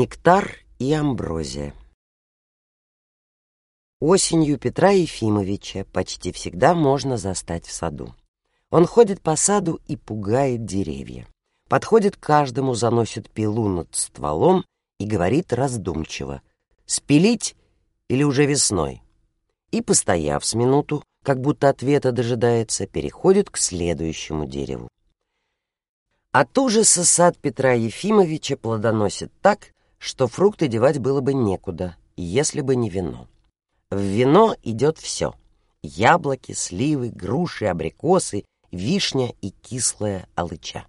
Нектар и амброзия Осенью Петра Ефимовича почти всегда можно застать в саду. Он ходит по саду и пугает деревья. Подходит к каждому, заносит пилу над стволом и говорит раздумчиво «Спилить или уже весной?» И, постояв с минуту, как будто ответа дожидается, переходит к следующему дереву. От ужаса сад Петра Ефимовича плодоносит так, что фрукты девать было бы некуда, если бы не вино. В вино идет все — яблоки, сливы, груши, абрикосы, вишня и кислая алыча.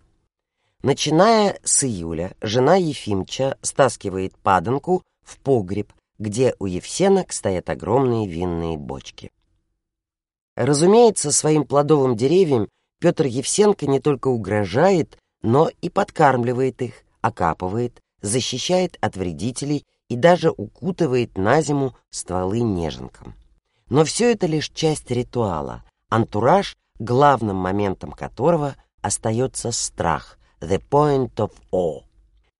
Начиная с июля, жена Ефимча стаскивает паданку в погреб, где у Евсенок стоят огромные винные бочки. Разумеется, своим плодовым деревьям Петр Евсенко не только угрожает, но и подкармливает их, окапывает, защищает от вредителей и даже укутывает на зиму стволы неженком. Но все это лишь часть ритуала, антураж, главным моментом которого остается страх, the point of awe.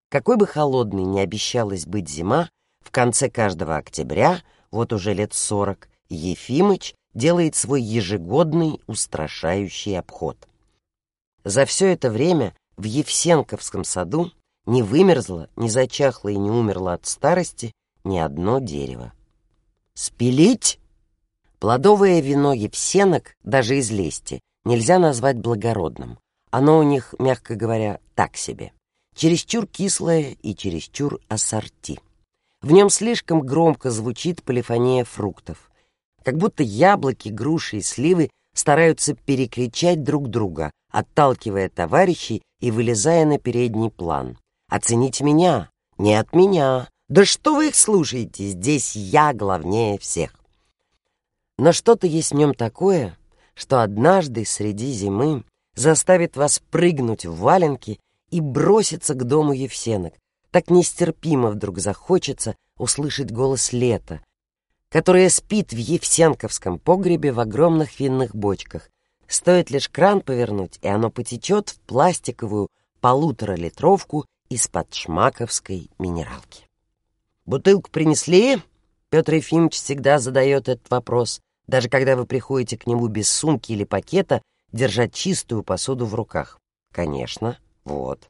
Какой бы холодной ни обещалась быть зима, в конце каждого октября, вот уже лет сорок, Ефимыч делает свой ежегодный устрашающий обход. За все это время в Евсенковском саду не вымерзло, не зачахло и не умерло от старости ни одно дерево. Спилить? Плодовое вино Евсенок, даже из лести, нельзя назвать благородным. Оно у них, мягко говоря, так себе. Чересчур кислое и чересчур ассорти. В нем слишком громко звучит полифония фруктов. Как будто яблоки, груши и сливы стараются перекричать друг друга, отталкивая товарищей и вылезая на передний план. «Оцените меня! Не от меня! Да что вы их слушаете? Здесь я главнее всех!» Но что-то есть в нем такое, что однажды среди зимы заставит вас прыгнуть в валенки и броситься к дому Евсенок. Так нестерпимо вдруг захочется услышать голос лета, которое спит в Евсенковском погребе в огромных винных бочках, Стоит лишь кран повернуть, и оно потечет в пластиковую полуторалитровку из-под шмаковской минералки. «Бутылку принесли?» Петр Ефимович всегда задает этот вопрос, даже когда вы приходите к нему без сумки или пакета, держать чистую посуду в руках. Конечно, вот.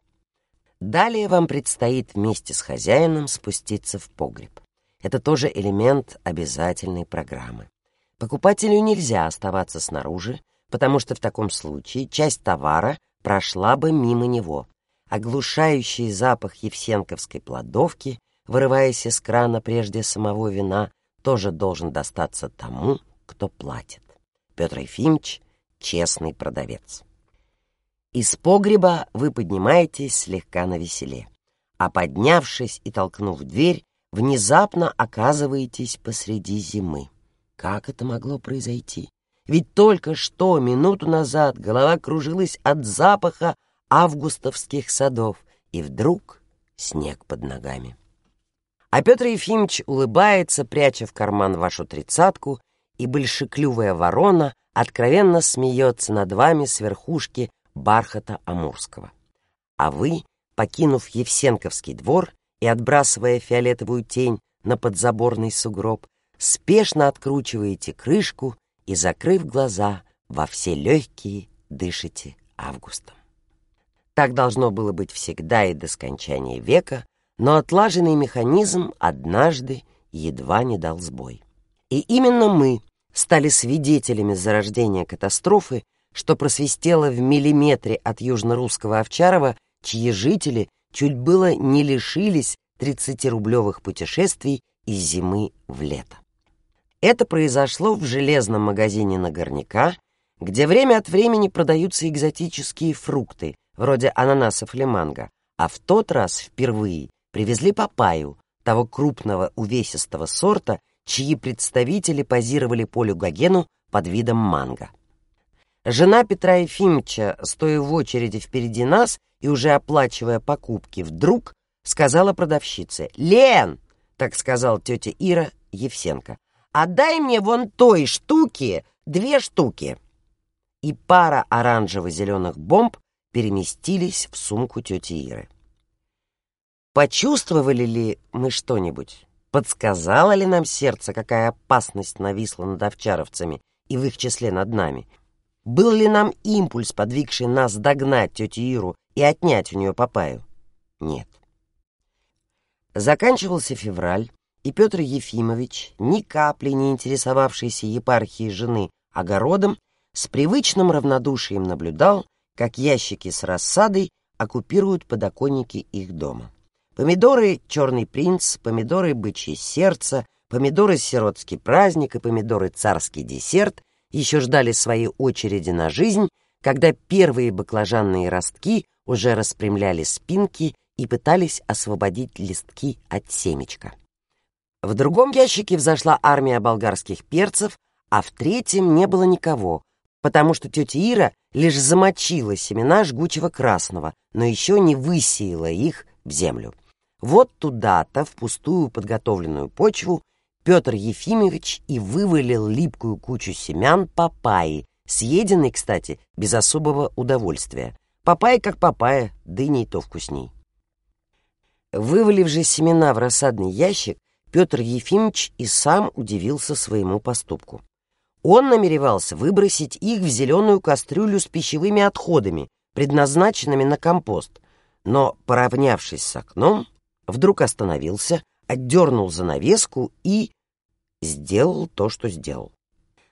Далее вам предстоит вместе с хозяином спуститься в погреб. Это тоже элемент обязательной программы. Покупателю нельзя оставаться снаружи, потому что в таком случае часть товара прошла бы мимо него. Оглушающий запах евсенковской плодовки, вырываясь из крана прежде самого вина, тоже должен достаться тому, кто платит. Петр Ефимович — честный продавец. Из погреба вы поднимаетесь слегка на веселе, а поднявшись и толкнув дверь, внезапно оказываетесь посреди зимы. Как это могло произойти? Ведь только что, минуту назад, голова кружилась от запаха августовских садов, и вдруг снег под ногами. А Петр Ефимович улыбается, пряча в карман вашу тридцатку, и большеклювая ворона откровенно смеется над вами с верхушки бархата Амурского. А вы, покинув Евсенковский двор и отбрасывая фиолетовую тень на подзаборный сугроб, спешно откручиваете крышку и, закрыв глаза, во все легкие дышите августом. Так должно было быть всегда и до скончания века, но отлаженный механизм однажды едва не дал сбой. И именно мы стали свидетелями зарождения катастрофы, что просвистело в миллиметре от южно-русского Овчарова, чьи жители чуть было не лишились 30-рублевых путешествий из зимы в лето. Это произошло в железном магазине на Горняка, где время от времени продаются экзотические фрукты, вроде ананасов или манго, а в тот раз впервые привезли папайю, того крупного увесистого сорта, чьи представители позировали Полю Гогену под видом манго. Жена Петра Ефимовича, стоя в очереди впереди нас и уже оплачивая покупки, вдруг сказала продавщице «Лен!» — так сказал тетя Ира Евсенко отдай мне вон той штуки две штуки». И пара оранжево-зеленых бомб переместились в сумку тети Иры. Почувствовали ли мы что-нибудь? Подсказало ли нам сердце, какая опасность нависла над овчаровцами и в их числе над нами? Был ли нам импульс, подвигший нас догнать тетю Иру и отнять у нее папаю? Нет. Заканчивался февраль, и Петр Ефимович, ни капли не интересовавшийся епархией жены огородом, с привычным равнодушием наблюдал, как ящики с рассадой оккупируют подоконники их дома. Помидоры «Черный принц», помидоры «Бычье сердце», помидоры «Сиротский праздник» и помидоры «Царский десерт» еще ждали своей очереди на жизнь, когда первые баклажанные ростки уже распрямляли спинки и пытались освободить листки от семечка. В другом ящике взошла армия болгарских перцев, а в третьем не было никого, потому что тетя Ира лишь замочила семена жгучего красного, но еще не высеяла их в землю. Вот туда-то, в пустую подготовленную почву, Петр Ефимович и вывалил липкую кучу семян папайи, съеденной, кстати, без особого удовольствия. Папайя как папайя, дыней то вкусней. Вывалив же семена в рассадный ящик, Петр Ефимович и сам удивился своему поступку. Он намеревался выбросить их в зеленую кастрюлю с пищевыми отходами, предназначенными на компост, но, поравнявшись с окном, вдруг остановился, отдернул занавеску и сделал то, что сделал.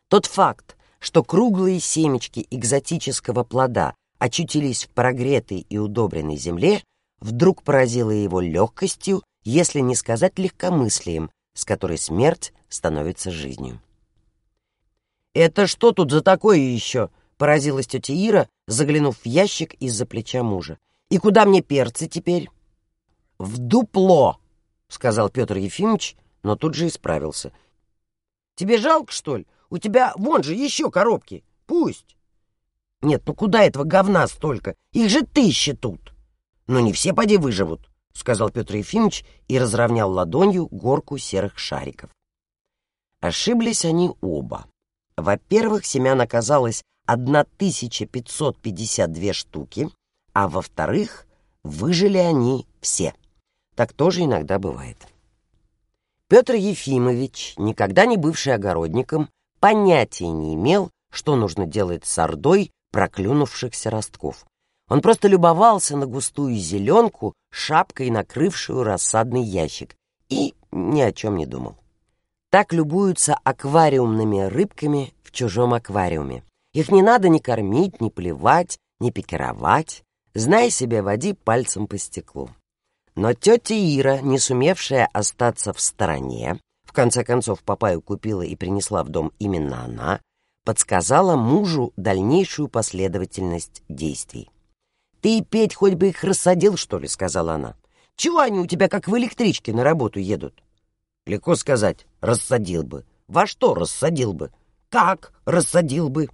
Тот факт, что круглые семечки экзотического плода очутились в прогретой и удобренной земле, вдруг поразило его легкостью, если не сказать легкомыслием, с которой смерть становится жизнью. «Это что тут за такое еще?» — поразилась тетя Ира, заглянув в ящик из-за плеча мужа. «И куда мне перцы теперь?» в дупло, — сказал Петр Ефимович, но тут же исправился. — Тебе жалко, что ли? У тебя вон же еще коробки. Пусть. — Нет, ну куда этого говна столько? Их же тысячи тут. — Ну не все поди выживут, — сказал Петр Ефимович и разровнял ладонью горку серых шариков. Ошиблись они оба. Во-первых, семян оказалось 1552 штуки, а во-вторых, выжили они все. Так тоже иногда бывает. Петр Ефимович, никогда не бывший огородником, понятия не имел, что нужно делать с ордой проклюнувшихся ростков. Он просто любовался на густую зеленку, шапкой накрывшую рассадный ящик, и ни о чем не думал. Так любуются аквариумными рыбками в чужом аквариуме. Их не надо ни кормить, ни плевать, ни пикировать. Знай себе, води пальцем по стеклу. Но тетя Ира, не сумевшая остаться в стороне, в конце концов папаю купила и принесла в дом именно она, подсказала мужу дальнейшую последовательность действий. «Ты, Петь, хоть бы их рассадил, что ли?» — сказала она. «Чего они у тебя, как в электричке, на работу едут?» «Легко сказать, рассадил бы. Во что рассадил бы? Как рассадил бы?»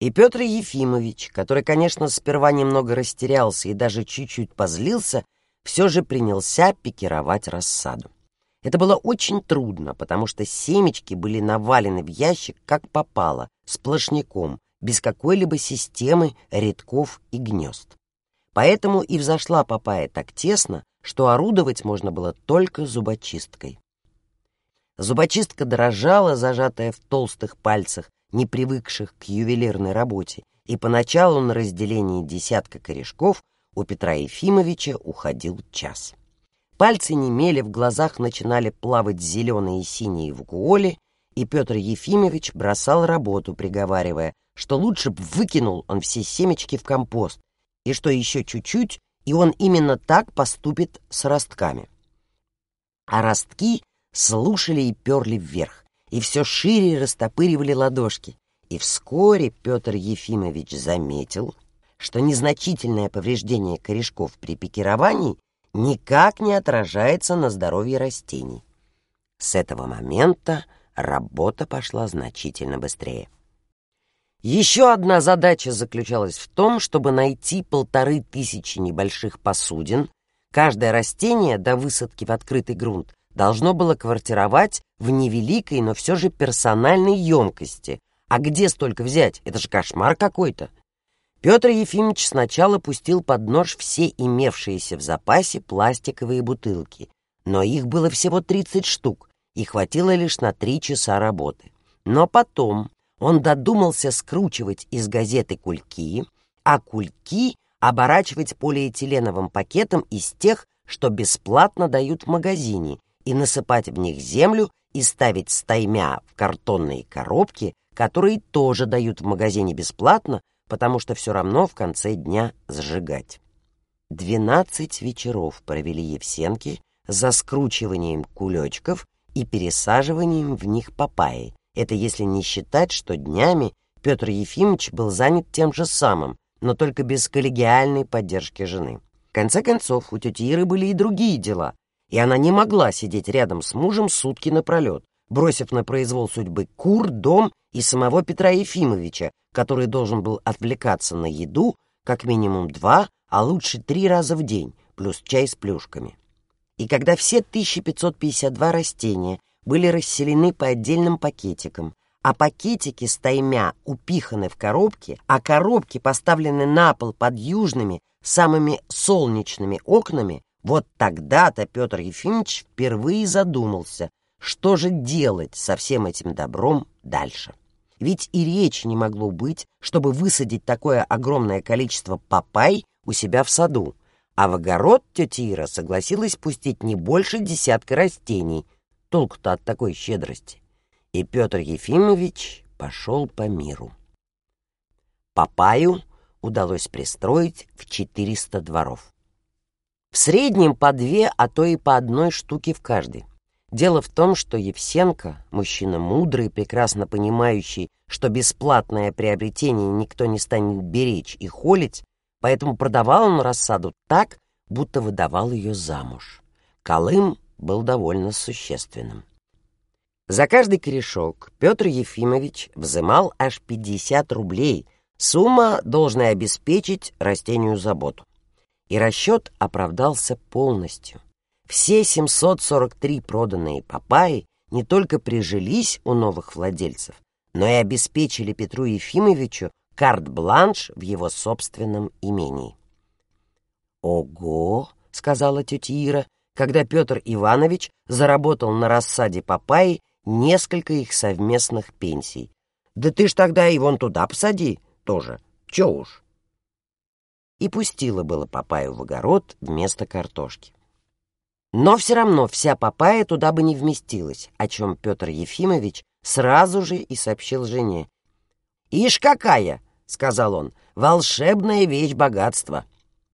И Петр Ефимович, который, конечно, сперва немного растерялся и даже чуть-чуть позлился, все же принялся пикировать рассаду. Это было очень трудно, потому что семечки были навалены в ящик как попало, сплошняком, без какой-либо системы рядков и гнезд. Поэтому и взошла папая так тесно, что орудовать можно было только зубочисткой. Зубочистка дрожала, зажатая в толстых пальцах, не привыкших к ювелирной работе, и поначалу на разделении десятка корешков у Петра Ефимовича уходил час. Пальцы немели, в глазах начинали плавать зеленые и синие вукуоли, и Петр Ефимович бросал работу, приговаривая, что лучше бы выкинул он все семечки в компост, и что еще чуть-чуть, и он именно так поступит с ростками. А ростки слушали и перли вверх, и все шире растопыривали ладошки, и вскоре Петр Ефимович заметил — что незначительное повреждение корешков при пикировании никак не отражается на здоровье растений. С этого момента работа пошла значительно быстрее. Еще одна задача заключалась в том, чтобы найти полторы тысячи небольших посудин. Каждое растение до высадки в открытый грунт должно было квартировать в невеликой, но все же персональной емкости. А где столько взять? Это же кошмар какой-то. Петр Ефимович сначала пустил под нож все имевшиеся в запасе пластиковые бутылки, но их было всего 30 штук, и хватило лишь на три часа работы. Но потом он додумался скручивать из газеты кульки, а кульки оборачивать полиэтиленовым пакетом из тех, что бесплатно дают в магазине, и насыпать в них землю и ставить стаймя в картонные коробки, которые тоже дают в магазине бесплатно, потому что все равно в конце дня сжигать. Двенадцать вечеров провели Евсенки за скручиванием кулечков и пересаживанием в них папайи. Это если не считать, что днями Петр Ефимович был занят тем же самым, но только без коллегиальной поддержки жены. В конце концов, у тети Иры были и другие дела, и она не могла сидеть рядом с мужем сутки напролет, бросив на произвол судьбы кур, дом и самого Петра Ефимовича, который должен был отвлекаться на еду как минимум два, а лучше три раза в день, плюс чай с плюшками. И когда все 1552 растения были расселены по отдельным пакетикам, а пакетики с таймя упиханы в коробки, а коробки поставлены на пол под южными, самыми солнечными окнами, вот тогда-то Петр Ефимович впервые задумался, что же делать со всем этим добром дальше. Ведь и речи не могло быть, чтобы высадить такое огромное количество папай у себя в саду, а в огород тетя Ира согласилась пустить не больше десятка растений. Толку-то от такой щедрости и Петр Ефимович пошел по миру. Папаю удалось пристроить в 400 дворов. В среднем по две, а то и по одной штуке в каждой. Дело в том, что Евсенко, мужчина мудрый, прекрасно понимающий, что бесплатное приобретение никто не станет беречь и холить, поэтому продавал он рассаду так, будто выдавал ее замуж. Колым был довольно существенным. За каждый корешок Петр Ефимович взымал аж 50 рублей, сумма, должна обеспечить растению заботу. И расчет оправдался полностью. Все 743 проданные папайи не только прижились у новых владельцев, но и обеспечили Петру Ефимовичу карт-бланш в его собственном имении. «Ого!» — сказала тетя Ира, когда Петр Иванович заработал на рассаде папайи несколько их совместных пенсий. Да ты ж тогда и вон туда посади тоже. Че уж. И пустила было папаю в огород вместо картошки. Но все равно вся папая туда бы не вместилась, о чем Петр Ефимович сразу же и сообщил жене. «Ишь какая!» — сказал он. «Волшебная вещь богатства!»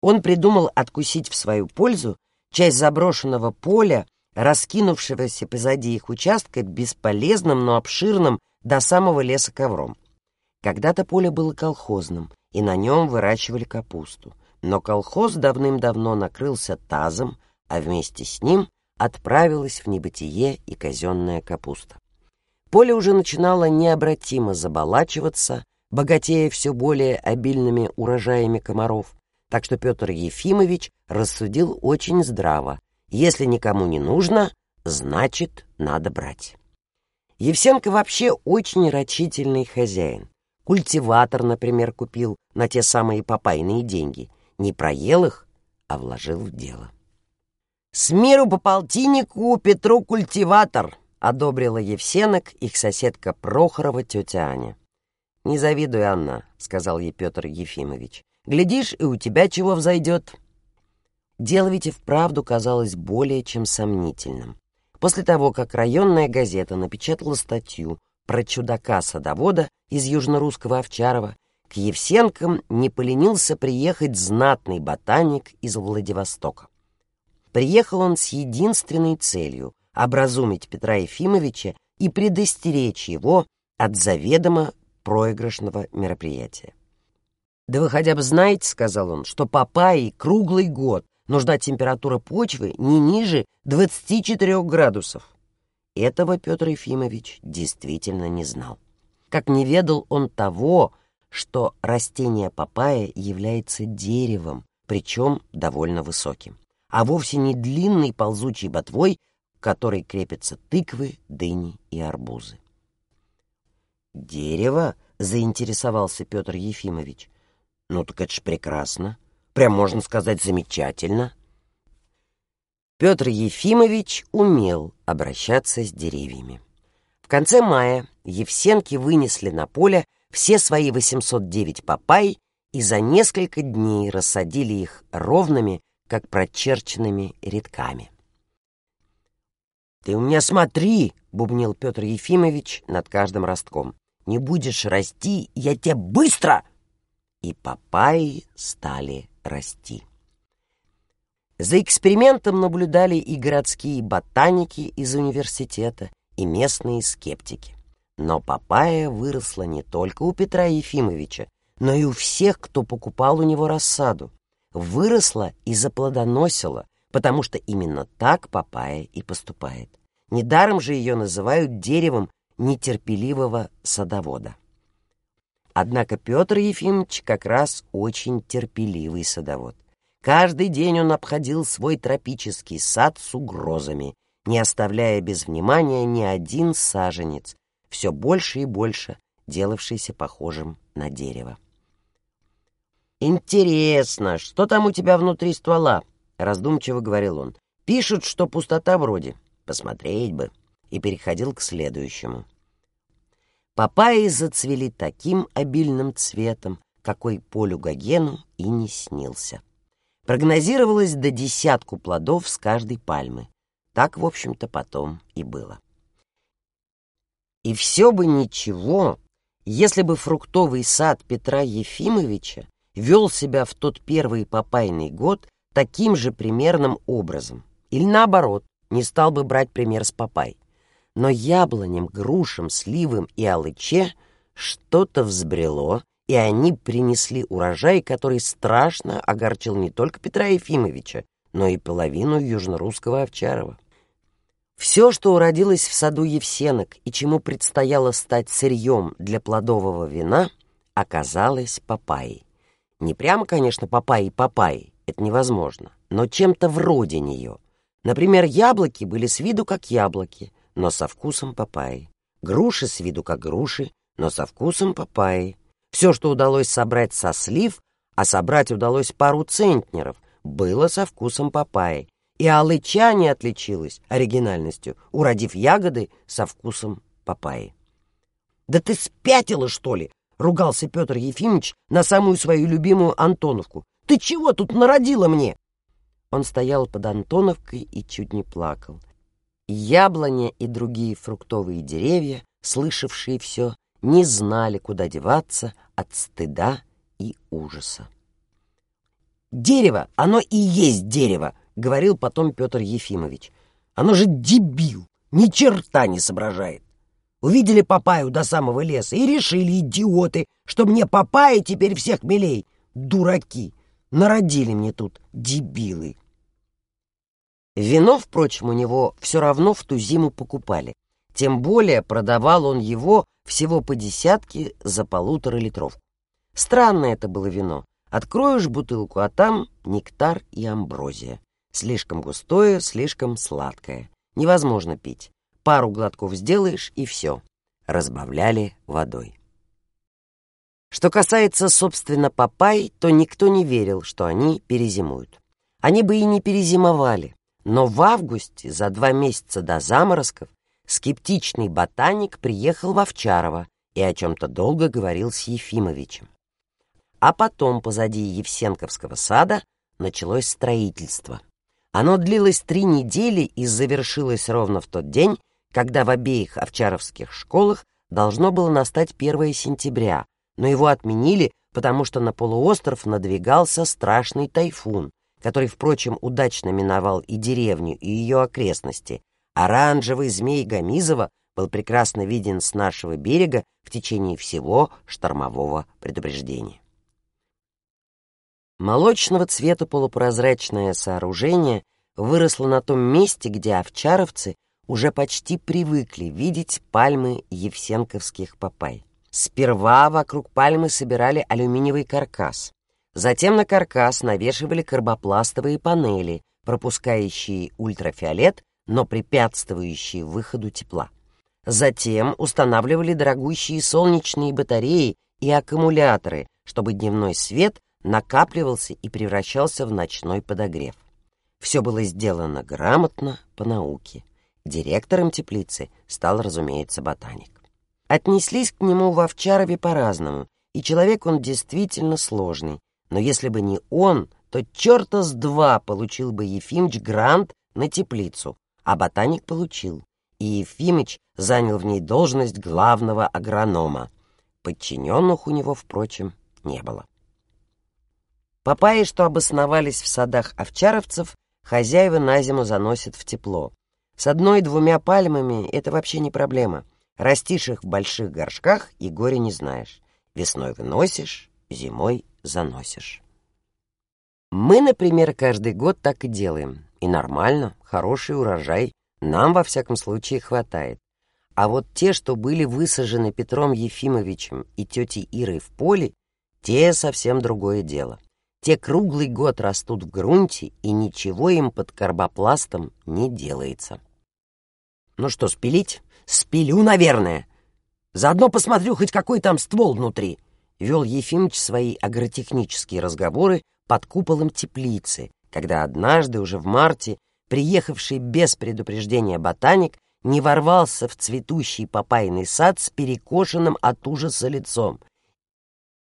Он придумал откусить в свою пользу часть заброшенного поля раскинувшегося позади их участка бесполезным, но обширным до самого леса ковром. Когда-то поле было колхозным, и на нем выращивали капусту. Но колхоз давным-давно накрылся тазом, а вместе с ним отправилась в небытие и казенная капуста. Поле уже начинало необратимо заболачиваться, богатея все более обильными урожаями комаров, так что Петр Ефимович рассудил очень здраво если никому не нужно, значит, надо брать. Евсенко вообще очень рачительный хозяин. Культиватор, например, купил на те самые попайные деньги. Не проел их, а вложил в дело. «С миру по полтиннику Петру культиватор!» — одобрила Евсенок их соседка Прохорова тетя Аня. «Не завидуй, Анна», — сказал ей Петр Ефимович. «Глядишь, и у тебя чего взойдет». Дело ведь и вправду казалось более чем сомнительным. После того, как районная газета напечатала статью про чудака-садовода из южнорусского Овчарова, к Евсенкам не поленился приехать знатный ботаник из Владивостока. Приехал он с единственной целью — образумить Петра Ефимовича и предостеречь его от заведомо проигрышного мероприятия. «Да вы хотя бы знаете, — сказал он, — что папайи круглый год нужна температура почвы не ниже 24 градусов. Этого Петр Ефимович действительно не знал. Как не ведал он того, что растение папайя является деревом, причем довольно высоким, а вовсе не длинной ползучей ботвой, к которой крепятся тыквы, дыни и арбузы. «Дерево?» — заинтересовался Петр Ефимович. Ну так это ж прекрасно. Прям можно сказать замечательно. Петр Ефимович умел обращаться с деревьями. В конце мая Евсенки вынесли на поле все свои 809 папай и за несколько дней рассадили их ровными, как прочерченными рядками. «Ты у меня смотри!» — бубнил Петр Ефимович над каждым ростком. «Не будешь расти, я тебя быстро!» И папайи стали расти. За экспериментом наблюдали и городские ботаники из университета, и местные скептики. Но папайя выросла не только у Петра Ефимовича, но и у всех, кто покупал у него рассаду. Выросла и заплодоносила, потому что именно так папайя и поступает. Недаром же ее называют деревом нетерпеливого садовода. Однако Петр Ефимович как раз очень терпеливый садовод. Каждый день он обходил свой тропический сад с угрозами, не оставляя без внимания ни один саженец, все больше и больше делавшийся похожим на дерево. «Интересно, что там у тебя внутри ствола?» — раздумчиво говорил он. «Пишут, что пустота вроде. Посмотреть бы». И переходил к следующему. Папайи зацвели таким обильным цветом, какой Полю Гогену и не снился. Прогнозировалось до десятку плодов с каждой пальмы. Так, в общем-то, потом и было. И все бы ничего, если бы фруктовый сад Петра Ефимовича вел себя в тот первый папайный год таким же примерным образом. Или наоборот, не стал бы брать пример с папай. Но яблоням, грушам, сливам и алыче что-то взбрело, и они принесли урожай, который страшно огорчил не только Петра Ефимовича, но и половину южнорусского Овчарова. Все, что уродилось в саду Евсенок и чему предстояло стать сырьем для плодового вина, оказалось папайей. Не прямо, конечно, папайи-папайи, это невозможно, но чем-то вроде нее. Например, яблоки были с виду как яблоки, но со вкусом папайи. Груши с виду как груши, но со вкусом папайи. Все, что удалось собрать со слив, а собрать удалось пару центнеров, было со вкусом папайи. И алыча не отличилась оригинальностью, уродив ягоды со вкусом папайи. «Да ты спятила, что ли?» — ругался Петр Ефимович на самую свою любимую Антоновку. «Ты чего тут народила мне?» Он стоял под Антоновкой и чуть не плакал. Яблоня и другие фруктовые деревья, слышавшие все, не знали, куда деваться от стыда и ужаса. «Дерево, оно и есть дерево!» — говорил потом Петр Ефимович. «Оно же дебил, ни черта не соображает. Увидели папаю до самого леса и решили, идиоты, что мне папайя теперь всех милей. Дураки! Народили мне тут дебилы!» Вино, впрочем, у него все равно в ту зиму покупали. Тем более продавал он его всего по десятке за полутора литров. Странное это было вино. Откроешь бутылку, а там нектар и амброзия. Слишком густое, слишком сладкое. Невозможно пить. Пару глотков сделаешь, и все. Разбавляли водой. Что касается, собственно, папай, то никто не верил, что они перезимуют. Они бы и не перезимовали. Но в августе, за два месяца до заморозков, скептичный ботаник приехал в Овчарово и о чем-то долго говорил с Ефимовичем. А потом позади Евсенковского сада началось строительство. Оно длилось три недели и завершилось ровно в тот день, когда в обеих овчаровских школах должно было настать 1 сентября, но его отменили, потому что на полуостров надвигался страшный тайфун, который, впрочем, удачно миновал и деревню, и ее окрестности. Оранжевый змей Гамизова был прекрасно виден с нашего берега в течение всего штормового предупреждения. Молочного цвета полупрозрачное сооружение выросло на том месте, где овчаровцы уже почти привыкли видеть пальмы евсенковских папай. Сперва вокруг пальмы собирали алюминиевый каркас. Затем на каркас навешивали карбопластовые панели, пропускающие ультрафиолет, но препятствующие выходу тепла. Затем устанавливали дорогущие солнечные батареи и аккумуляторы, чтобы дневной свет накапливался и превращался в ночной подогрев. Все было сделано грамотно, по науке. Директором теплицы стал, разумеется, ботаник. Отнеслись к нему в Овчарове по-разному, и человек он действительно сложный. Но если бы не он, то черта с два получил бы Ефимыч грант на теплицу, а ботаник получил. И Ефимыч занял в ней должность главного агронома. Подчиненных у него, впрочем, не было. Папайи, что обосновались в садах овчаровцев, хозяева на зиму заносят в тепло. С одной-двумя пальмами это вообще не проблема. Растишь их в больших горшках и горе не знаешь. Весной выносишь, зимой заносишь. Мы, например, каждый год так и делаем. И нормально, хороший урожай. Нам, во всяком случае, хватает. А вот те, что были высажены Петром Ефимовичем и тетей Ирой в поле, те совсем другое дело. Те круглый год растут в грунте, и ничего им под карбопластом не делается. Ну что, спилить? Спилю, наверное. Заодно посмотрю, хоть какой там ствол внутри. Вел Ефимыч свои агротехнические разговоры под куполом теплицы, когда однажды, уже в марте, приехавший без предупреждения ботаник не ворвался в цветущий папайный сад с перекошенным от ужаса лицом.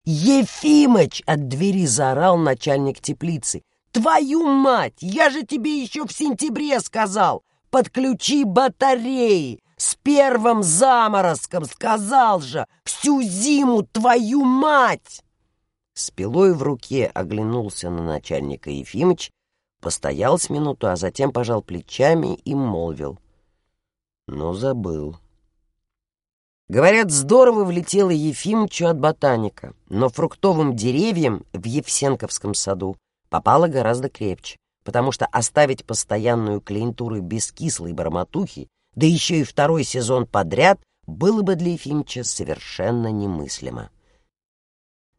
«Ефимыч!» — от двери заорал начальник теплицы. «Твою мать! Я же тебе еще в сентябре сказал! Подключи батареи! С первым заморозком сказал же! Всю зиму, твою мать!» С пилой в руке оглянулся на начальника Ефимыч, постоял с минуту, а затем пожал плечами и молвил. «Ну, забыл». Говорят, здорово влетело Ефимычу от ботаника, но фруктовым деревьям в Евсенковском саду попало гораздо крепче потому что оставить постоянную клиентуру без кислой барматухи, да еще и второй сезон подряд, было бы для Ефимовича совершенно немыслимо.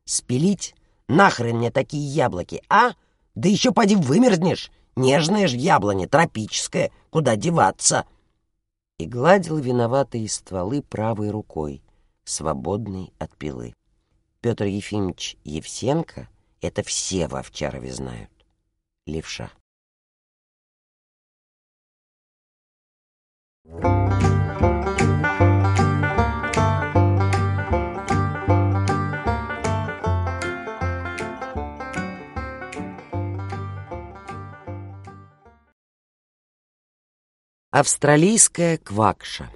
«Спилить? Нахрен мне такие яблоки, а? Да еще поди вымерзнешь! Нежное ж яблоня, тропическое, куда деваться!» И гладил виноватые стволы правой рукой, свободной от пилы. Петр Ефимович Евсенко — это все в Овчарове знают. Левша. Австралийская квакша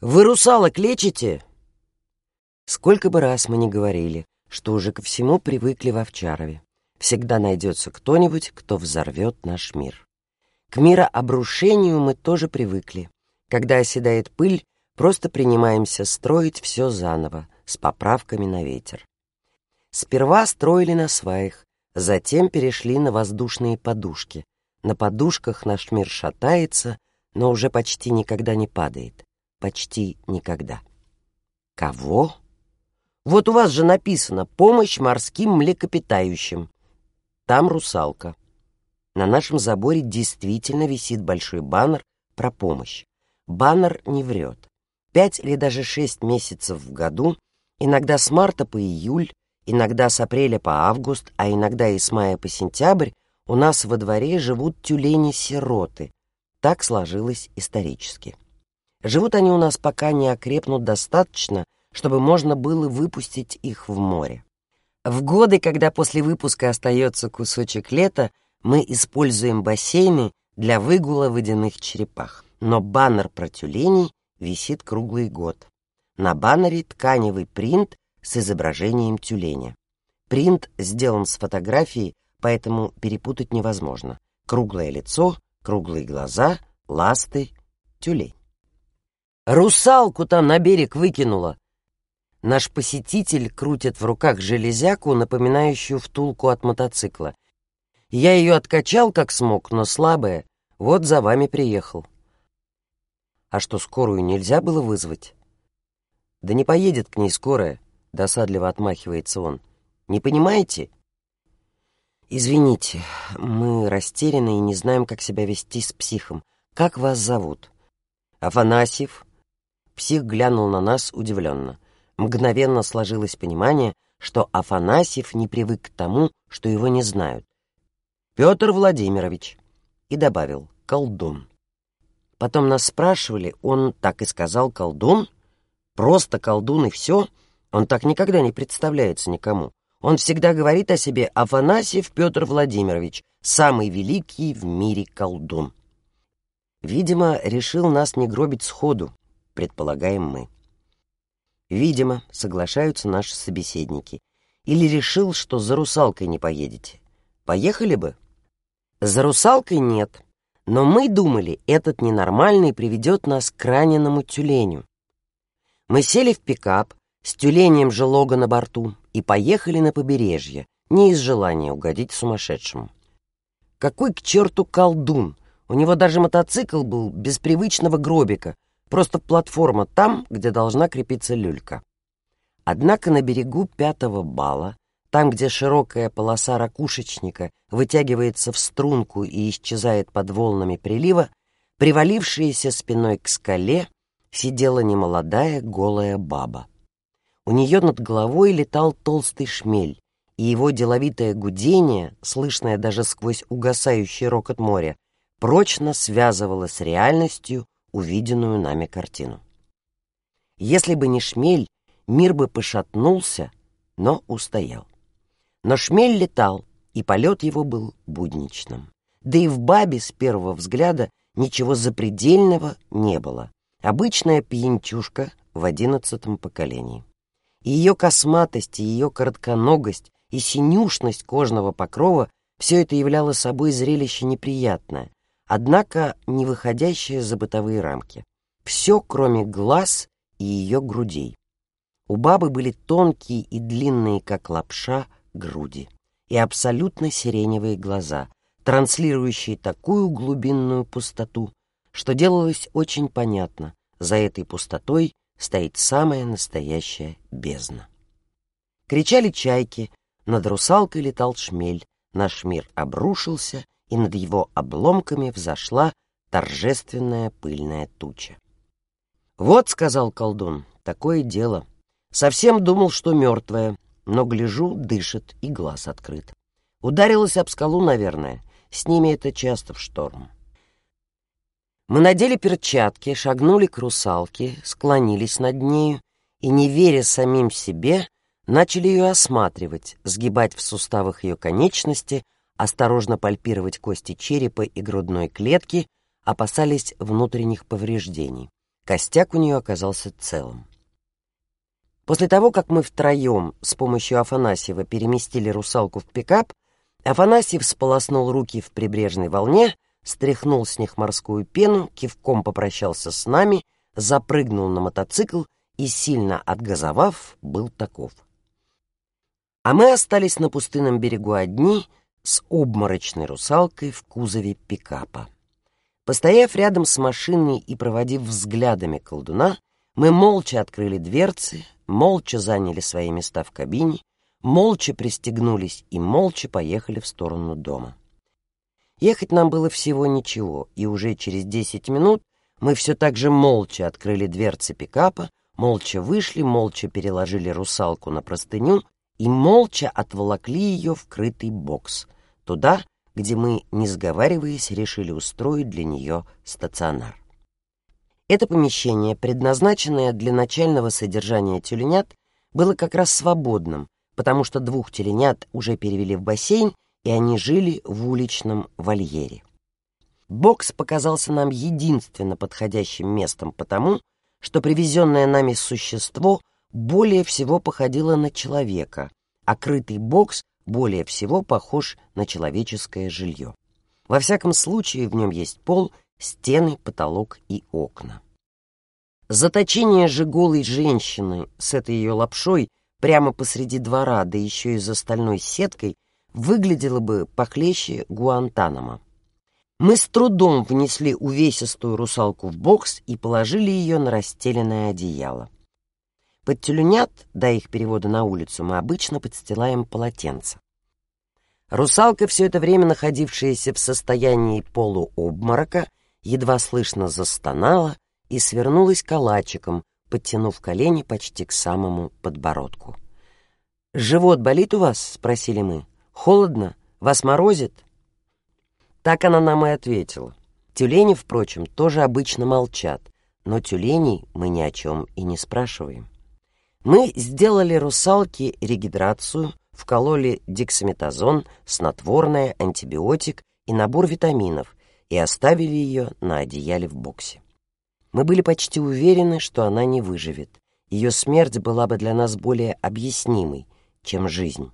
«Вы русалок лечите?» Сколько бы раз мы ни говорили, что уже ко всему привыкли в Овчарове. Всегда найдется кто-нибудь, кто взорвет наш мир. К мирообрушению мы тоже привыкли. Когда оседает пыль, просто принимаемся строить все заново, с поправками на ветер. Сперва строили на сваях, затем перешли на воздушные подушки. На подушках наш мир шатается, но уже почти никогда не падает. Почти никогда. Кого? Вот у вас же написано «Помощь морским млекопитающим». Там русалка. На нашем заборе действительно висит большой баннер про помощь. Баннер не врет. Пять или даже шесть месяцев в году, иногда с марта по июль, иногда с апреля по август, а иногда и с мая по сентябрь, у нас во дворе живут тюлени-сироты. Так сложилось исторически. Живут они у нас пока не окрепнут достаточно, чтобы можно было выпустить их в море. В годы, когда после выпуска остается кусочек лета, мы используем бассейны для выгула водяных черепах. Но баннер про тюленей висит круглый год. На баннере тканевый принт с изображением тюленя. Принт сделан с фотографии, поэтому перепутать невозможно. Круглое лицо, круглые глаза, ласты, тюлень. «Русалку там на берег выкинула!» Наш посетитель крутит в руках железяку, напоминающую втулку от мотоцикла. Я ее откачал как смог, но слабая. Вот за вами приехал. А что, скорую нельзя было вызвать? Да не поедет к ней скорая, досадливо отмахивается он. Не понимаете? Извините, мы растеряны и не знаем, как себя вести с психом. Как вас зовут? Афанасьев. Псих глянул на нас удивленно. Мгновенно сложилось понимание, что Афанасьев не привык к тому, что его не знают. «Петр Владимирович», и добавил «колдун». Потом нас спрашивали, он так и сказал «колдун», просто колдун и все, он так никогда не представляется никому. Он всегда говорит о себе Афанасьев Петр Владимирович, самый великий в мире колдун. Видимо, решил нас не гробить сходу, предполагаем мы. Видимо, соглашаются наши собеседники. Или решил, что за русалкой не поедете. Поехали бы? За русалкой нет. Но мы думали, этот ненормальный приведет нас к раненому тюленю. Мы сели в пикап, с тюленем же лога на борту, и поехали на побережье, не из желания угодить сумасшедшему. Какой к черту колдун! У него даже мотоцикл был без привычного гробика, просто платформа там, где должна крепиться люлька. Однако на берегу пятого бала там, где широкая полоса ракушечника вытягивается в струнку и исчезает под волнами прилива, привалившаяся спиной к скале, сидела немолодая голая баба. У нее над головой летал толстый шмель, и его деловитое гудение, слышное даже сквозь угасающий рокот моря, прочно связывало с реальностью увиденную нами картину. Если бы не шмель, мир бы пошатнулся, но устоял. Но шмель летал, и полет его был будничным. Да и в бабе с первого взгляда ничего запредельного не было. Обычная пьянчушка в одиннадцатом поколении. И ее косматость, и ее коротконогость, и синюшность кожного покрова все это являло собой зрелище неприятное, однако не выходящее за бытовые рамки. Все, кроме глаз и ее грудей. У бабы были тонкие и длинные, как лапша, груди и абсолютно сиреневые глаза, транслирующие такую глубинную пустоту, что делалось очень понятно, за этой пустотой стоит самая настоящая бездна. Кричали чайки, над русалкой летал шмель, наш мир обрушился, и над его обломками взошла торжественная пыльная туча. «Вот», — сказал колдун, — «такое дело. Совсем думал, что мертвая, но, гляжу, дышит и глаз открыт. Ударилась об скалу, наверное. С ними это часто в шторм. Мы надели перчатки, шагнули к русалке, склонились над нею и, не веря самим себе, начали ее осматривать, сгибать в суставах ее конечности, осторожно пальпировать кости черепа и грудной клетки, опасались внутренних повреждений. Костяк у нее оказался целым. После того, как мы втроем с помощью Афанасьева переместили русалку в пикап, Афанасьев сполоснул руки в прибрежной волне, стряхнул с них морскую пену, кивком попрощался с нами, запрыгнул на мотоцикл и, сильно отгазовав, был таков. А мы остались на пустынном берегу одни с обморочной русалкой в кузове пикапа. Постояв рядом с машиной и проводив взглядами колдуна, мы молча открыли дверцы, молча заняли свои места в кабине, молча пристегнулись и молча поехали в сторону дома. Ехать нам было всего ничего, и уже через десять минут мы все так же молча открыли дверцы пикапа, молча вышли, молча переложили русалку на простыню и молча отволокли ее в крытый бокс, туда, где мы, не сговариваясь, решили устроить для нее стационар. Это помещение, предназначенное для начального содержания тюленят, было как раз свободным, потому что двух тюленят уже перевели в бассейн, и они жили в уличном вольере. Бокс показался нам единственно подходящим местом потому, что привезенное нами существо более всего походило на человека, а крытый бокс более всего похож на человеческое жилье. Во всяком случае, в нем есть пол — стены, потолок и окна. Заточение же голой женщины с этой ее лапшой прямо посреди двора, да еще и за стальной сеткой, выглядело бы похлеще Гуантанамо. Мы с трудом внесли увесистую русалку в бокс и положили ее на расстеленное одеяло. Под тюленят, до их перевода на улицу, мы обычно подстилаем полотенце. Русалка, все это время находившаяся в состоянии полуобморока, едва слышно застонала и свернулась калачиком, подтянув колени почти к самому подбородку. «Живот болит у вас?» — спросили мы. «Холодно? Вас морозит?» Так она нам и ответила. Тюлени, впрочем, тоже обычно молчат, но тюленей мы ни о чем и не спрашиваем. Мы сделали русалке регидрацию, вкололи дексаметазон, снотворное, антибиотик и набор витаминов и оставили ее на одеяле в боксе. Мы были почти уверены, что она не выживет. Ее смерть была бы для нас более объяснимой, чем жизнь.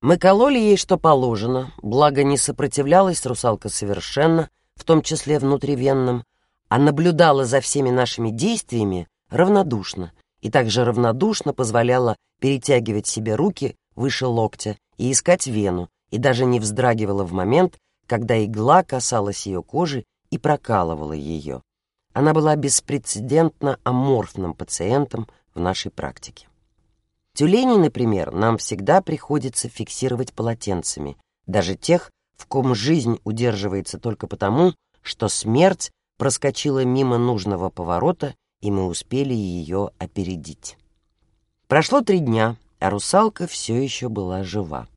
Мы кололи ей, что положено, благо не сопротивлялась русалка совершенно, в том числе внутривенным, а наблюдала за всеми нашими действиями равнодушно и также равнодушно позволяла перетягивать себе руки выше локтя и искать вену, и даже не вздрагивала в момент, когда игла касалась ее кожи и прокалывала ее. Она была беспрецедентно аморфным пациентом в нашей практике. Тюленей, например, нам всегда приходится фиксировать полотенцами, даже тех, в ком жизнь удерживается только потому, что смерть проскочила мимо нужного поворота, и мы успели ее опередить. Прошло три дня, а русалка все еще была жива.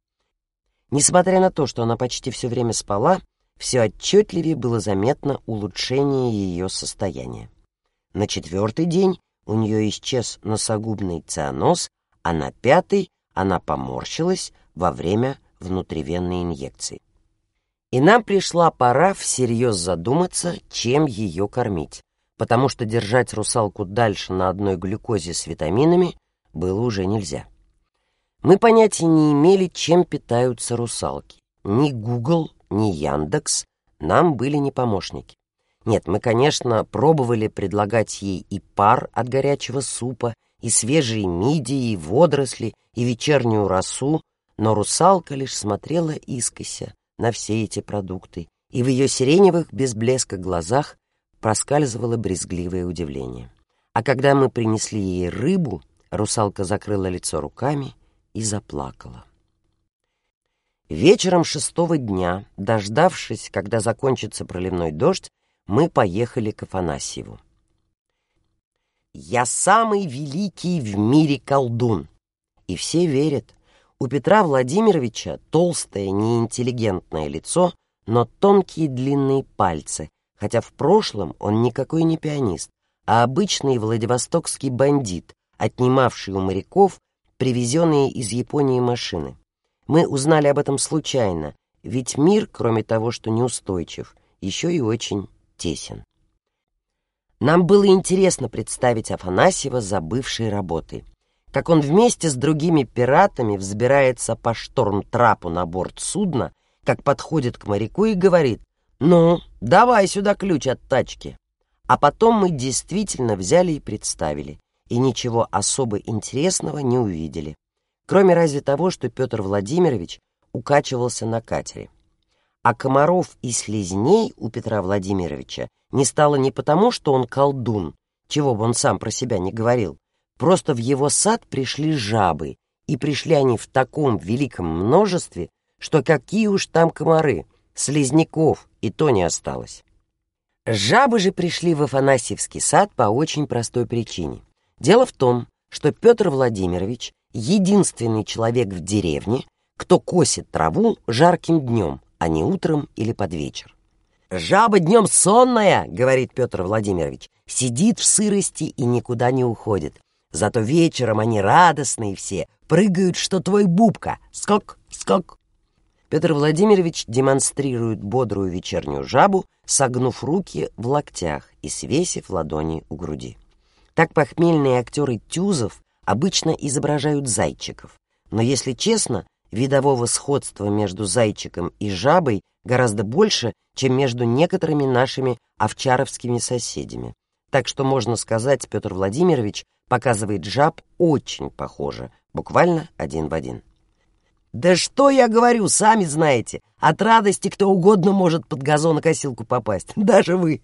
Несмотря на то, что она почти все время спала, все отчетливее было заметно улучшение ее состояния. На четвертый день у нее исчез носогубный цианоз, а на пятый она поморщилась во время внутривенной инъекции. И нам пришла пора всерьез задуматься, чем ее кормить, потому что держать русалку дальше на одной глюкозе с витаминами было уже нельзя. Мы понятия не имели, чем питаются русалки. Ни Google, ни Яндекс нам были не помощники. Нет, мы, конечно, пробовали предлагать ей и пар от горячего супа, и свежие мидии, и водоросли, и вечернюю росу, но русалка лишь смотрела искося на все эти продукты, и в ее сиреневых без блеска глазах проскальзывало брезгливое удивление. А когда мы принесли ей рыбу, русалка закрыла лицо руками и заплакала. Вечером шестого дня, дождавшись, когда закончится проливной дождь, мы поехали к Афанасьеву. «Я самый великий в мире колдун!» И все верят. У Петра Владимировича толстое, неинтеллигентное лицо, но тонкие длинные пальцы, хотя в прошлом он никакой не пианист, а обычный владивостокский бандит, отнимавший у моряков привезенные из Японии машины. Мы узнали об этом случайно, ведь мир, кроме того, что неустойчив, еще и очень тесен. Нам было интересно представить Афанасьева за бывшей работой. Как он вместе с другими пиратами взбирается по шторм-трапу на борт судна, как подходит к моряку и говорит «Ну, давай сюда ключ от тачки». А потом мы действительно взяли и представили, и ничего особо интересного не увидели кроме разве того, что Петр Владимирович укачивался на катере. А комаров и слизней у Петра Владимировича не стало не потому, что он колдун, чего бы он сам про себя не говорил, просто в его сад пришли жабы, и пришли они в таком великом множестве, что какие уж там комары, слизняков и то не осталось. Жабы же пришли в Афанасьевский сад по очень простой причине. Дело в том, что Петр Владимирович единственный человек в деревне, кто косит траву жарким днем, а не утром или под вечер. «Жаба днем сонная», — говорит Петр Владимирович, «сидит в сырости и никуда не уходит. Зато вечером они радостные все, прыгают, что твой бубка. Скок, скок». Петр Владимирович демонстрирует бодрую вечернюю жабу, согнув руки в локтях и свесив ладони у груди. Так похмельные актеры Тюзов обычно изображают зайчиков. Но, если честно, видового сходства между зайчиком и жабой гораздо больше, чем между некоторыми нашими овчаровскими соседями. Так что, можно сказать, Петр Владимирович показывает жаб очень похоже, буквально один в один. «Да что я говорю, сами знаете, от радости кто угодно может под газонокосилку попасть, даже вы!»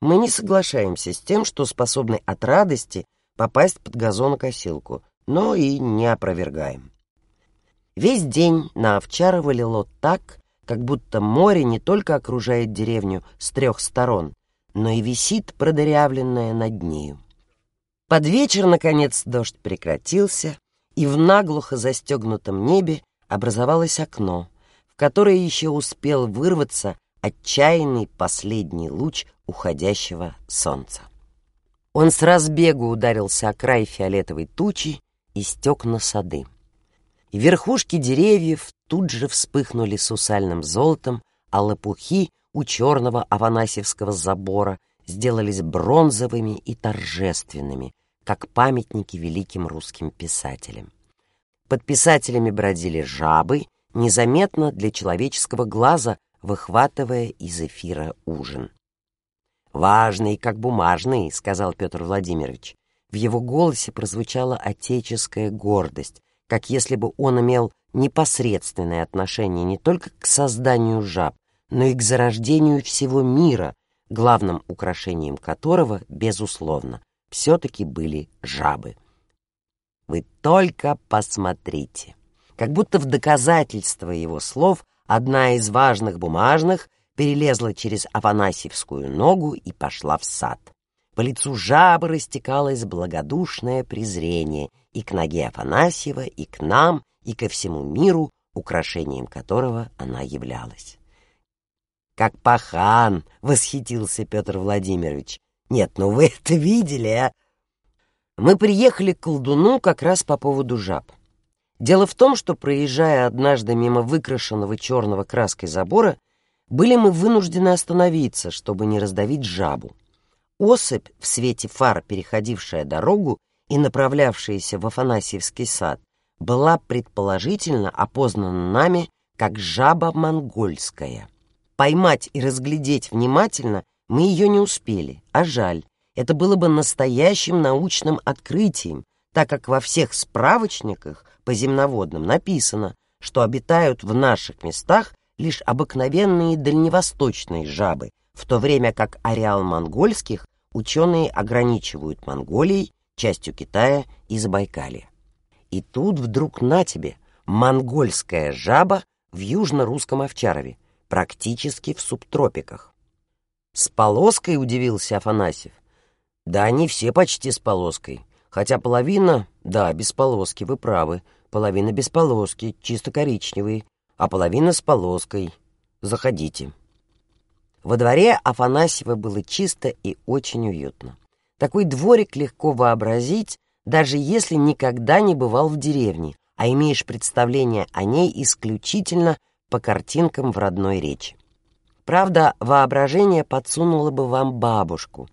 Мы не соглашаемся с тем, что способны от радости попасть под газонокосилку, но и не опровергаем. Весь день на Овчарово лило так, как будто море не только окружает деревню с трех сторон, но и висит продырявленное над нею. Под вечер, наконец, дождь прекратился, и в наглухо застегнутом небе образовалось окно, в которое еще успел вырваться отчаянный последний луч уходящего солнца. Он с разбегу ударился о край фиолетовой тучи и стек на сады. И верхушки деревьев тут же вспыхнули сусальным золотом, а лопухи у черного Аванасьевского забора сделались бронзовыми и торжественными, как памятники великим русским писателям. Под писателями бродили жабы, незаметно для человеческого глаза выхватывая из эфира ужин. «Важный, как бумажный», — сказал Петр Владимирович. В его голосе прозвучала отеческая гордость, как если бы он имел непосредственное отношение не только к созданию жаб, но и к зарождению всего мира, главным украшением которого, безусловно, все-таки были жабы. Вы только посмотрите. Как будто в доказательство его слов одна из важных бумажных перелезла через Афанасьевскую ногу и пошла в сад. По лицу жабы растекалось благодушное презрение и к ноге Афанасьева, и к нам, и ко всему миру, украшением которого она являлась. «Как пахан!» — восхитился Петр Владимирович. «Нет, ну вы это видели, а?» Мы приехали к колдуну как раз по поводу жаб. Дело в том, что, проезжая однажды мимо выкрашенного черного краской забора, были мы вынуждены остановиться, чтобы не раздавить жабу. Особь в свете фар, переходившая дорогу и направлявшаяся в Афанасьевский сад, была предположительно опознана нами как жаба монгольская. Поймать и разглядеть внимательно мы ее не успели, а жаль. Это было бы настоящим научным открытием, так как во всех справочниках по земноводным написано, что обитают в наших местах лишь обыкновенные дальневосточные жабы, в то время как ареал монгольских ученые ограничивают Монголией, частью Китая и Забайкалья. И тут вдруг на тебе монгольская жаба в южно-русском Овчарове, практически в субтропиках. С полоской удивился Афанасьев. Да они все почти с полоской. Хотя половина, да, без полоски, вы правы, половина без полоски, чисто коричневые, а половина с полоской. Заходите. Во дворе Афанасьева было чисто и очень уютно. Такой дворик легко вообразить, даже если никогда не бывал в деревне, а имеешь представление о ней исключительно по картинкам в родной речи. Правда, воображение подсунуло бы вам бабушку.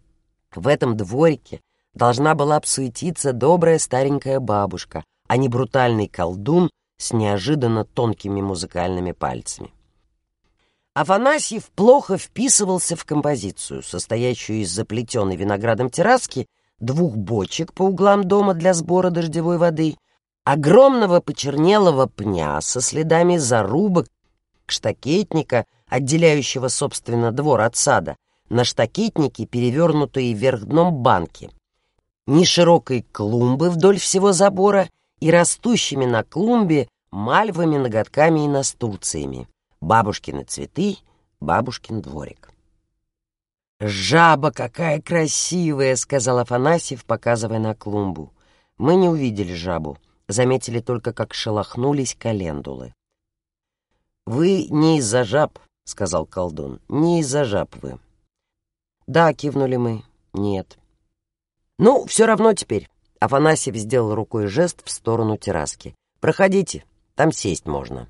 В этом дворике должна была обсуетиться добрая старенькая бабушка, а не брутальный колдун с неожиданно тонкими музыкальными пальцами. Афанасьев плохо вписывался в композицию, состоящую из заплетенной виноградом терраски, двух бочек по углам дома для сбора дождевой воды, огромного почернелого пня со следами зарубок, штакетника, отделяющего, собственно, двор от сада, на штакетнике, перевернутые вверх дном банки, неширокой клумбы вдоль всего забора и растущими на клумбе мальвами, ноготками и настурциями, бабушкины цветы, бабушкин дворик. «Жаба какая красивая!» — сказал Афанасьев, показывая на клумбу. Мы не увидели жабу, заметили только, как шелохнулись календулы. «Вы не из-за жаб», — сказал колдун, — «не из-за жаб вы». «Да», — кивнули мы, — «нет». «Ну, все равно теперь». Афанасьев сделал рукой жест в сторону терраски. «Проходите, там сесть можно».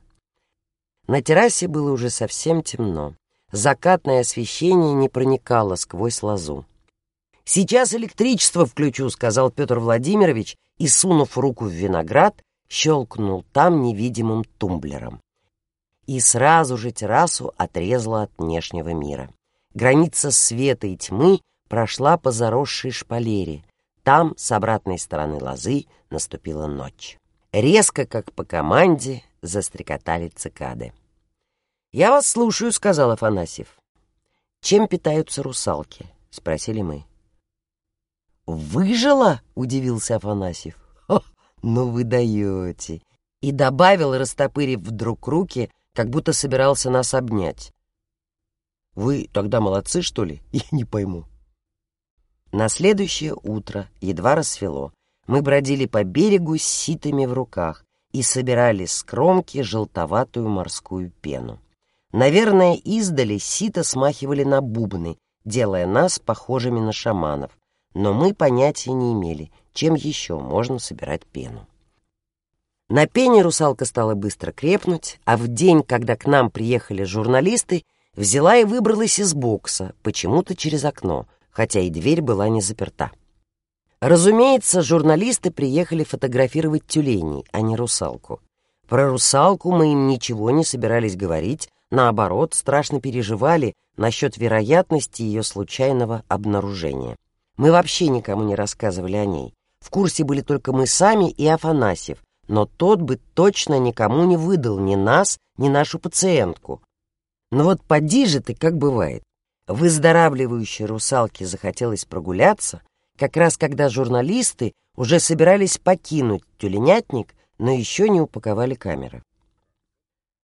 На террасе было уже совсем темно. Закатное освещение не проникало сквозь лозу. «Сейчас электричество включу», — сказал Петр Владимирович и, сунув руку в виноград, щелкнул там невидимым тумблером. И сразу же террасу отрезало от внешнего мира. Граница света и тьмы прошла по заросшей шпалере. Там, с обратной стороны лозы, наступила ночь. Резко, как по команде, застрекотали цикады. «Я вас слушаю», — сказал Афанасьев. «Чем питаются русалки?» — спросили мы. «Выжила?» — удивился Афанасьев. «Хо, ну вы даете!» И добавил, растопырив вдруг руки, как будто собирался нас обнять. «Вы тогда молодцы, что ли? Я не пойму». На следующее утро, едва рассвело, мы бродили по берегу с ситами в руках и собирали с кромки желтоватую морскую пену. Наверное, издали сито смахивали на бубны, делая нас похожими на шаманов, но мы понятия не имели, чем еще можно собирать пену. На пене русалка стала быстро крепнуть, а в день, когда к нам приехали журналисты, взяла и выбралась из бокса, почему-то через окно, хотя и дверь была не заперта. Разумеется, журналисты приехали фотографировать тюленей, а не русалку. Про русалку мы им ничего не собирались говорить, наоборот, страшно переживали насчет вероятности ее случайного обнаружения. Мы вообще никому не рассказывали о ней. В курсе были только мы сами и Афанасьев, но тот бы точно никому не выдал ни нас, ни нашу пациентку. Но вот поди же ты, как бывает. Выздоравливающей русалке захотелось прогуляться, как раз когда журналисты уже собирались покинуть тюленятник, но еще не упаковали камеры.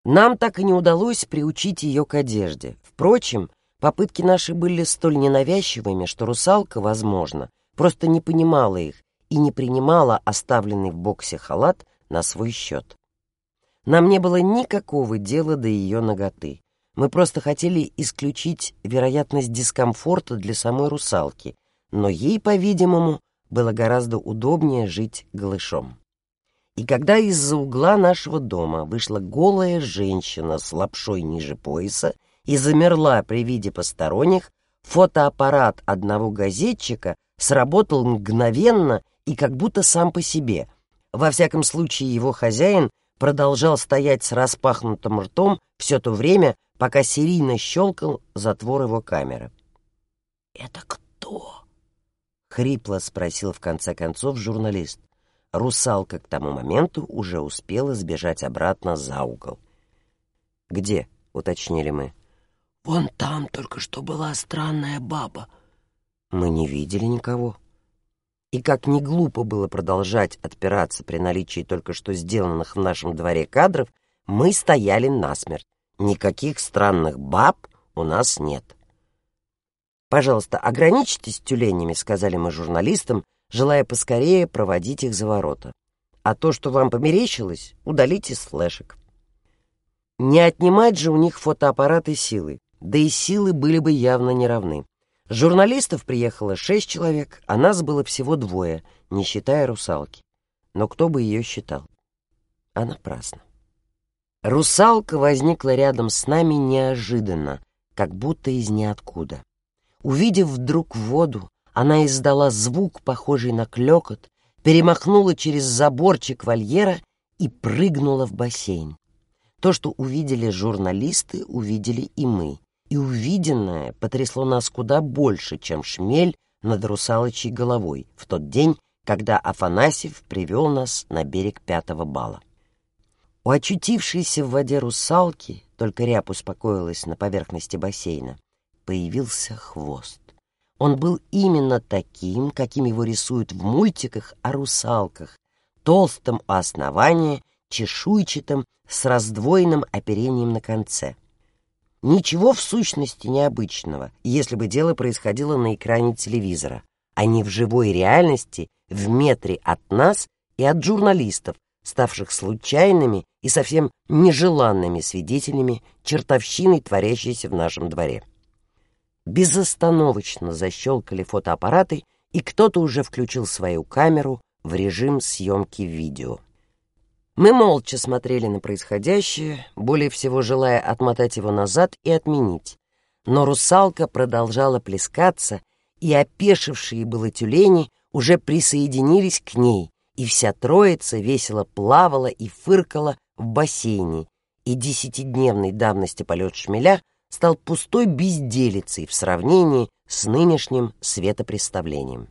Нам так и не удалось приучить ее к одежде. Впрочем, попытки наши были столь ненавязчивыми, что русалка, возможно, просто не понимала их и не принимала оставленный в боксе халат на свой счет. Нам не было никакого дела до ее ноготы. Мы просто хотели исключить вероятность дискомфорта для самой русалки, но ей, по-видимому, было гораздо удобнее жить голышом. И когда из-за угла нашего дома вышла голая женщина с лапшой ниже пояса и замерла при виде посторонних, фотоаппарат одного газетчика сработал мгновенно и как будто сам по себе. Во всяком случае, его хозяин продолжал стоять с распахнутым ртом все то время, пока серийно щелкал затвор его камеры. «Это кто?» — хрипло спросил в конце концов журналист. Русалка к тому моменту уже успела сбежать обратно за угол. «Где?» — уточнили мы. «Вон там только что была странная баба». Мы не видели никого. И как не глупо было продолжать отпираться при наличии только что сделанных в нашем дворе кадров, мы стояли насмерть. Никаких странных баб у нас нет. «Пожалуйста, ограничьтесь тюленями», — сказали мы журналистам, желая поскорее проводить их за ворота. «А то, что вам померещилось, удалите с флешек». Не отнимать же у них фотоаппараты силы, да и силы были бы явно неравны. Журналистов приехало шесть человек, а нас было всего двое, не считая русалки. Но кто бы ее считал? А напрасно. Русалка возникла рядом с нами неожиданно, как будто из ниоткуда. Увидев вдруг воду, она издала звук, похожий на клёкот, перемахнула через заборчик вольера и прыгнула в бассейн. То, что увидели журналисты, увидели и мы. И увиденное потрясло нас куда больше, чем шмель над русалочей головой в тот день, когда Афанасьев привел нас на берег пятого бала. У очутившейся в воде русалки, только ряб успокоилась на поверхности бассейна, появился хвост. Он был именно таким, каким его рисуют в мультиках о русалках, толстым у основания, чешуйчатым, с раздвоенным оперением на конце. Ничего в сущности необычного, если бы дело происходило на экране телевизора, а не в живой реальности в метре от нас и от журналистов, ставших случайными и совсем нежеланными свидетелями чертовщины, творящейся в нашем дворе. Безостановочно защелкали фотоаппараты, и кто-то уже включил свою камеру в режим съемки видео. Мы молча смотрели на происходящее, более всего желая отмотать его назад и отменить. Но русалка продолжала плескаться, и опешившие было тюлени уже присоединились к ней, и вся троица весело плавала и фыркала в бассейне, и десятидневной давности полет шмеля стал пустой безделицей в сравнении с нынешним светопредставлением.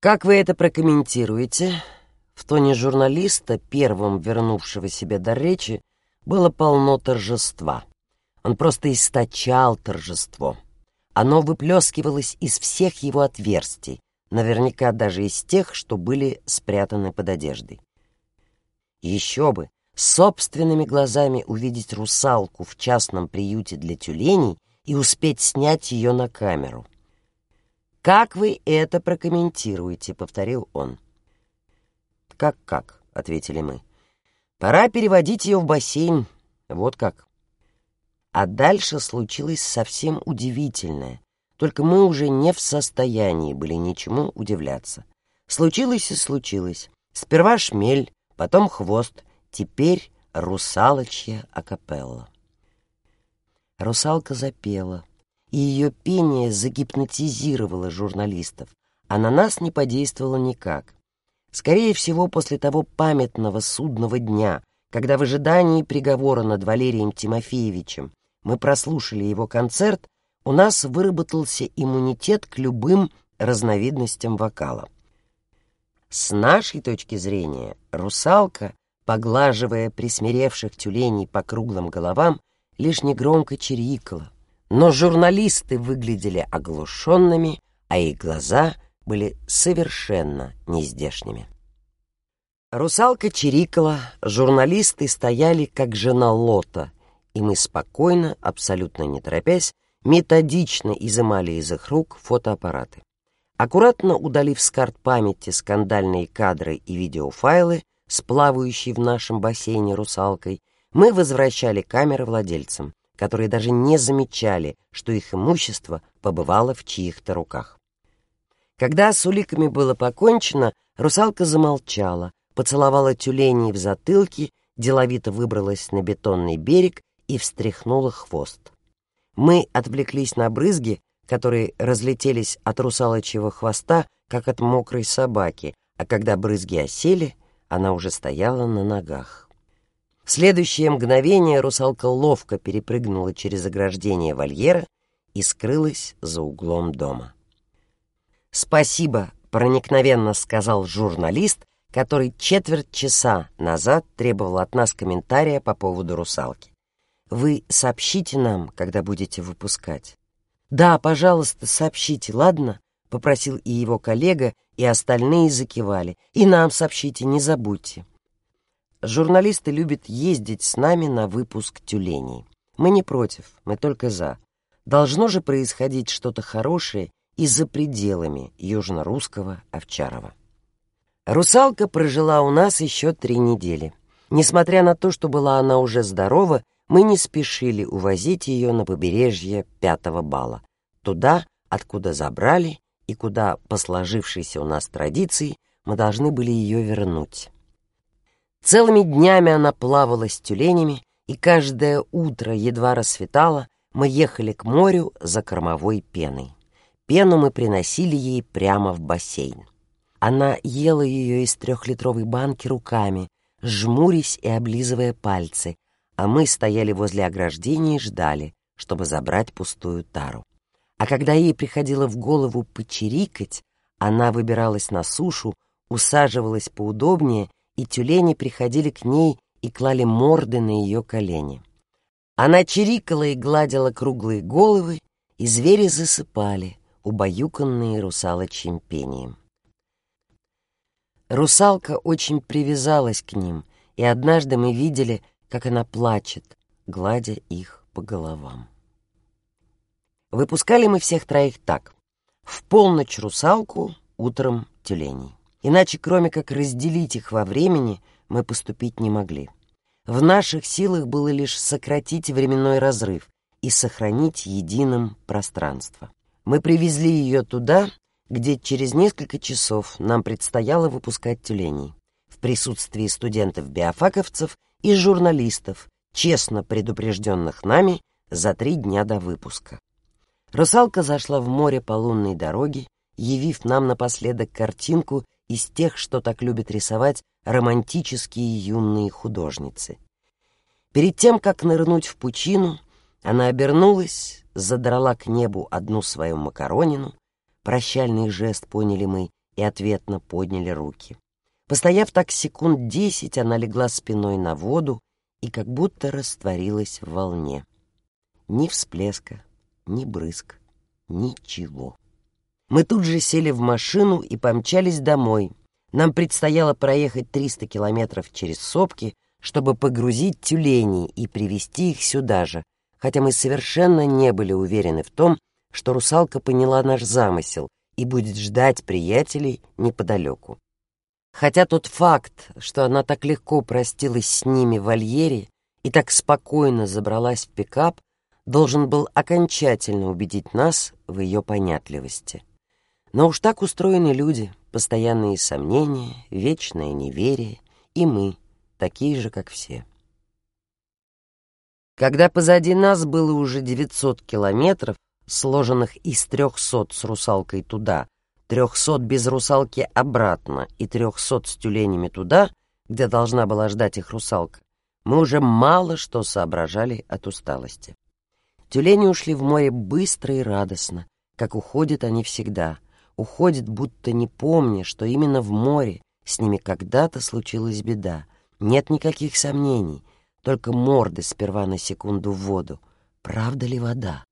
Как вы это прокомментируете? В тоне журналиста, первым вернувшего себе до речи, было полно торжества. Он просто источал торжество. Оно выплескивалось из всех его отверстий, наверняка даже из тех, что были спрятаны под одеждой. Еще бы, собственными глазами увидеть русалку в частном приюте для тюленей и успеть снять ее на камеру. «Как вы это прокомментируете?» — повторил он. «Как-как?» — ответили мы. «Пора переводить ее в бассейн. Вот как». А дальше случилось совсем удивительное. Только мы уже не в состоянии были ничему удивляться. Случилось и случилось. Сперва шмель, потом хвост, теперь русалочья акапелла. Русалка запела, и ее пение загипнотизировало журналистов, а на нас не подействовало никак. Скорее всего, после того памятного судного дня, когда в ожидании приговора над Валерием Тимофеевичем мы прослушали его концерт, у нас выработался иммунитет к любым разновидностям вокала. С нашей точки зрения, русалка, поглаживая присмиревших тюленей по круглым головам, лишь негромко чирикала. Но журналисты выглядели оглушенными, а их глаза были совершенно нездешними. Русалка чирикала, журналисты стояли как жена Лота, и мы спокойно, абсолютно не торопясь, методично изымали из их рук фотоаппараты. Аккуратно удалив с карт памяти скандальные кадры и видеофайлы с плавающей в нашем бассейне русалкой, мы возвращали камеры владельцам, которые даже не замечали, что их имущество побывало в чьих-то руках. Когда с уликами было покончено, русалка замолчала, поцеловала тюленей в затылке, деловито выбралась на бетонный берег и встряхнула хвост. Мы отвлеклись на брызги, которые разлетелись от русалочьего хвоста, как от мокрой собаки, а когда брызги осели, она уже стояла на ногах. В следующее мгновение русалка ловко перепрыгнула через ограждение вольера и скрылась за углом дома. «Спасибо», — проникновенно сказал журналист, который четверть часа назад требовал от нас комментария по поводу русалки. Вы сообщите нам, когда будете выпускать. Да, пожалуйста, сообщите, ладно? Попросил и его коллега, и остальные закивали. И нам сообщите, не забудьте. Журналисты любят ездить с нами на выпуск тюленей. Мы не против, мы только за. Должно же происходить что-то хорошее и за пределами южно-русского Овчарова. Русалка прожила у нас еще три недели. Несмотря на то, что была она уже здорова, мы не спешили увозить ее на побережье пятого бала, туда, откуда забрали и куда, по сложившейся у нас традиции, мы должны были ее вернуть. Целыми днями она плавала с тюленями, и каждое утро, едва рассветало, мы ехали к морю за кормовой пеной. Пену мы приносили ей прямо в бассейн. Она ела ее из трехлитровой банки руками, жмурясь и облизывая пальцы, а мы стояли возле ограждения и ждали, чтобы забрать пустую тару. А когда ей приходило в голову почирикать, она выбиралась на сушу, усаживалась поудобнее, и тюлени приходили к ней и клали морды на ее колени. Она чирикала и гладила круглые головы, и звери засыпали, убаюканные русалочьим пением. Русалка очень привязалась к ним, и однажды мы видели, как она плачет, гладя их по головам. Выпускали мы всех троих так. В полночь русалку, утром тюленей. Иначе, кроме как разделить их во времени, мы поступить не могли. В наших силах было лишь сократить временной разрыв и сохранить единым пространство. Мы привезли ее туда, где через несколько часов нам предстояло выпускать тюленей в присутствии студентов-биофаковцев и журналистов, честно предупрежденных нами за три дня до выпуска. Русалка зашла в море по лунной дороге, явив нам напоследок картинку из тех, что так любят рисовать романтические юные художницы. Перед тем, как нырнуть в пучину, она обернулась, задрала к небу одну свою макаронину, прощальный жест поняли мы и ответно подняли руки. Постояв так секунд десять, она легла спиной на воду и как будто растворилась в волне. Ни всплеска, ни брызг, ничего. Мы тут же сели в машину и помчались домой. Нам предстояло проехать 300 километров через сопки, чтобы погрузить тюленей и привезти их сюда же, хотя мы совершенно не были уверены в том, что русалка поняла наш замысел и будет ждать приятелей неподалеку. Хотя тот факт, что она так легко простилась с ними в вольере и так спокойно забралась в пикап, должен был окончательно убедить нас в ее понятливости. Но уж так устроены люди, постоянные сомнения, вечное неверие, и мы, такие же, как все. Когда позади нас было уже 900 километров, сложенных из 300 с русалкой туда, 300 без русалки обратно и 300 с тюленями туда, где должна была ждать их русалка, мы уже мало что соображали от усталости. Тюлени ушли в море быстро и радостно, как уходят они всегда. Уходят, будто не помня, что именно в море с ними когда-то случилась беда. Нет никаких сомнений, только морды сперва на секунду в воду. Правда ли вода?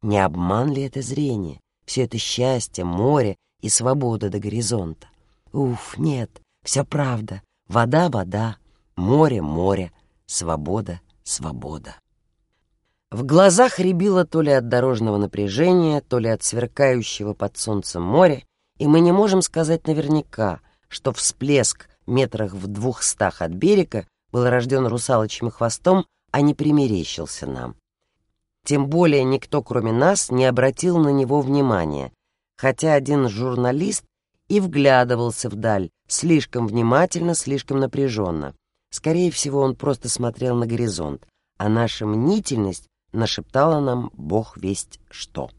Не обман ли это зрение? Все это счастье, море и свобода до горизонта. Уф, нет, все правда. Вода — вода, море — море, свобода — свобода. В глазах рябило то ли от дорожного напряжения, то ли от сверкающего под солнцем моря, и мы не можем сказать наверняка, что всплеск метрах в двухстах от берега был рожден русалочьим хвостом, а не примерещился нам. Тем более никто, кроме нас, не обратил на него внимания, хотя один журналист и вглядывался вдаль, слишком внимательно, слишком напряженно. Скорее всего, он просто смотрел на горизонт, а наша мнительность нашептала нам бог весть что.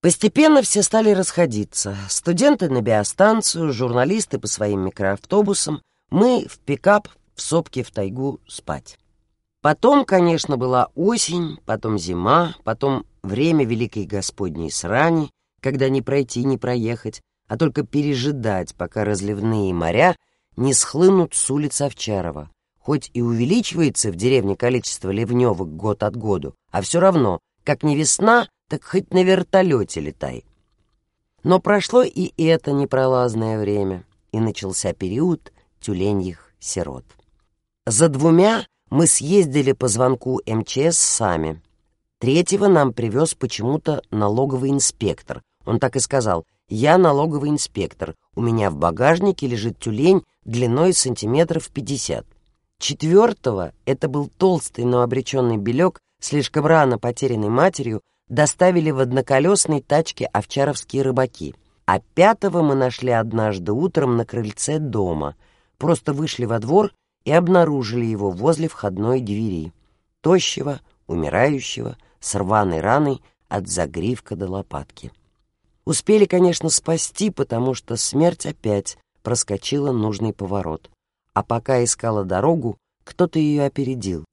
Постепенно все стали расходиться. Студенты на биостанцию, журналисты по своим микроавтобусам, мы в пикап, в сопке в тайгу спать. Потом, конечно, была осень, потом зима, потом время Великой Господней срани, когда не пройти, не проехать, а только пережидать, пока разливные моря не схлынут с улиц Овчарова, Хоть и увеличивается в деревне количество ливневок год от году, а все равно, как не весна, так хоть на вертолете летай. Но прошло и это непролазное время, и начался период тюленьих сирот. За двумя мы съездили по звонку МЧС сами. Третьего нам привез почему-то налоговый инспектор. Он так и сказал, «Я налоговый инспектор, у меня в багажнике лежит тюлень длиной сантиметров пятьдесят». Четвертого, это был толстый, но обреченный белек, слишком рано потерянный матерью, доставили в одноколесной тачке овчаровские рыбаки. А пятого мы нашли однажды утром на крыльце дома. Просто вышли во двор и обнаружили его возле входной двери. Тощего, умирающего, с рваной раной от загривка до лопатки. Успели, конечно, спасти, потому что смерть опять проскочила нужный поворот а пока искала дорогу, кто-то ее опередил.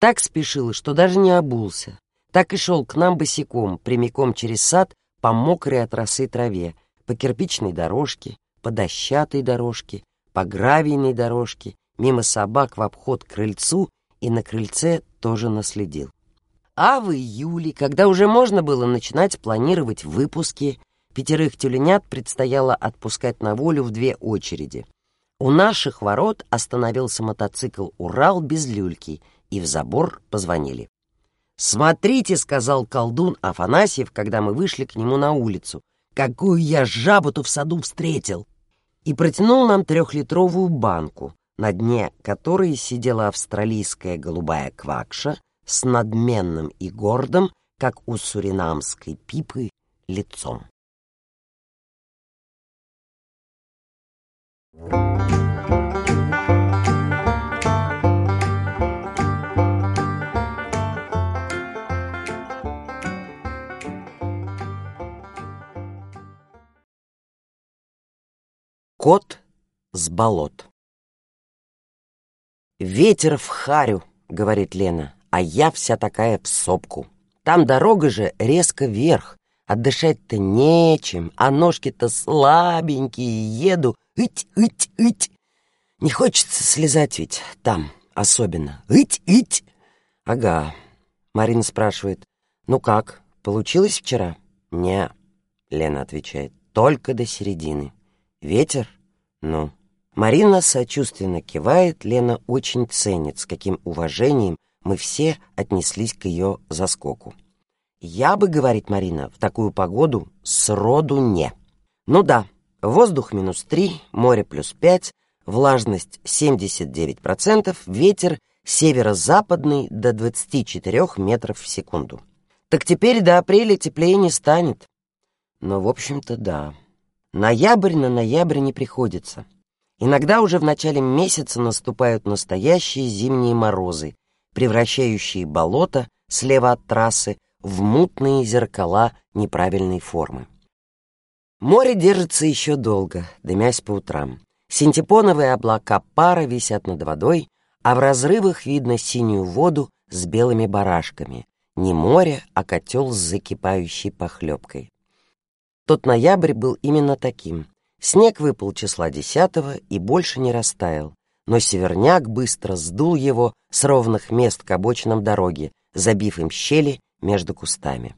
Так спешил, что даже не обулся. Так и шел к нам босиком, прямиком через сад, по мокрой от росы траве, по кирпичной дорожке, по дощатой дорожке, по гравийной дорожке, мимо собак в обход к крыльцу и на крыльце тоже наследил. А в июле, когда уже можно было начинать планировать выпуски, пятерых тюленят предстояло отпускать на волю в две очереди. У наших ворот остановился мотоцикл «Урал» без люльки, и в забор позвонили. «Смотрите», — сказал колдун Афанасьев, когда мы вышли к нему на улицу, «какую я жабу-то в саду встретил!» И протянул нам трехлитровую банку, на дне которой сидела австралийская голубая квакша с надменным и гордым, как у суринамской пипы, лицом. Кот с болот «Ветер в харю», — говорит Лена, — «а я вся такая в сопку. Там дорога же резко вверх, отдышать-то нечем, а ножки-то слабенькие, еду, ить-ить-ить. Не хочется слезать ведь там особенно. Ить-ить. Ага. Марина спрашивает. Ну как, получилось вчера? Не, Лена отвечает. Только до середины. Ветер? Ну. Марина сочувственно кивает, Лена очень ценит, с каким уважением мы все отнеслись к ее заскоку. Я бы, говорит Марина, в такую погоду сроду не. Ну да, воздух минус 3, море плюс 5, влажность 79%, ветер северо-западный до 24 метров в секунду. Так теперь до апреля теплее не станет. Но, в общем-то, да. Ноябрь на ноябрь не приходится. Иногда уже в начале месяца наступают настоящие зимние морозы, превращающие болото слева от трассы в мутные зеркала неправильной формы. Море держится еще долго, дымясь по утрам. Синтепоновые облака пара висят над водой, а в разрывах видно синюю воду с белыми барашками. Не море, а котел с закипающей похлебкой. Тот ноябрь был именно таким. Снег выпал числа десятого и больше не растаял, но северняк быстро сдул его с ровных мест к обочинам дороги, забив им щели между кустами.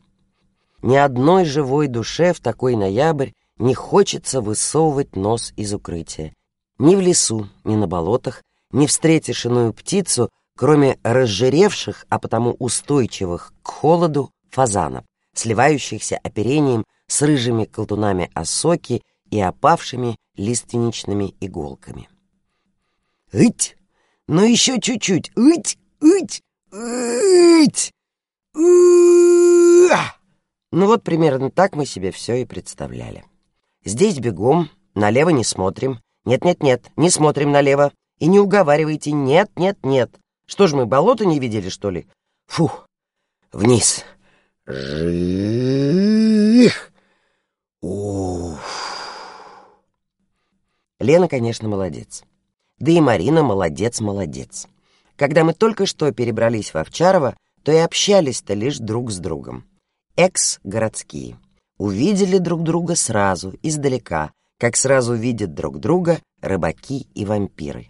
Ни одной живой душе в такой ноябрь не хочется высовывать нос из укрытия. Ни в лесу, ни на болотах не встретишь иную птицу, кроме разжиревших, а потому устойчивых к холоду фазанов, сливающихся оперением с рыжими колтунами осоки и опавшими лиственничными иголками. «Ыть! Ну еще чуть-чуть! Ыть! Ыть! Ыть! Ну вот примерно так мы себе все и представляли. Здесь бегом, налево не смотрим. Нет-нет-нет, не смотрим налево. И не уговаривайте, нет-нет-нет. Что ж мы, болото не видели, что ли? Фух, вниз. Жих. Уф. Лена, конечно, молодец. Да и Марина молодец-молодец. Когда мы только что перебрались в Овчарово, то и общались-то лишь друг с другом. Экс-городские. Увидели друг друга сразу, издалека, как сразу видят друг друга рыбаки и вампиры.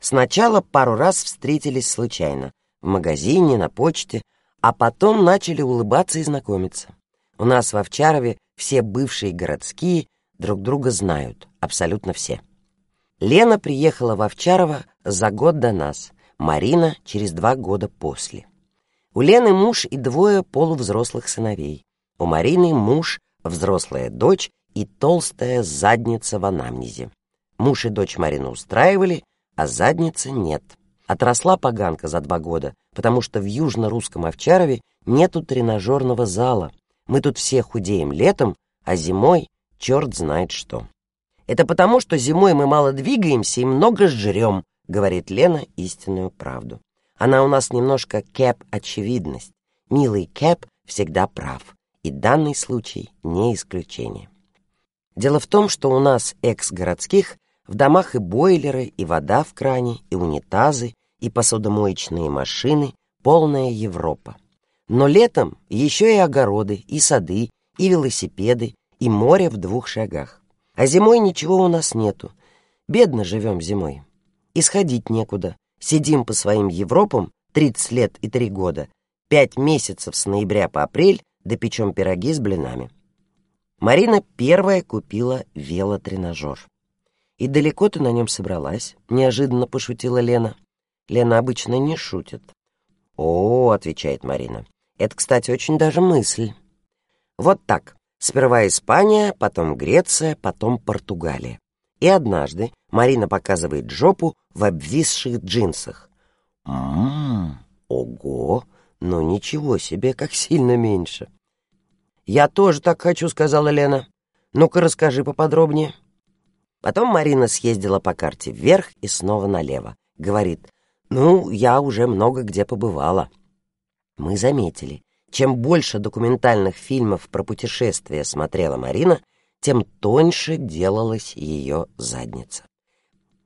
Сначала пару раз встретились случайно, в магазине, на почте, а потом начали улыбаться и знакомиться. У нас в Овчарове все бывшие городские друг друга знают, абсолютно все. Лена приехала в Овчарово за год до нас, Марина через два года после. У Лены муж и двое полувзрослых сыновей. У Марины муж, взрослая дочь и толстая задница в анамнезе. Муж и дочь Марину устраивали, а задницы нет. Отросла поганка за два года, потому что в южно-русском Овчарове нету тренажерного зала. Мы тут все худеем летом, а зимой черт знает что. Это потому, что зимой мы мало двигаемся и много жрем, говорит Лена истинную правду. Она у нас немножко кэп-очевидность. Милый кэп всегда прав, и данный случай не исключение. Дело в том, что у нас экс-городских в домах и бойлеры, и вода в кране, и унитазы, и посудомоечные машины, полная Европа. Но летом еще и огороды, и сады, и велосипеды, и море в двух шагах. А зимой ничего у нас нету. Бедно живем зимой. Исходить некуда. Сидим по своим Европам 30 лет и 3 года, 5 месяцев с ноября по апрель, да печем пироги с блинами. Марина первая купила велотренажер. «И далеко ты на нем собралась?» — неожиданно пошутила Лена. Лена обычно не шутит. «О, — отвечает Марина, — это, кстати, очень даже мысль. Вот так. Сперва Испания, потом Греция, потом Португалия. И однажды Марина показывает жопу в обвисших джинсах. Ммм, ого, ну ничего себе, как сильно меньше. «Я тоже так хочу», — сказала Лена. «Ну-ка, расскажи поподробнее». Потом Марина съездила по карте вверх и снова налево. Говорит, ну, я уже много где побывала. Мы заметили, чем больше документальных фильмов про путешествия смотрела Марина, тем тоньше делалась ее задница.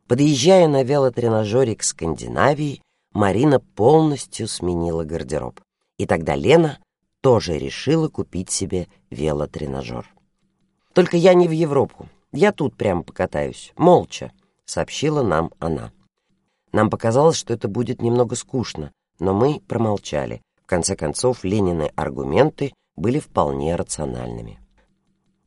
Подъезжая на велотренажере к Скандинавии, Марина полностью сменила гардероб. И тогда Лена тоже решила купить себе велотренажер. Только я не в Европу. Я тут прямо покатаюсь, молча», — сообщила нам она. Нам показалось, что это будет немного скучно, но мы промолчали. Конце концов, Ленины аргументы были вполне рациональными.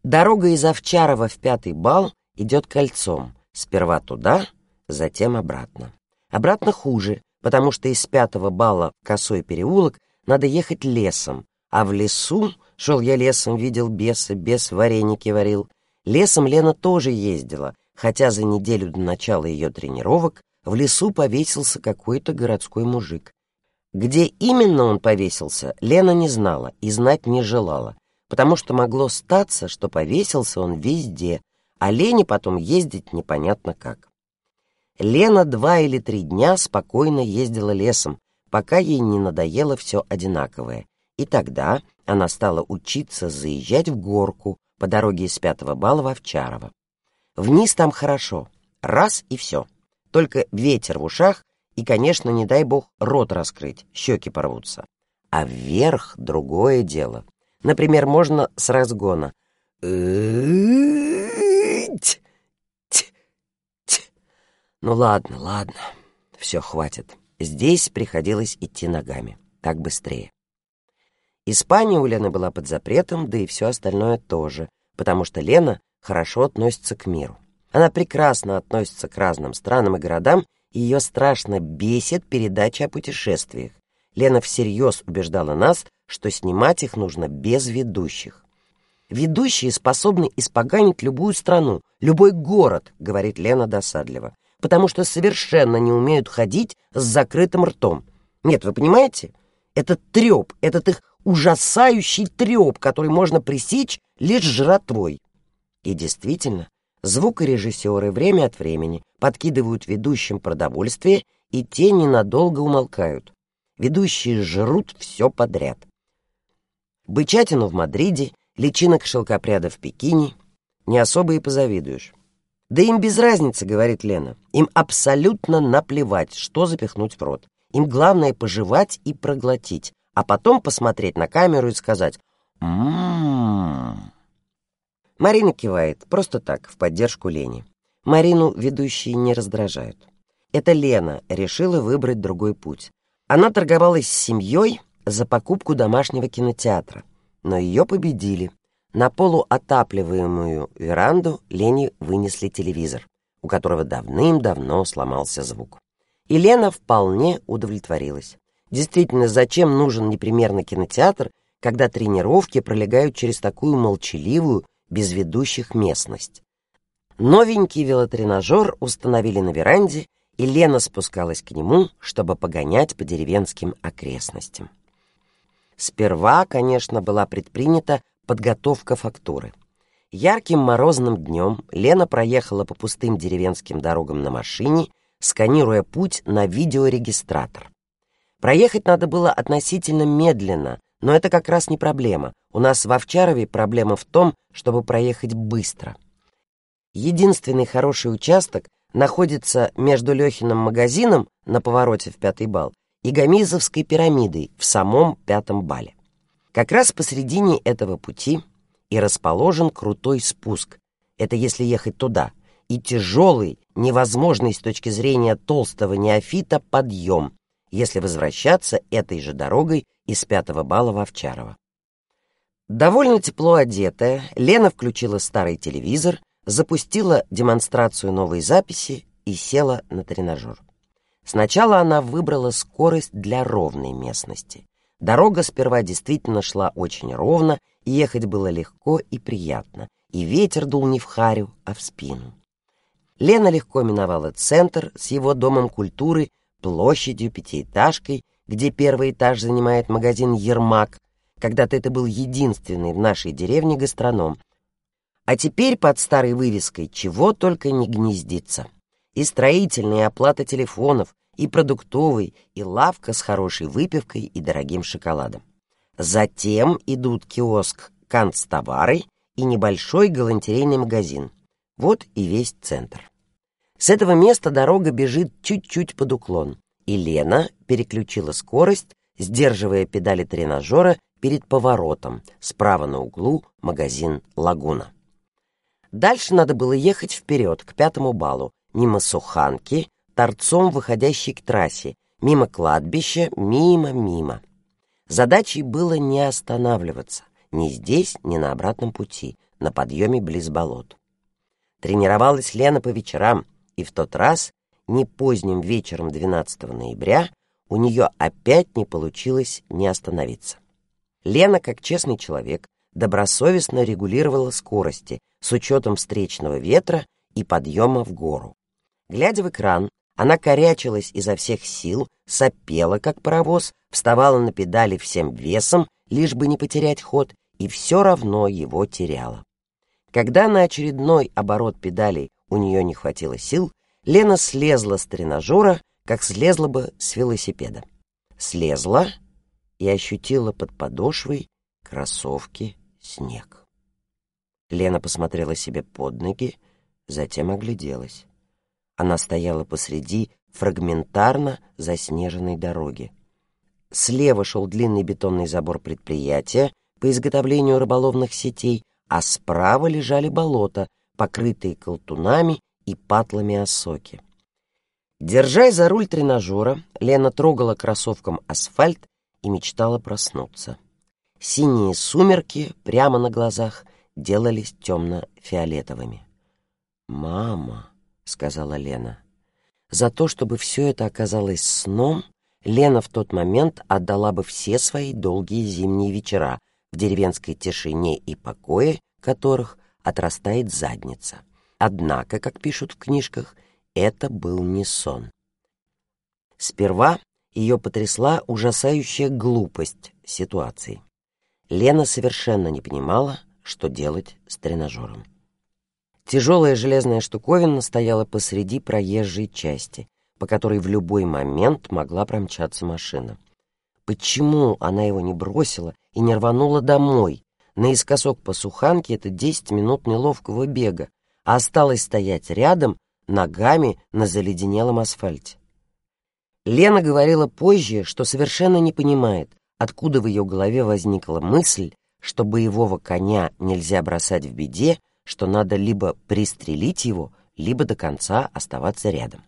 Дорога из Овчарова в пятый бал идет кольцом. Сперва туда, затем обратно. Обратно хуже, потому что из пятого балла в косой переулок надо ехать лесом, А в лесу, шел я лесом, видел беса, бес вареники варил. Лесом Лена тоже ездила, хотя за неделю до начала ее тренировок в лесу повесился какой-то городской мужик. Где именно он повесился, Лена не знала и знать не желала, потому что могло статься, что повесился он везде, а Лене потом ездить непонятно как. Лена два или три дня спокойно ездила лесом, пока ей не надоело все одинаковое, и тогда она стала учиться заезжать в горку по дороге из пятого балла в Овчарово. Вниз там хорошо, раз и все. Только ветер в ушах и, конечно, не дай бог, рот раскрыть, щеки порвутся. А вверх другое дело. Например, можно с разгона. Ну ладно, ладно, все, хватит. Здесь приходилось идти ногами, так быстрее. Испания у Лены была под запретом, да и все остальное тоже, потому что Лена хорошо относится к миру. Она прекрасно относится к разным странам и городам, ее страшно бесит передача о путешествиях. Лена всерьез убеждала нас, что снимать их нужно без ведущих. «Ведущие способны испоганить любую страну, любой город», — говорит Лена досадливо, «потому что совершенно не умеют ходить с закрытым ртом. Нет, вы понимаете? Это треп, этот их ужасающий треп, который можно пресечь лишь жратвой». И действительно, звукорежиссеры время от времени подкидывают ведущим продовольствие, и те ненадолго умолкают. Ведущие жрут все подряд. Бычатину в Мадриде, личинок шелкопряда в Пекине. Не особо и позавидуешь. Да им без разницы, говорит Лена. Им абсолютно наплевать, что запихнуть в рот. Им главное пожевать и проглотить, а потом посмотреть на камеру и сказать «Ммм». Марина кивает, просто так, в поддержку Лени. Марину ведущие не раздражают. Это Лена решила выбрать другой путь. Она торговалась с семьей за покупку домашнего кинотеатра, но ее победили. На полуотапливаемую веранду Лене вынесли телевизор, у которого давным-давно сломался звук. И Лена вполне удовлетворилась. Действительно, зачем нужен непримерно кинотеатр, когда тренировки пролегают через такую молчаливую, без ведущих местность. Новенький велотренажер установили на веранде, и Лена спускалась к нему, чтобы погонять по деревенским окрестностям. Сперва, конечно, была предпринята подготовка фактуры. Ярким морозным днем Лена проехала по пустым деревенским дорогам на машине, сканируя путь на видеорегистратор. Проехать надо было относительно медленно, но это как раз не проблема. У нас в Овчарове проблема в том, чтобы проехать быстро. Единственный хороший участок находится между Лехиным магазином на повороте в Пятый бал и Гамизовской пирамидой в самом Пятом бале. Как раз посредине этого пути и расположен крутой спуск. Это если ехать туда. И тяжелый, невозможный с точки зрения толстого неофита подъем, если возвращаться этой же дорогой из пятого балла в Овчарово. Довольно тепло одетая, Лена включила старый телевизор, запустила демонстрацию новой записи и села на тренажер. Сначала она выбрала скорость для ровной местности. Дорога сперва действительно шла очень ровно, ехать было легко и приятно, и ветер дул не в харю, а в спину. Лена легко миновала центр с его домом культуры, площадью, пятиэтажкой где первый этаж занимает магазин «Ермак». Когда-то это был единственный в нашей деревне гастроном. А теперь под старой вывеской чего только не гнездится. И строительная, оплата телефонов, и продуктовый, и лавка с хорошей выпивкой и дорогим шоколадом. Затем идут киоск «Канцтовары» и небольшой галантерейный магазин. Вот и весь центр. С этого места дорога бежит чуть-чуть под уклон и Лена переключила скорость, сдерживая педали тренажера перед поворотом, справа на углу магазин «Лагуна». Дальше надо было ехать вперед, к пятому балу, мимо Суханки, торцом выходящей к трассе, мимо кладбища, мимо-мимо. Задачей было не останавливаться ни здесь, ни на обратном пути, на подъеме близ болот. Тренировалась Лена по вечерам, и в тот раз не поздним вечером 12 ноября у нее опять не получилось не остановиться. Лена, как честный человек, добросовестно регулировала скорости с учетом встречного ветра и подъема в гору. Глядя в экран, она корячилась изо всех сил, сопела, как паровоз, вставала на педали всем весом, лишь бы не потерять ход, и все равно его теряла. Когда на очередной оборот педалей у нее не хватило сил, Лена слезла с тренажера, как слезла бы с велосипеда. Слезла и ощутила под подошвой кроссовки снег. Лена посмотрела себе под ноги, затем огляделась. Она стояла посреди фрагментарно заснеженной дороги. Слева шел длинный бетонный забор предприятия по изготовлению рыболовных сетей, а справа лежали болота, покрытые колтунами и патлами осоки. Держась за руль тренажера, Лена трогала кроссовком асфальт и мечтала проснуться. Синие сумерки прямо на глазах делались темно-фиолетовыми. «Мама», — сказала Лена. За то, чтобы все это оказалось сном, Лена в тот момент отдала бы все свои долгие зимние вечера в деревенской тишине и покое, которых отрастает задница. Однако, как пишут в книжках, это был не сон. Сперва ее потрясла ужасающая глупость ситуации. Лена совершенно не понимала, что делать с тренажером. Тяжелая железная штуковина стояла посреди проезжей части, по которой в любой момент могла промчаться машина. Почему она его не бросила и не рванула домой? Наискосок по суханке это десять минут неловкого бега, а осталось стоять рядом, ногами на заледенелом асфальте. Лена говорила позже, что совершенно не понимает, откуда в ее голове возникла мысль, что боевого коня нельзя бросать в беде, что надо либо пристрелить его, либо до конца оставаться рядом.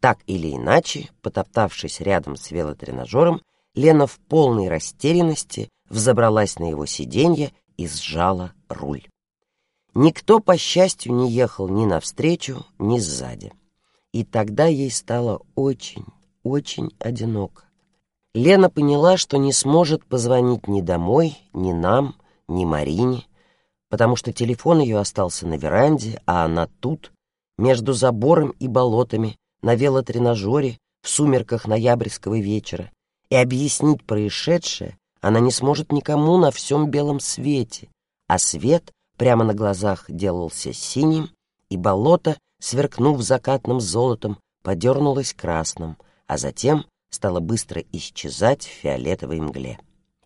Так или иначе, потоптавшись рядом с велотренажером, Лена в полной растерянности взобралась на его сиденье и сжала руль. Никто, по счастью, не ехал ни навстречу, ни сзади. И тогда ей стало очень, очень одиноко. Лена поняла, что не сможет позвонить ни домой, ни нам, ни Марине, потому что телефон ее остался на веранде, а она тут, между забором и болотами, на велотренажере, в сумерках ноябрьского вечера, и объяснить происшедшее она не сможет никому на всем белом свете, а свет прямо на глазах делался синим, и болото, сверкнув закатным золотом, подернулось красным, а затем стало быстро исчезать в фиолетовой мгле.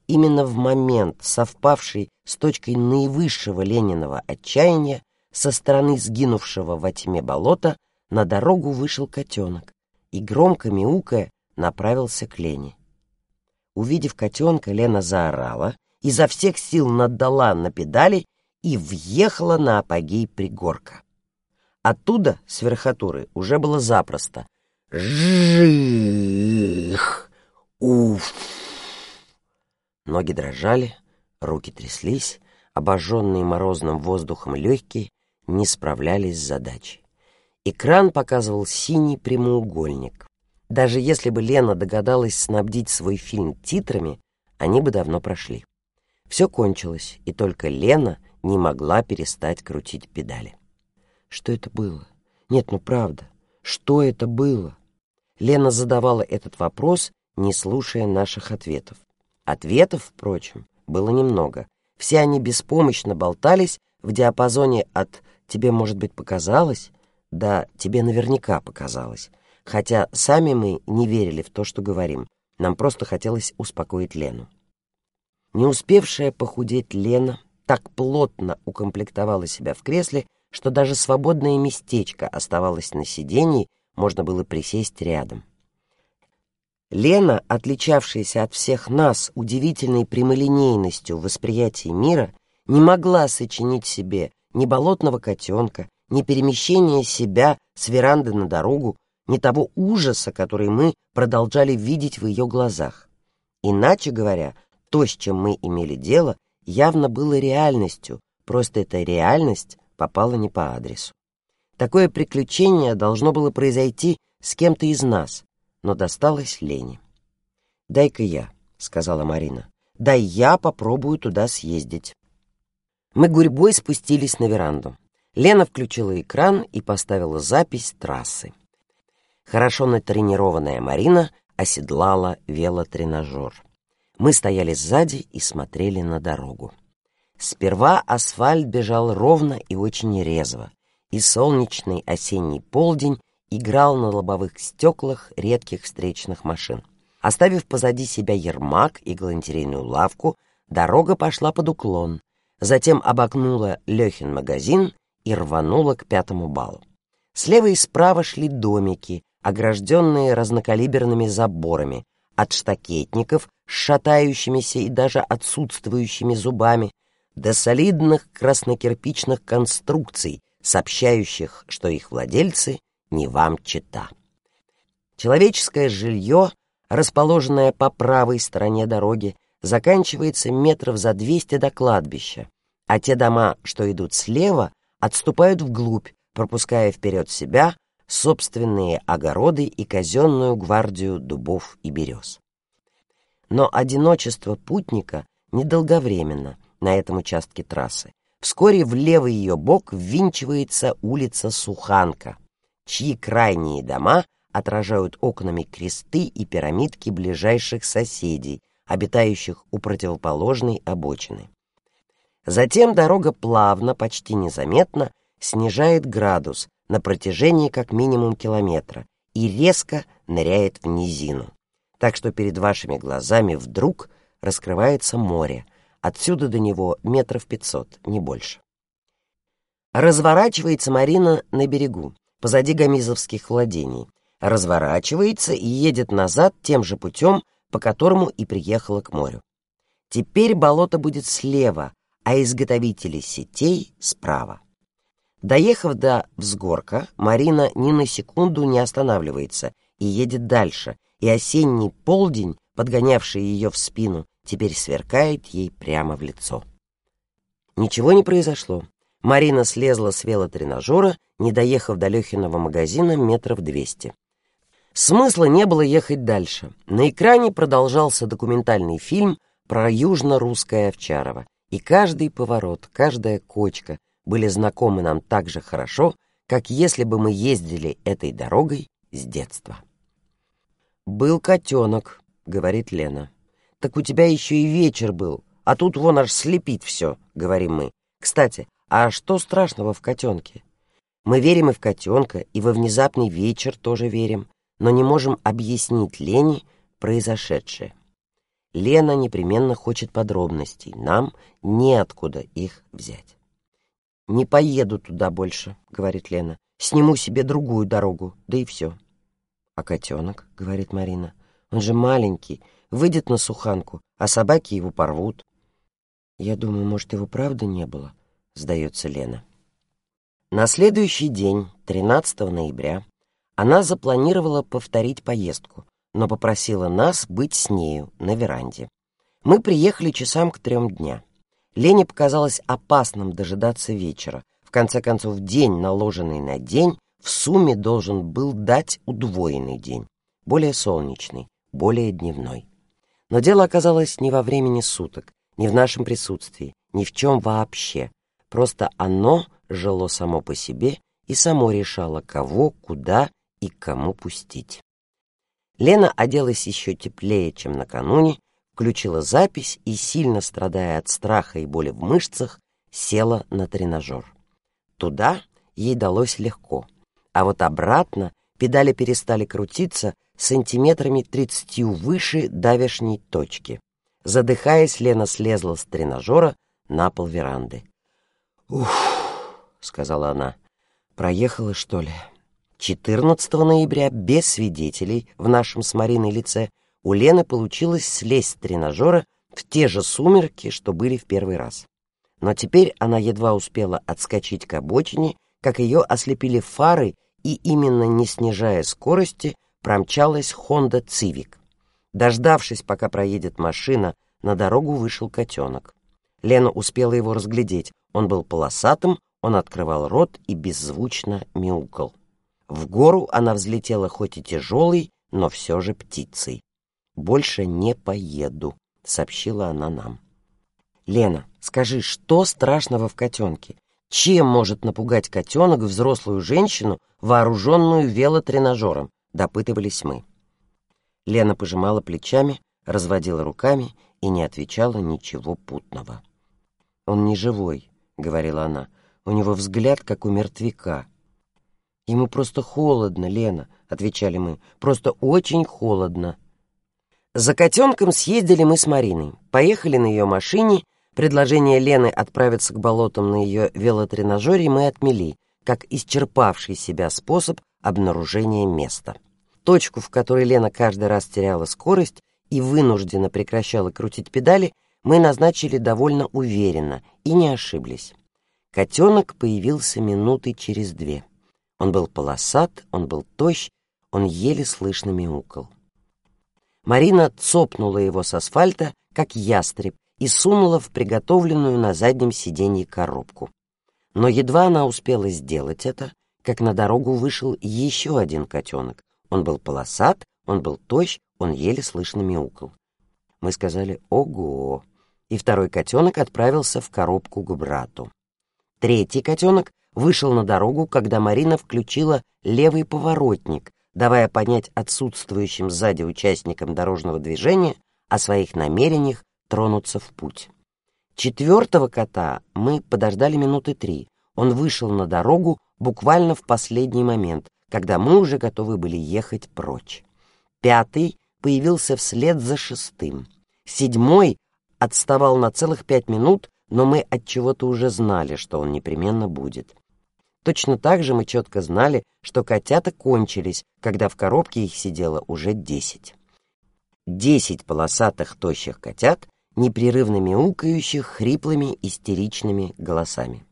Именно в момент, совпавший с точкой наивысшего Лениного отчаяния, со стороны сгинувшего во тьме болота, на дорогу вышел котенок и, громко мяукая, направился к Лене. Увидев котенка, Лена заорала, изо всех сил наддала на педали и въехала на апогей пригорка. Оттуда, с верхотуры, уже было запросто. Жих! Уф! Ноги дрожали, руки тряслись, обожженные морозным воздухом легкие не справлялись с задачей. Экран показывал синий прямоугольник. Даже если бы Лена догадалась снабдить свой фильм титрами, они бы давно прошли. Все кончилось, и только Лена не могла перестать крутить педали. Что это было? Нет, ну правда, что это было? Лена задавала этот вопрос, не слушая наших ответов. Ответов, впрочем, было немного. Все они беспомощно болтались в диапазоне от «тебе, может быть, показалось» до «тебе наверняка показалось», хотя сами мы не верили в то, что говорим. Нам просто хотелось успокоить Лену. Не успевшая похудеть Лена так плотно укомплектовала себя в кресле, что даже свободное местечко оставалось на сиденье, можно было присесть рядом. Лена, отличавшаяся от всех нас удивительной прямолинейностью в восприятии мира, не могла сочинить себе ни болотного котенка, ни перемещения себя с веранды на дорогу, ни того ужаса, который мы продолжали видеть в ее глазах. Иначе говоря, то, с чем мы имели дело, явно было реальностью, просто эта реальность попала не по адресу. Такое приключение должно было произойти с кем-то из нас, но досталось Лене. «Дай-ка я», — сказала Марина. Да я попробую туда съездить. Мы гурьбой спустились на веранду. Лена включила экран и поставила запись трассы. Хорошо натренированная Марина оседлала велотренажер. Мы стояли сзади и смотрели на дорогу. Сперва асфальт бежал ровно и очень резво, и солнечный осенний полдень играл на лобовых стеклах редких встречных машин. Оставив позади себя Ермак и галантерейную лавку, дорога пошла под уклон, затем обогнула Лехин магазин и рванула к пятому балу. Слева и справа шли домики, огражденные разнокалиберными заборами, от штакетников с шатающимися и даже отсутствующими зубами до солидных краснокирпичных конструкций, сообщающих, что их владельцы не вам чита. Человеческое жилье расположенная по правой стороне дороги, заканчивается метров за двести до кладбища, а те дома, что идут слева, отступают вглубь, пропуская вперед себя собственные огороды и казенную гвардию дубов и берез. Но одиночество путника недолговременно на этом участке трассы. Вскоре в левый ее бок ввинчивается улица Суханка, чьи крайние дома отражают окнами кресты и пирамидки ближайших соседей, обитающих у противоположной обочины. Затем дорога плавно, почти незаметно, снижает градус на протяжении как минимум километра и резко ныряет в низину. Так что перед вашими глазами вдруг раскрывается море, отсюда до него метров пятьсот, не больше. Разворачивается Марина на берегу, позади гамизовских владений, разворачивается и едет назад тем же путем, по которому и приехала к морю. Теперь болото будет слева, а изготовители сетей справа. Доехав до взгорка, Марина ни на секунду не останавливается и едет дальше, и осенний полдень, подгонявший ее в спину, теперь сверкает ей прямо в лицо. Ничего не произошло. Марина слезла с велотренажера, не доехав до Лехиного магазина метров двести. Смысла не было ехать дальше. На экране продолжался документальный фильм про южно-русское Овчарово, и каждый поворот, каждая кочка были знакомы нам так же хорошо, как если бы мы ездили этой дорогой с детства. «Был котенок», — говорит Лена. «Так у тебя еще и вечер был, а тут вон аж слепит все», — говорим мы. «Кстати, а что страшного в котенке?» Мы верим и в котенка, и во внезапный вечер тоже верим но не можем объяснить Лене произошедшее. Лена непременно хочет подробностей, нам неоткуда их взять. «Не поеду туда больше», — говорит Лена. «Сниму себе другую дорогу, да и все». «А котенок?» — говорит Марина. «Он же маленький, выйдет на суханку, а собаки его порвут». «Я думаю, может, его правда не было?» — сдается Лена. На следующий день, 13 ноября, она запланировала повторить поездку, но попросила нас быть с нею на веранде. Мы приехали часам к трем дня. Лене показалось опасным дожидаться вечера. В конце концов, день, наложенный на день, в сумме должен был дать удвоенный день, более солнечный, более дневной. Но дело оказалось не во времени суток, не в нашем присутствии, ни в чем вообще. Просто оно жило само по себе и само решало, кого, куда и кому пустить. Лена оделась еще теплее, чем накануне, включила запись и, сильно страдая от страха и боли в мышцах, села на тренажер. Туда ей далось легко, а вот обратно педали перестали крутиться сантиметрами тридцатью выше давешней точки. Задыхаясь, Лена слезла с тренажера на пол веранды. «Ух!» — сказала она. «Проехала, что ли?» 14 ноября без свидетелей в нашем с Мариной лице у Лены получилось слезть с тренажера в те же сумерки, что были в первый раз. Но теперь она едва успела отскочить к обочине, как ее ослепили фары, и именно не снижая скорости промчалась Honda Civic. Дождавшись, пока проедет машина, на дорогу вышел котенок. Лена успела его разглядеть. Он был полосатым, он открывал рот и беззвучно мяукал. В гору она взлетела хоть и тяжелой, но все же птицей. «Больше не поеду», — сообщила она нам. «Лена, скажи, что страшного в котенке? Чем может напугать котенок взрослую женщину, вооруженную велотренажером?» — допытывались мы. Лена пожимала плечами, разводила руками и не отвечала ничего путного. «Он не живой», — говорила она. «У него взгляд, как у мертвяка». «Ему просто холодно, Лена», — отвечали мы. «Просто очень холодно». За котенком съездили мы с Мариной. Поехали на ее машине. Предложение Лены отправиться к болотам на ее велотренажере мы отмели, как исчерпавший себя способ обнаружения места. Точку, в которой Лена каждый раз теряла скорость и вынужденно прекращала крутить педали, мы назначили довольно уверенно и не ошиблись. Котенок появился минуты через две. Он был полосат, он был тощ, он еле слышно мяукал. Марина цопнула его с асфальта, как ястреб, и сунула в приготовленную на заднем сиденье коробку. Но едва она успела сделать это, как на дорогу вышел еще один котенок. Он был полосат, он был тощ, он еле слышно мяукал. Мы сказали «Ого!» и второй котенок отправился в коробку к брату. Третий котенок вышел на дорогу, когда Марина включила левый поворотник, давая понять отсутствующим сзади участникам дорожного движения о своих намерениях тронуться в путь. Четвертого кота мы подождали минуты три. Он вышел на дорогу буквально в последний момент, когда мы уже готовы были ехать прочь. Пятый появился вслед за шестым. Седьмой отставал на целых пять минут, но мы от чего-то уже знали, что он непременно будет. Точно так же мы четко знали, что котята кончились, когда в коробке их сидело уже десять. Десять полосатых тощих котят, непрерывно мяукающих хриплыми истеричными голосами.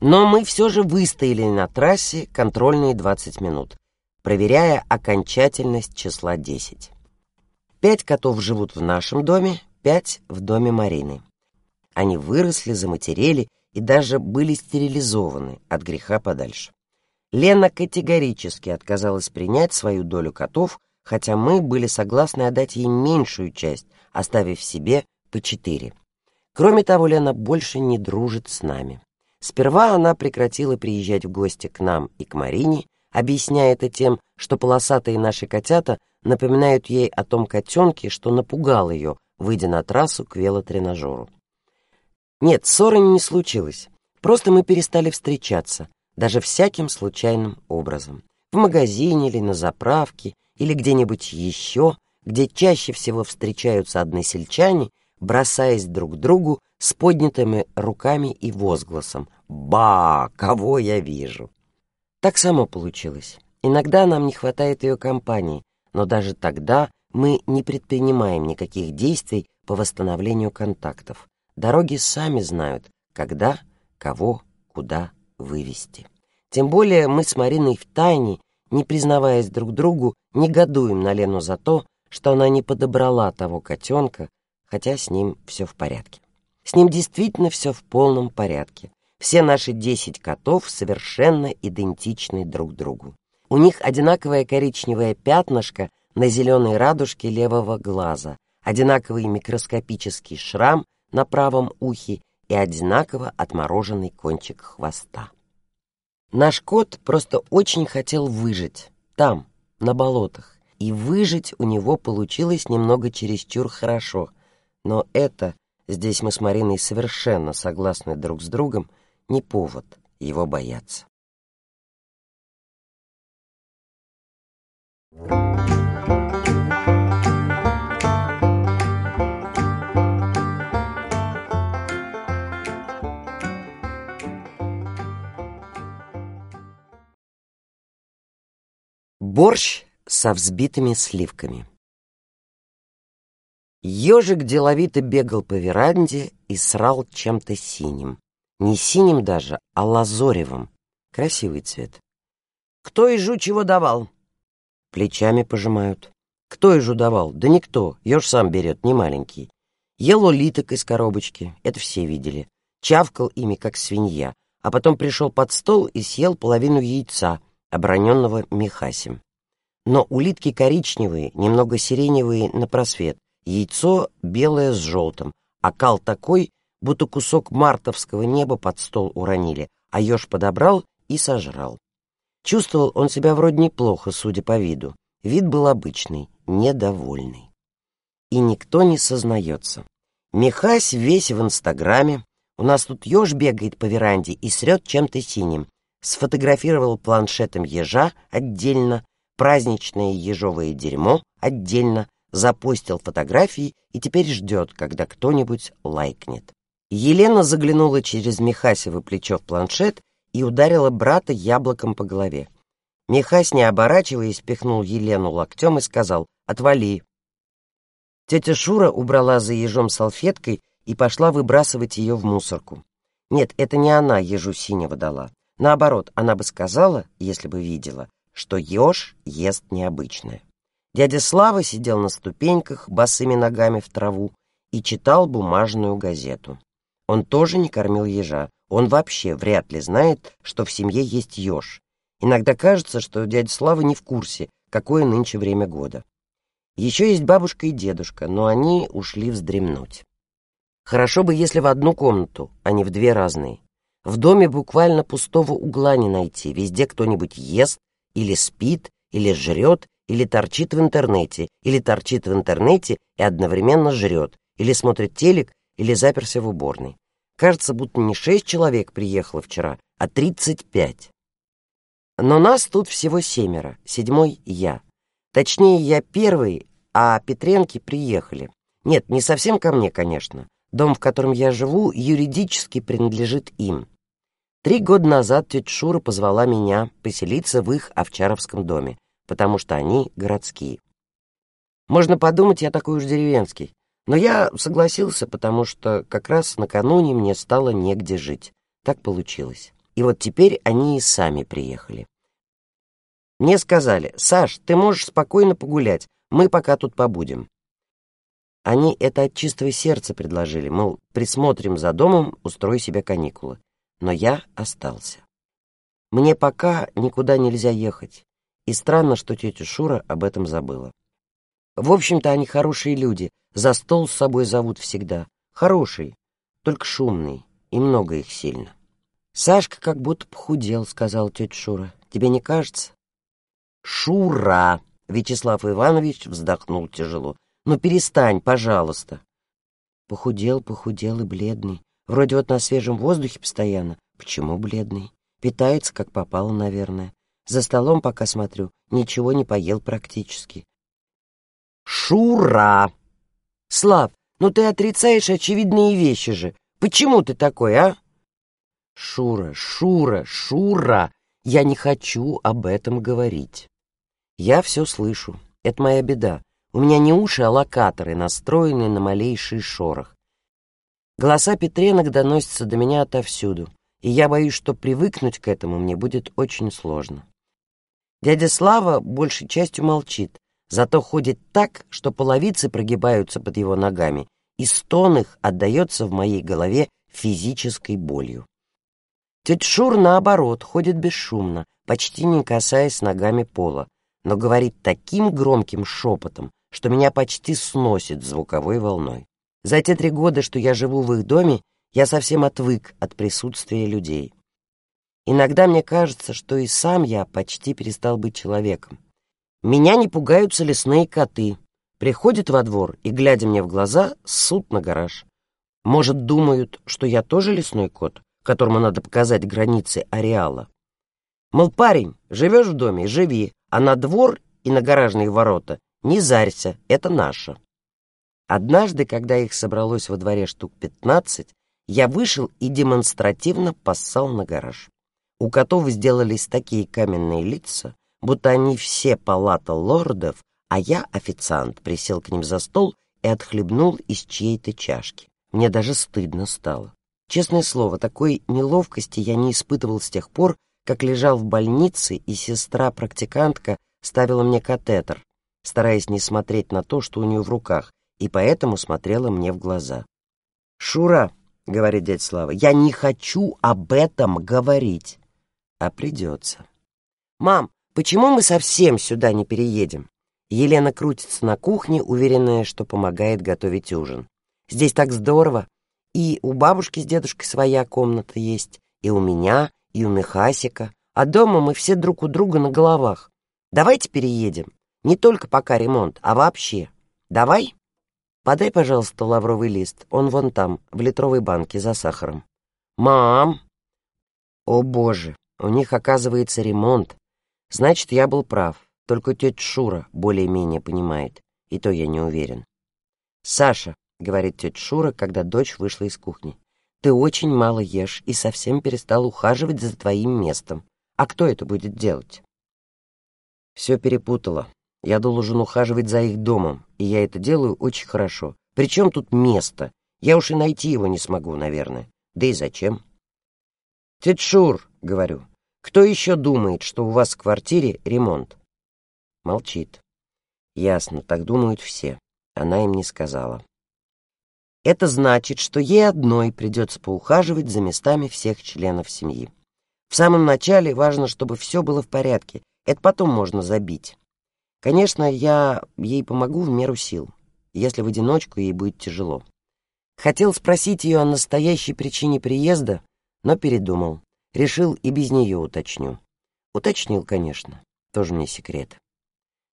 Но мы все же выстояли на трассе контрольные 20 минут, проверяя окончательность числа 10. Пять котов живут в нашем доме, пять в доме Марины. Они выросли, заматерели и даже были стерилизованы от греха подальше. Лена категорически отказалась принять свою долю котов, хотя мы были согласны отдать ей меньшую часть, оставив себе по четыре. Кроме того, Лена больше не дружит с нами. Сперва она прекратила приезжать в гости к нам и к Марине, объясняя это тем, что полосатые наши котята напоминают ей о том котенке, что напугал ее, выйдя на трассу к велотренажеру. Нет, ссоры не случилось. Просто мы перестали встречаться, даже всяким случайным образом. В магазине или на заправке, или где-нибудь еще, где чаще всего встречаются односельчане, бросаясь друг к другу с поднятыми руками и возгласом «Ба! Кого я вижу!». Так само получилось. Иногда нам не хватает ее компании, но даже тогда мы не предпринимаем никаких действий по восстановлению контактов. Дороги сами знают, когда, кого, куда вывести. Тем более мы с Мариной в тайне, не признаваясь друг другу, негодуем на Лену за то, что она не подобрала того котенка, хотя с ним все в порядке. С ним действительно все в полном порядке. Все наши десять котов совершенно идентичны друг другу. У них одинаковое коричневое пятнышко на зеленой радужке левого глаза, одинаковый микроскопический шрам на правом ухе и одинаково отмороженный кончик хвоста. Наш кот просто очень хотел выжить там, на болотах, и выжить у него получилось немного чересчур хорошо, но это, здесь мы с Мариной совершенно согласны друг с другом, не повод его бояться. Thank you. Борщ со взбитыми сливками. Ежик деловито бегал по веранде и срал чем-то синим. Не синим даже, а лазоревым. Красивый цвет. «Кто ежу чего давал?» Плечами пожимают. «Кто ежу давал?» «Да никто. Еж сам берет, не маленький. Ел улиток из коробочки, это все видели. Чавкал ими, как свинья, а потом пришел под стол и съел половину яйца, оброненного Михасем. Но улитки коричневые, немного сиреневые на просвет, Яйцо белое с желтым, а кал такой, будто кусок мартовского неба под стол уронили, а еж подобрал и сожрал. Чувствовал он себя вроде неплохо, судя по виду. Вид был обычный, недовольный. И никто не сознается. Михась весь в инстаграме. У нас тут еж бегает по веранде и срет чем-то синим. Сфотографировал планшетом ежа отдельно, праздничное ежовое дерьмо отдельно, запостил фотографии и теперь ждет, когда кто-нибудь лайкнет. Елена заглянула через Михасево плечо в планшет и ударила брата яблоком по голове. Михась, не оборачиваясь, пихнул Елену локтем и сказал «Отвали». Тетя Шура убрала за ежом салфеткой и пошла выбрасывать ее в мусорку. Нет, это не она ежу синего дала. Наоборот, она бы сказала, если бы видела, что еж ест необычное. Дядя Слава сидел на ступеньках, босыми ногами в траву, и читал бумажную газету. Он тоже не кормил ежа. Он вообще вряд ли знает, что в семье есть еж. Иногда кажется, что дядя Слава не в курсе, какое нынче время года. Еще есть бабушка и дедушка, но они ушли вздремнуть. Хорошо бы, если в одну комнату, а не в две разные. В доме буквально пустого угла не найти. Везде кто-нибудь ест, или спит, или жрет, или торчит в интернете, или торчит в интернете и одновременно жрет, или смотрит телек, или заперся в уборной. Кажется, будто не шесть человек приехало вчера, а тридцать пять. Но нас тут всего семеро, седьмой я. Точнее, я первый, а Петренки приехали. Нет, не совсем ко мне, конечно. Дом, в котором я живу, юридически принадлежит им. Три года назад тетя Шура позвала меня поселиться в их овчаровском доме потому что они городские. Можно подумать, я такой уж деревенский. Но я согласился, потому что как раз накануне мне стало негде жить. Так получилось. И вот теперь они и сами приехали. Мне сказали, «Саш, ты можешь спокойно погулять, мы пока тут побудем». Они это от чистого сердца предложили, мол, присмотрим за домом, устрой себе каникулы. Но я остался. Мне пока никуда нельзя ехать. И странно, что тетя Шура об этом забыла. В общем-то, они хорошие люди, за стол с собой зовут всегда. Хорошие, только шумные, и много их сильно. «Сашка как будто похудел», — сказал тетя Шура. «Тебе не кажется?» «Шура!» — Вячеслав Иванович вздохнул тяжело. «Ну перестань, пожалуйста». Похудел, похудел и бледный. Вроде вот на свежем воздухе постоянно. Почему бледный? Питается, как попало, наверное. За столом, пока смотрю, ничего не поел практически. Шура! Слав, ну ты отрицаешь очевидные вещи же. Почему ты такой, а? Шура, Шура, Шура! Я не хочу об этом говорить. Я все слышу. Это моя беда. У меня не уши, а локаторы, настроенные на малейший шорох. Голоса Петренок доносятся до меня отовсюду, и я боюсь, что привыкнуть к этому мне будет очень сложно. Дядя Слава большей частью молчит, зато ходит так, что половицы прогибаются под его ногами, и стон их отдается в моей голове физической болью. Тетя Шур, наоборот, ходит бесшумно, почти не касаясь ногами пола, но говорит таким громким шепотом, что меня почти сносит звуковой волной. За те три года, что я живу в их доме, я совсем отвык от присутствия людей. Иногда мне кажется, что и сам я почти перестал быть человеком. Меня не пугаются лесные коты. Приходят во двор и, глядя мне в глаза, ссут на гараж. Может, думают, что я тоже лесной кот, которому надо показать границы ареала. Мол, парень, живешь в доме, живи, а на двор и на гаражные ворота не зарься, это наше. Однажды, когда их собралось во дворе штук пятнадцать, я вышел и демонстративно поссал на гараж. У котов сделались такие каменные лица, будто они все палата лордов, а я, официант, присел к ним за стол и отхлебнул из чьей-то чашки. Мне даже стыдно стало. Честное слово, такой неловкости я не испытывал с тех пор, как лежал в больнице, и сестра-практикантка ставила мне катетер, стараясь не смотреть на то, что у нее в руках, и поэтому смотрела мне в глаза. «Шура», — говорит дядя Слава, — «я не хочу об этом говорить» а придется. «Мам, почему мы совсем сюда не переедем? Елена крутится на кухне, уверенная, что помогает готовить ужин. Здесь так здорово. И у бабушки с дедушкой своя комната есть, и у меня, и у Михасика. А дома мы все друг у друга на головах. Давайте переедем. Не только пока ремонт, а вообще. Давай? Подай, пожалуйста, лавровый лист. Он вон там, в литровой банке, за сахаром. Мам! О, боже, у них, оказывается, ремонт. Значит, я был прав. Только тетя Шура более-менее понимает. И то я не уверен. «Саша», — говорит тетя Шура, когда дочь вышла из кухни, «ты очень мало ешь и совсем перестал ухаживать за твоим местом. А кто это будет делать?» Все перепутала. Я должен ухаживать за их домом, и я это делаю очень хорошо. Причем тут место? Я уж и найти его не смогу, наверное. Да и зачем? «Тетя Шур», — говорю, — «кто еще думает, что у вас в квартире ремонт?» Молчит. Ясно, так думают все. Она им не сказала. Это значит, что ей одной придется поухаживать за местами всех членов семьи. В самом начале важно, чтобы все было в порядке. Это потом можно забить. Конечно, я ей помогу в меру сил, если в одиночку ей будет тяжело. Хотел спросить ее о настоящей причине приезда, но передумал. Решил и без нее уточню. Уточнил, конечно, тоже не секрет.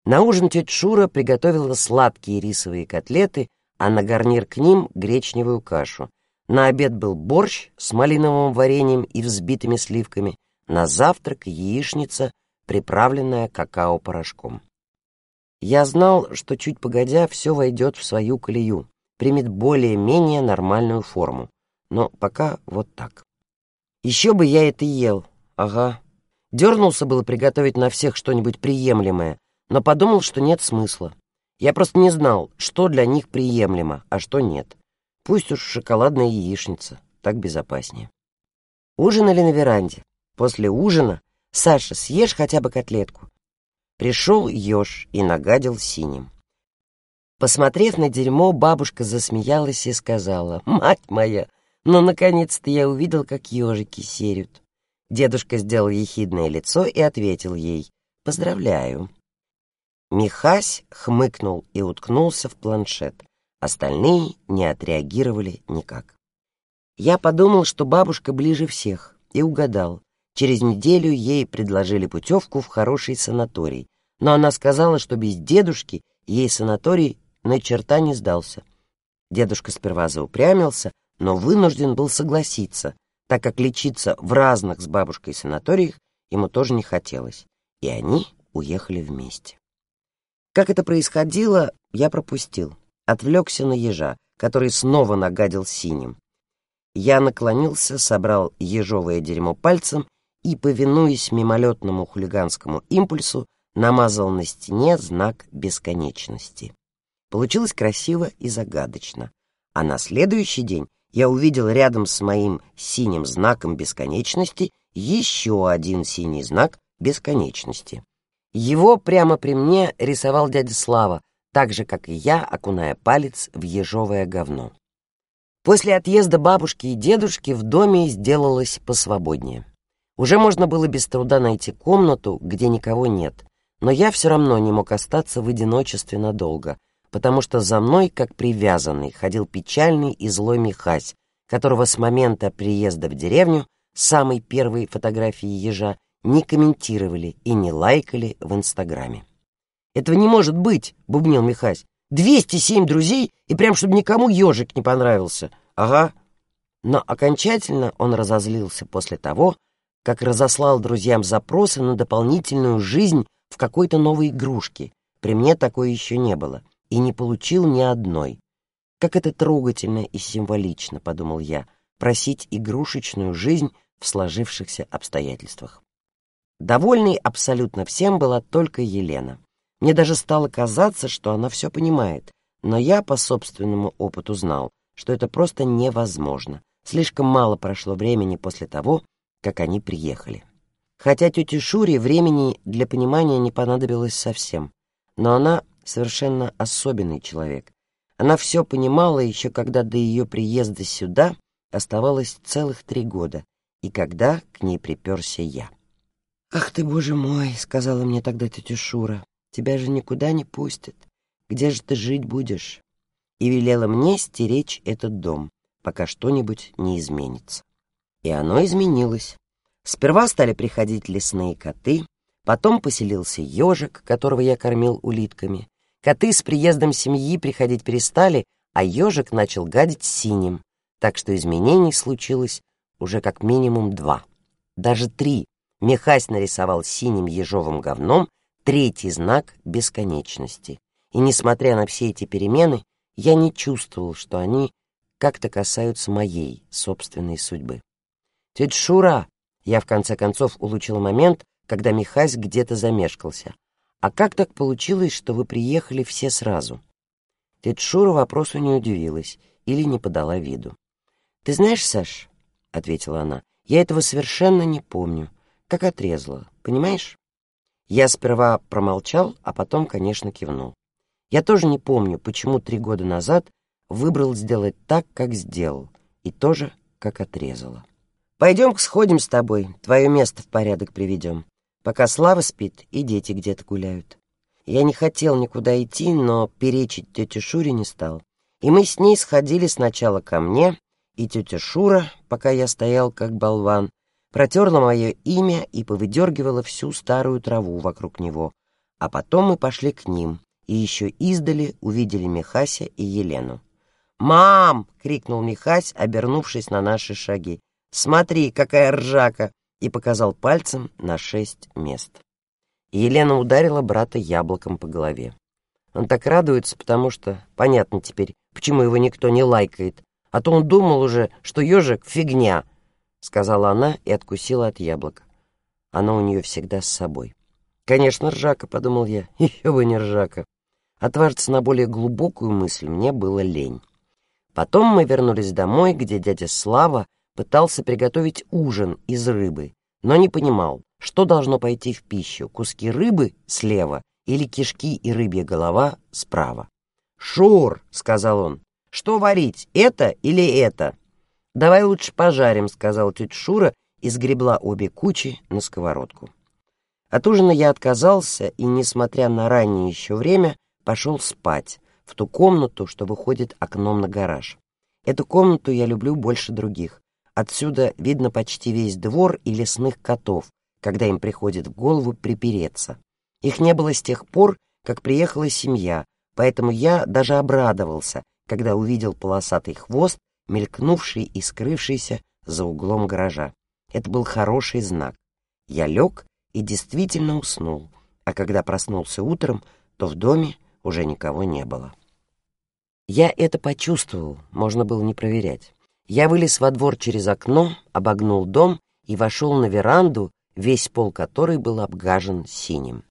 На ужин тетя Шура приготовила сладкие рисовые котлеты, а на гарнир к ним гречневую кашу. На обед был борщ с малиновым вареньем и взбитыми сливками, на завтрак яичница, приправленная какао-порошком. Я знал, что чуть погодя все войдет в свою колею, примет более-менее нормальную форму, но пока вот так. Еще бы я это ел, ага. Дернулся было приготовить на всех что-нибудь приемлемое, но подумал, что нет смысла. Я просто не знал, что для них приемлемо, а что нет. Пусть уж шоколадная яичница, так безопаснее. Ужинали на веранде. После ужина «Саша, съешь хотя бы котлетку». Пришел еж и нагадил синим. Посмотрев на дерьмо, бабушка засмеялась и сказала, «Мать моя, ну, наконец-то я увидел, как ежики серют». Дедушка сделал ехидное лицо и ответил ей, «Поздравляю». Михась хмыкнул и уткнулся в планшет. Остальные не отреагировали никак. Я подумал, что бабушка ближе всех, и угадал. Через неделю ей предложили путевку в хороший санаторий, но она сказала, что без дедушки ей санаторий на черта не сдался. Дедушка сперва заупрямился, но вынужден был согласиться, так как лечиться в разных с бабушкой санаториях ему тоже не хотелось, и они уехали вместе. Как это происходило, я пропустил. Отвлекся на ежа, который снова нагадил синим. Я наклонился, собрал ежовое дерьмо пальцем и, повинуясь мимолетному хулиганскому импульсу, намазал на стене знак бесконечности. Получилось красиво и загадочно. А на следующий день я увидел рядом с моим синим знаком бесконечности еще один синий знак бесконечности. Его прямо при мне рисовал дядя Слава, так же, как и я, окуная палец в ежовое говно. После отъезда бабушки и дедушки в доме сделалось посвободнее. Уже можно было без труда найти комнату, где никого нет, но я все равно не мог остаться в одиночестве надолго, потому что за мной, как привязанный, ходил печальный и злой Михась, которого с момента приезда в деревню, самой первой фотографии ежа, не комментировали и не лайкали в Инстаграме. «Этого не может быть!» — бубнил Михась. «Двести семь друзей, и прям чтобы никому ежик не понравился. Ага». Но окончательно он разозлился после того, как разослал друзьям запросы на дополнительную жизнь в какой-то новой игрушке. При мне такой еще не было. И не получил ни одной. Как это трогательно и символично, подумал я, просить игрушечную жизнь в сложившихся обстоятельствах. Довольной абсолютно всем была только Елена. Мне даже стало казаться, что она все понимает, но я по собственному опыту знал, что это просто невозможно. Слишком мало прошло времени после того, как они приехали. Хотя тете Шуре времени для понимания не понадобилось совсем, но она совершенно особенный человек. Она все понимала еще когда до ее приезда сюда оставалось целых три года, и когда к ней приперся я. «Ах ты, боже мой!» — сказала мне тогда тетя Шура. тебя же никуда не пустят. Где же ты жить будешь?» И велела мне стеречь этот дом, пока что-нибудь не изменится. И оно изменилось. Сперва стали приходить лесные коты, потом поселился ежик, которого я кормил улитками. Коты с приездом семьи приходить перестали, а ежик начал гадить синим, так что изменений случилось уже как минимум два. Даже три. Мехась нарисовал синим ежовым говном третий знак бесконечности. И несмотря на все эти перемены, я не чувствовал, что они как-то касаются моей собственной судьбы. «Тетя Шура!» Я, в конце концов, улучил момент, когда Михась где-то замешкался. «А как так получилось, что вы приехали все сразу?» Тетя Шура вопросу не удивилась или не подала виду. «Ты знаешь, Саш, — ответила она, — я этого совершенно не помню, как отрезала, понимаешь?» Я сперва промолчал, а потом, конечно, кивнул. Я тоже не помню, почему три года назад выбрал сделать так, как сделал, и тоже, как отрезала. Пойдем-ка сходим с тобой, твое место в порядок приведем. Пока Слава спит и дети где-то гуляют. Я не хотел никуда идти, но перечить тете Шуре не стал. И мы с ней сходили сначала ко мне, и тетя Шура, пока я стоял как болван, протерла мое имя и повыдергивала всю старую траву вокруг него. А потом мы пошли к ним, и еще издали увидели Михася и Елену. «Мам!» — крикнул Михась, обернувшись на наши шаги. Смотри, какая ржака!» и показал пальцем на шесть мест. Елена ударила брата яблоком по голове. Он так радуется, потому что понятно теперь, почему его никто не лайкает, а то он думал уже, что ежик — фигня, — сказала она и откусила от яблока. Оно у нее всегда с собой. Конечно, ржака, — подумал я, — еще бы не ржака. Отважиться на более глубокую мысль мне было лень. Потом мы вернулись домой, где дядя Слава пытался приготовить ужин из рыбы, но не понимал, что должно пойти в пищу, куски рыбы слева или кишки и рыбья голова справа. «Шур!» — сказал он. «Что варить, это или это?» «Давай лучше пожарим», — сказал тетя Шура и сгребла обе кучи на сковородку. От ужина я отказался и, несмотря на раннее еще время, пошел спать в ту комнату, что выходит окном на гараж. Эту комнату я люблю больше других. Отсюда видно почти весь двор и лесных котов, когда им приходит в голову припереться. Их не было с тех пор, как приехала семья, поэтому я даже обрадовался, когда увидел полосатый хвост, мелькнувший и скрывшийся за углом гаража. Это был хороший знак. Я лег и действительно уснул, а когда проснулся утром, то в доме уже никого не было. Я это почувствовал, можно было не проверять. Я вылез во двор через окно, обогнул дом и вошел на веранду, весь пол которой был обгажен синим.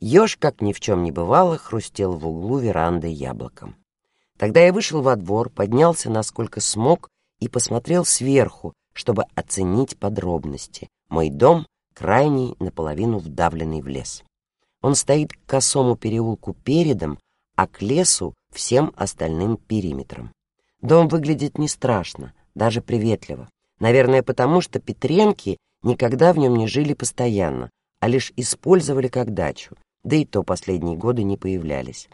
Еж, как ни в чем не бывало, хрустел в углу веранды яблоком. Тогда я вышел во двор, поднялся насколько смог и посмотрел сверху, чтобы оценить подробности. Мой дом крайний, наполовину вдавленный в лес. Он стоит к косому переулку передом, а к лесу всем остальным периметром. Дом выглядит не страшно, даже приветливо. Наверное, потому что Петренки никогда в нем не жили постоянно, а лишь использовали как дачу, да и то последние годы не появлялись.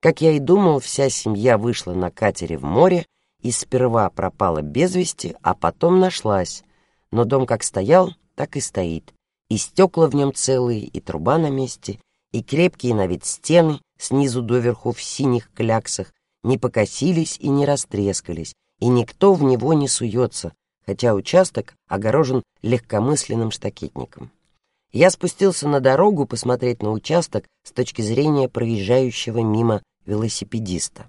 Как я и думал, вся семья вышла на катере в море и сперва пропала без вести, а потом нашлась. Но дом как стоял, так и стоит. И стекла в нем целые, и труба на месте, и крепкие на вид стены снизу доверху в синих кляксах не покосились и не растрескались, и никто в него не суется, хотя участок огорожен легкомысленным штакетником. Я спустился на дорогу посмотреть на участок с точки зрения проезжающего мимо велосипедиста.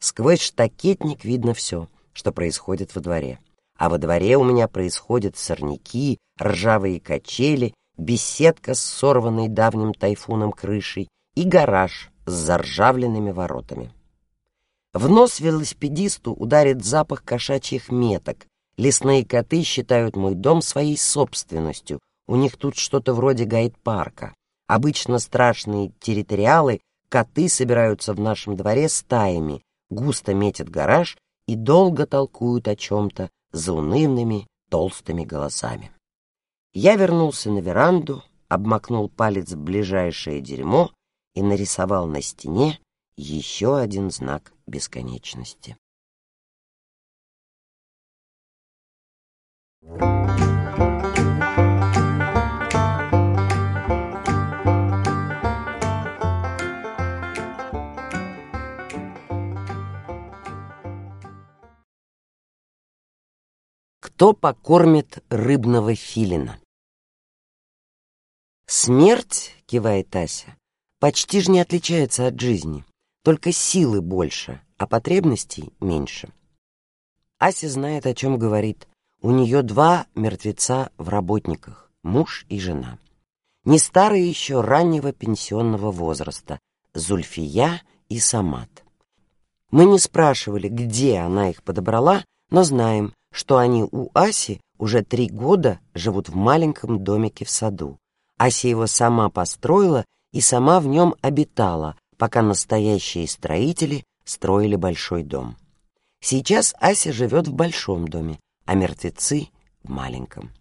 Сквозь штакетник видно все, что происходит во дворе. А во дворе у меня происходят сорняки, ржавые качели, беседка с сорванной давним тайфуном крышей и гараж с заржавленными воротами. В нос велосипедисту ударит запах кошачьих меток. Лесные коты считают мой дом своей собственностью. У них тут что-то вроде гайд-парка. Обычно страшные территориалы, коты собираются в нашем дворе стаями, густо метят гараж и долго толкуют о чем-то заунывными толстыми голосами. Я вернулся на веранду, обмакнул палец в ближайшее дерьмо и нарисовал на стене еще один знак бесконечности. Кто покормит рыбного филина? Смерть, кивает Ася, почти же не отличается от жизни, только силы больше, а потребностей меньше. Ася знает, о чем говорит. У нее два мертвеца в работниках, муж и жена. Не старые еще раннего пенсионного возраста, Зульфия и Самат. Мы не спрашивали, где она их подобрала, но знаем, что они у Аси уже три года живут в маленьком домике в саду. Ася его сама построила и сама в нем обитала, пока настоящие строители строили большой дом. Сейчас Ася живет в большом доме, а мертвецы — в маленьком.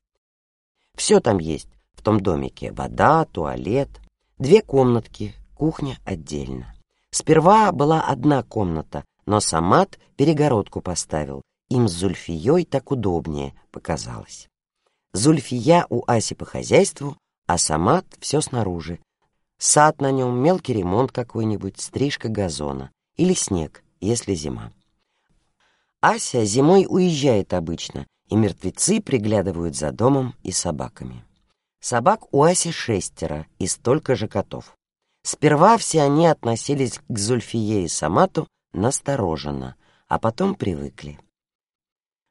Все там есть в том домике — вода, туалет, две комнатки, кухня отдельно. Сперва была одна комната, но Самат перегородку поставил, им с Зульфией так удобнее показалось. Зульфия у Аси по хозяйству, а Самат все снаружи. Сад на нем, мелкий ремонт какой-нибудь, стрижка газона или снег, если зима. Ася зимой уезжает обычно, и мертвецы приглядывают за домом и собаками. Собак у Аси шестеро и столько же котов. Сперва все они относились к Зульфие и Самату настороженно, а потом привыкли.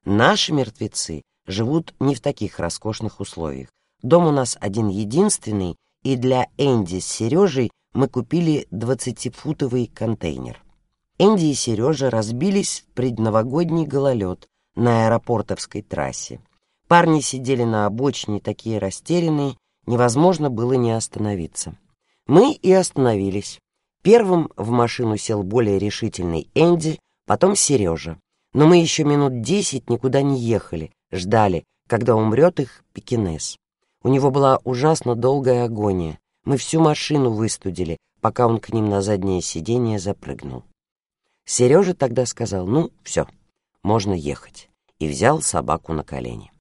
Наши мертвецы живут не в таких роскошных условиях. Дом у нас один-единственный, и для Энди с Сережей мы купили двадцатифутовый контейнер. Энди и Сережа разбились в предновогодний гололед на аэропортовской трассе. Парни сидели на обочине, такие растерянные, невозможно было не остановиться. Мы и остановились. Первым в машину сел более решительный Энди, потом Сережа. Но мы еще минут десять никуда не ехали, ждали, когда умрет их пекинес. У него была ужасно долгая агония. Мы всю машину выстудили, пока он к ним на заднее сиденье запрыгнул. Сережа тогда сказал, ну, все, можно ехать, и взял собаку на колени.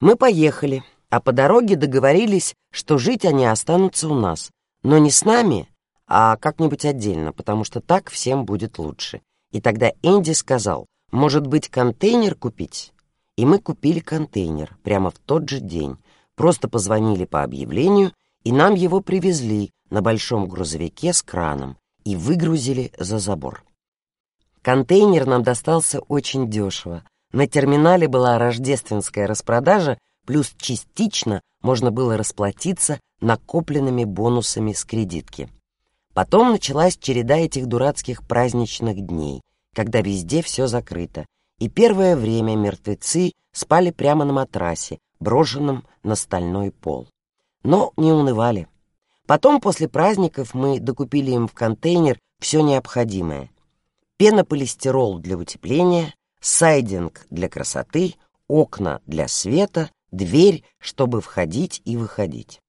Мы поехали, а по дороге договорились, что жить они останутся у нас, но не с нами, а как-нибудь отдельно, потому что так всем будет лучше. И тогда Энди сказал, может быть, контейнер купить? И мы купили контейнер прямо в тот же день. Просто позвонили по объявлению, и нам его привезли на большом грузовике с краном и выгрузили за забор. Контейнер нам достался очень дешево. На терминале была рождественская распродажа, плюс частично можно было расплатиться накопленными бонусами с кредитки. Потом началась череда этих дурацких праздничных дней, когда везде все закрыто, и первое время мертвецы спали прямо на матрасе, брошенном на стальной пол. Но не унывали. Потом, после праздников, мы докупили им в контейнер все необходимое. Пенополистирол для утепления, сайдинг для красоты, окна для света, дверь, чтобы входить и выходить.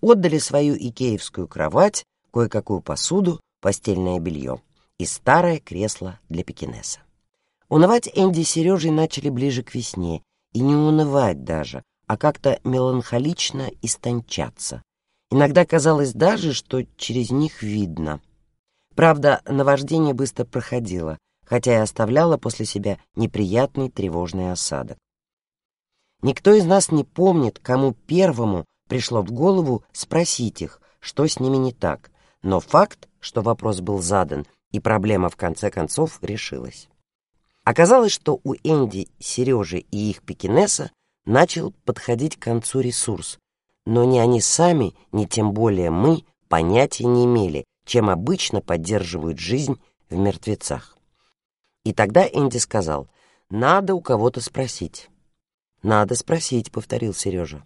Отдали свою икеевскую кровать, кое-какую посуду, постельное белье и старое кресло для пекинеса. Унывать Энди и Сережей начали ближе к весне, и не унывать даже, а как-то меланхолично истончаться. Иногда казалось даже, что через них видно. Правда, наваждение быстро проходило, хотя и оставляло после себя неприятный тревожный осадок. Никто из нас не помнит, кому первому пришло в голову спросить их, что с ними не так, но факт, что вопрос был задан, и проблема в конце концов решилась. Оказалось, что у Энди, Сережи и их пекинеса начал подходить к концу ресурс, но ни они сами, ни тем более мы понятия не имели, чем обычно поддерживают жизнь в мертвецах. И тогда Энди сказал, надо у кого-то спросить. «Надо спросить», — повторил Сережа.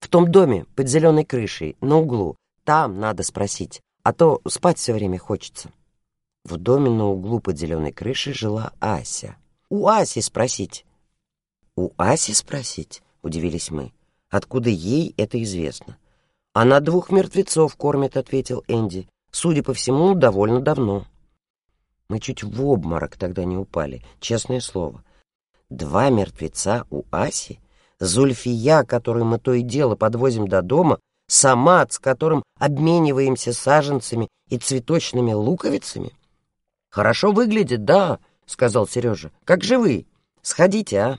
«В том доме под зеленой крышей, на углу, там надо спросить, а то спать все время хочется». В доме на углу под зеленой крышей жила Ася. «У Аси спросить». «У Аси спросить?» — удивились мы. «Откуда ей это известно?» «Она двух мертвецов кормит», — ответил Энди. Судя по всему, довольно давно. Мы чуть в обморок тогда не упали, честное слово. Два мертвеца у Аси, Зульфия, которую мы то и дело подвозим до дома, Самат, с которым обмениваемся саженцами и цветочными луковицами. «Хорошо выглядит, да», — сказал Сережа. «Как же вы? Сходите, а?»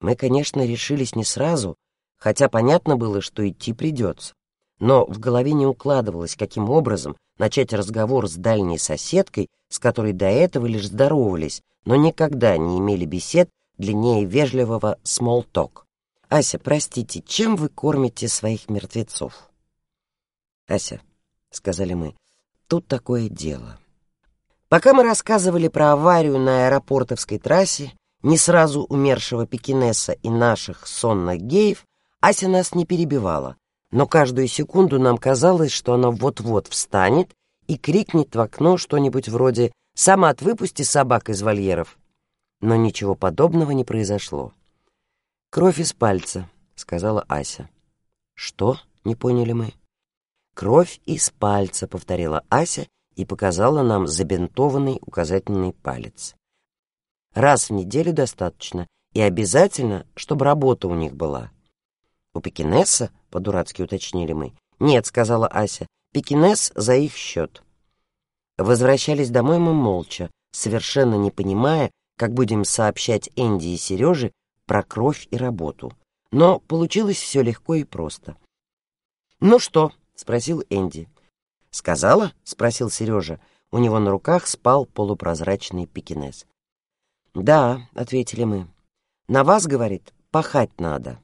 Мы, конечно, решились не сразу, хотя понятно было, что идти придется. Но в голове не укладывалось, каким образом начать разговор с дальней соседкой, с которой до этого лишь здоровались, но никогда не имели бесед длиннее вежливого talk. «Ася, простите, чем вы кормите своих мертвецов?» «Ася», — сказали мы, — «тут такое дело». Пока мы рассказывали про аварию на аэропортовской трассе, не сразу умершего пекинеса и наших сонных геев, Ася нас не перебивала, но каждую секунду нам казалось, что она вот-вот встанет и крикнет в окно что-нибудь вроде «Самат, выпусти собак из вольеров!» Но ничего подобного не произошло. «Кровь из пальца», — сказала Ася. «Что?» — не поняли мы. «Кровь из пальца», — повторила Ася и показала нам забинтованный указательный палец. Раз в неделю достаточно, и обязательно, чтобы работа у них была. «У пекинеса?» — по-дурацки уточнили мы. «Нет», — сказала Ася, — «пекинес за их счет». Возвращались домой мы молча, совершенно не понимая, как будем сообщать Энди и Сереже про кровь и работу. Но получилось все легко и просто. «Ну что?» — спросил Энди. «Сказала?» — спросил Сережа. У него на руках спал полупрозрачный пекинес. «Да», — ответили мы. «На вас, — говорит, — пахать надо»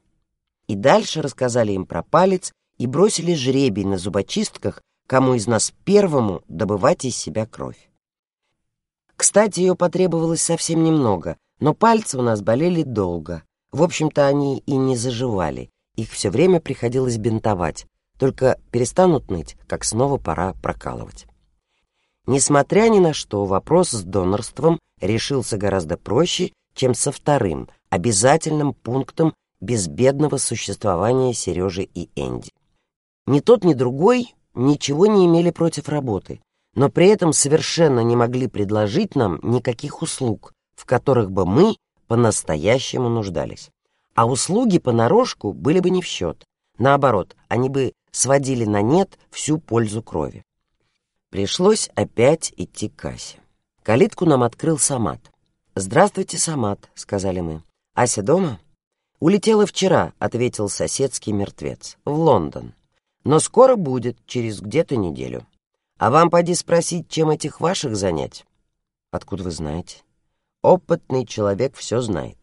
и дальше рассказали им про палец и бросили жребий на зубочистках, кому из нас первому добывать из себя кровь. Кстати, ее потребовалось совсем немного, но пальцы у нас болели долго. В общем-то, они и не заживали, их все время приходилось бинтовать, только перестанут ныть, как снова пора прокалывать. Несмотря ни на что, вопрос с донорством решился гораздо проще, чем со вторым, обязательным пунктом безбедного существования Сережи и Энди. Ни тот, ни другой ничего не имели против работы, но при этом совершенно не могли предложить нам никаких услуг, в которых бы мы по-настоящему нуждались. А услуги понарошку были бы не в счет. Наоборот, они бы сводили на нет всю пользу крови. Пришлось опять идти к кассе. Калитку нам открыл Самат. «Здравствуйте, Самат», — сказали мы. «Ася дома?» «Улетела вчера», — ответил соседский мертвец, — «в Лондон. Но скоро будет, через где-то неделю. А вам поди спросить, чем этих ваших занять?» «Откуда вы знаете?» «Опытный человек все знает».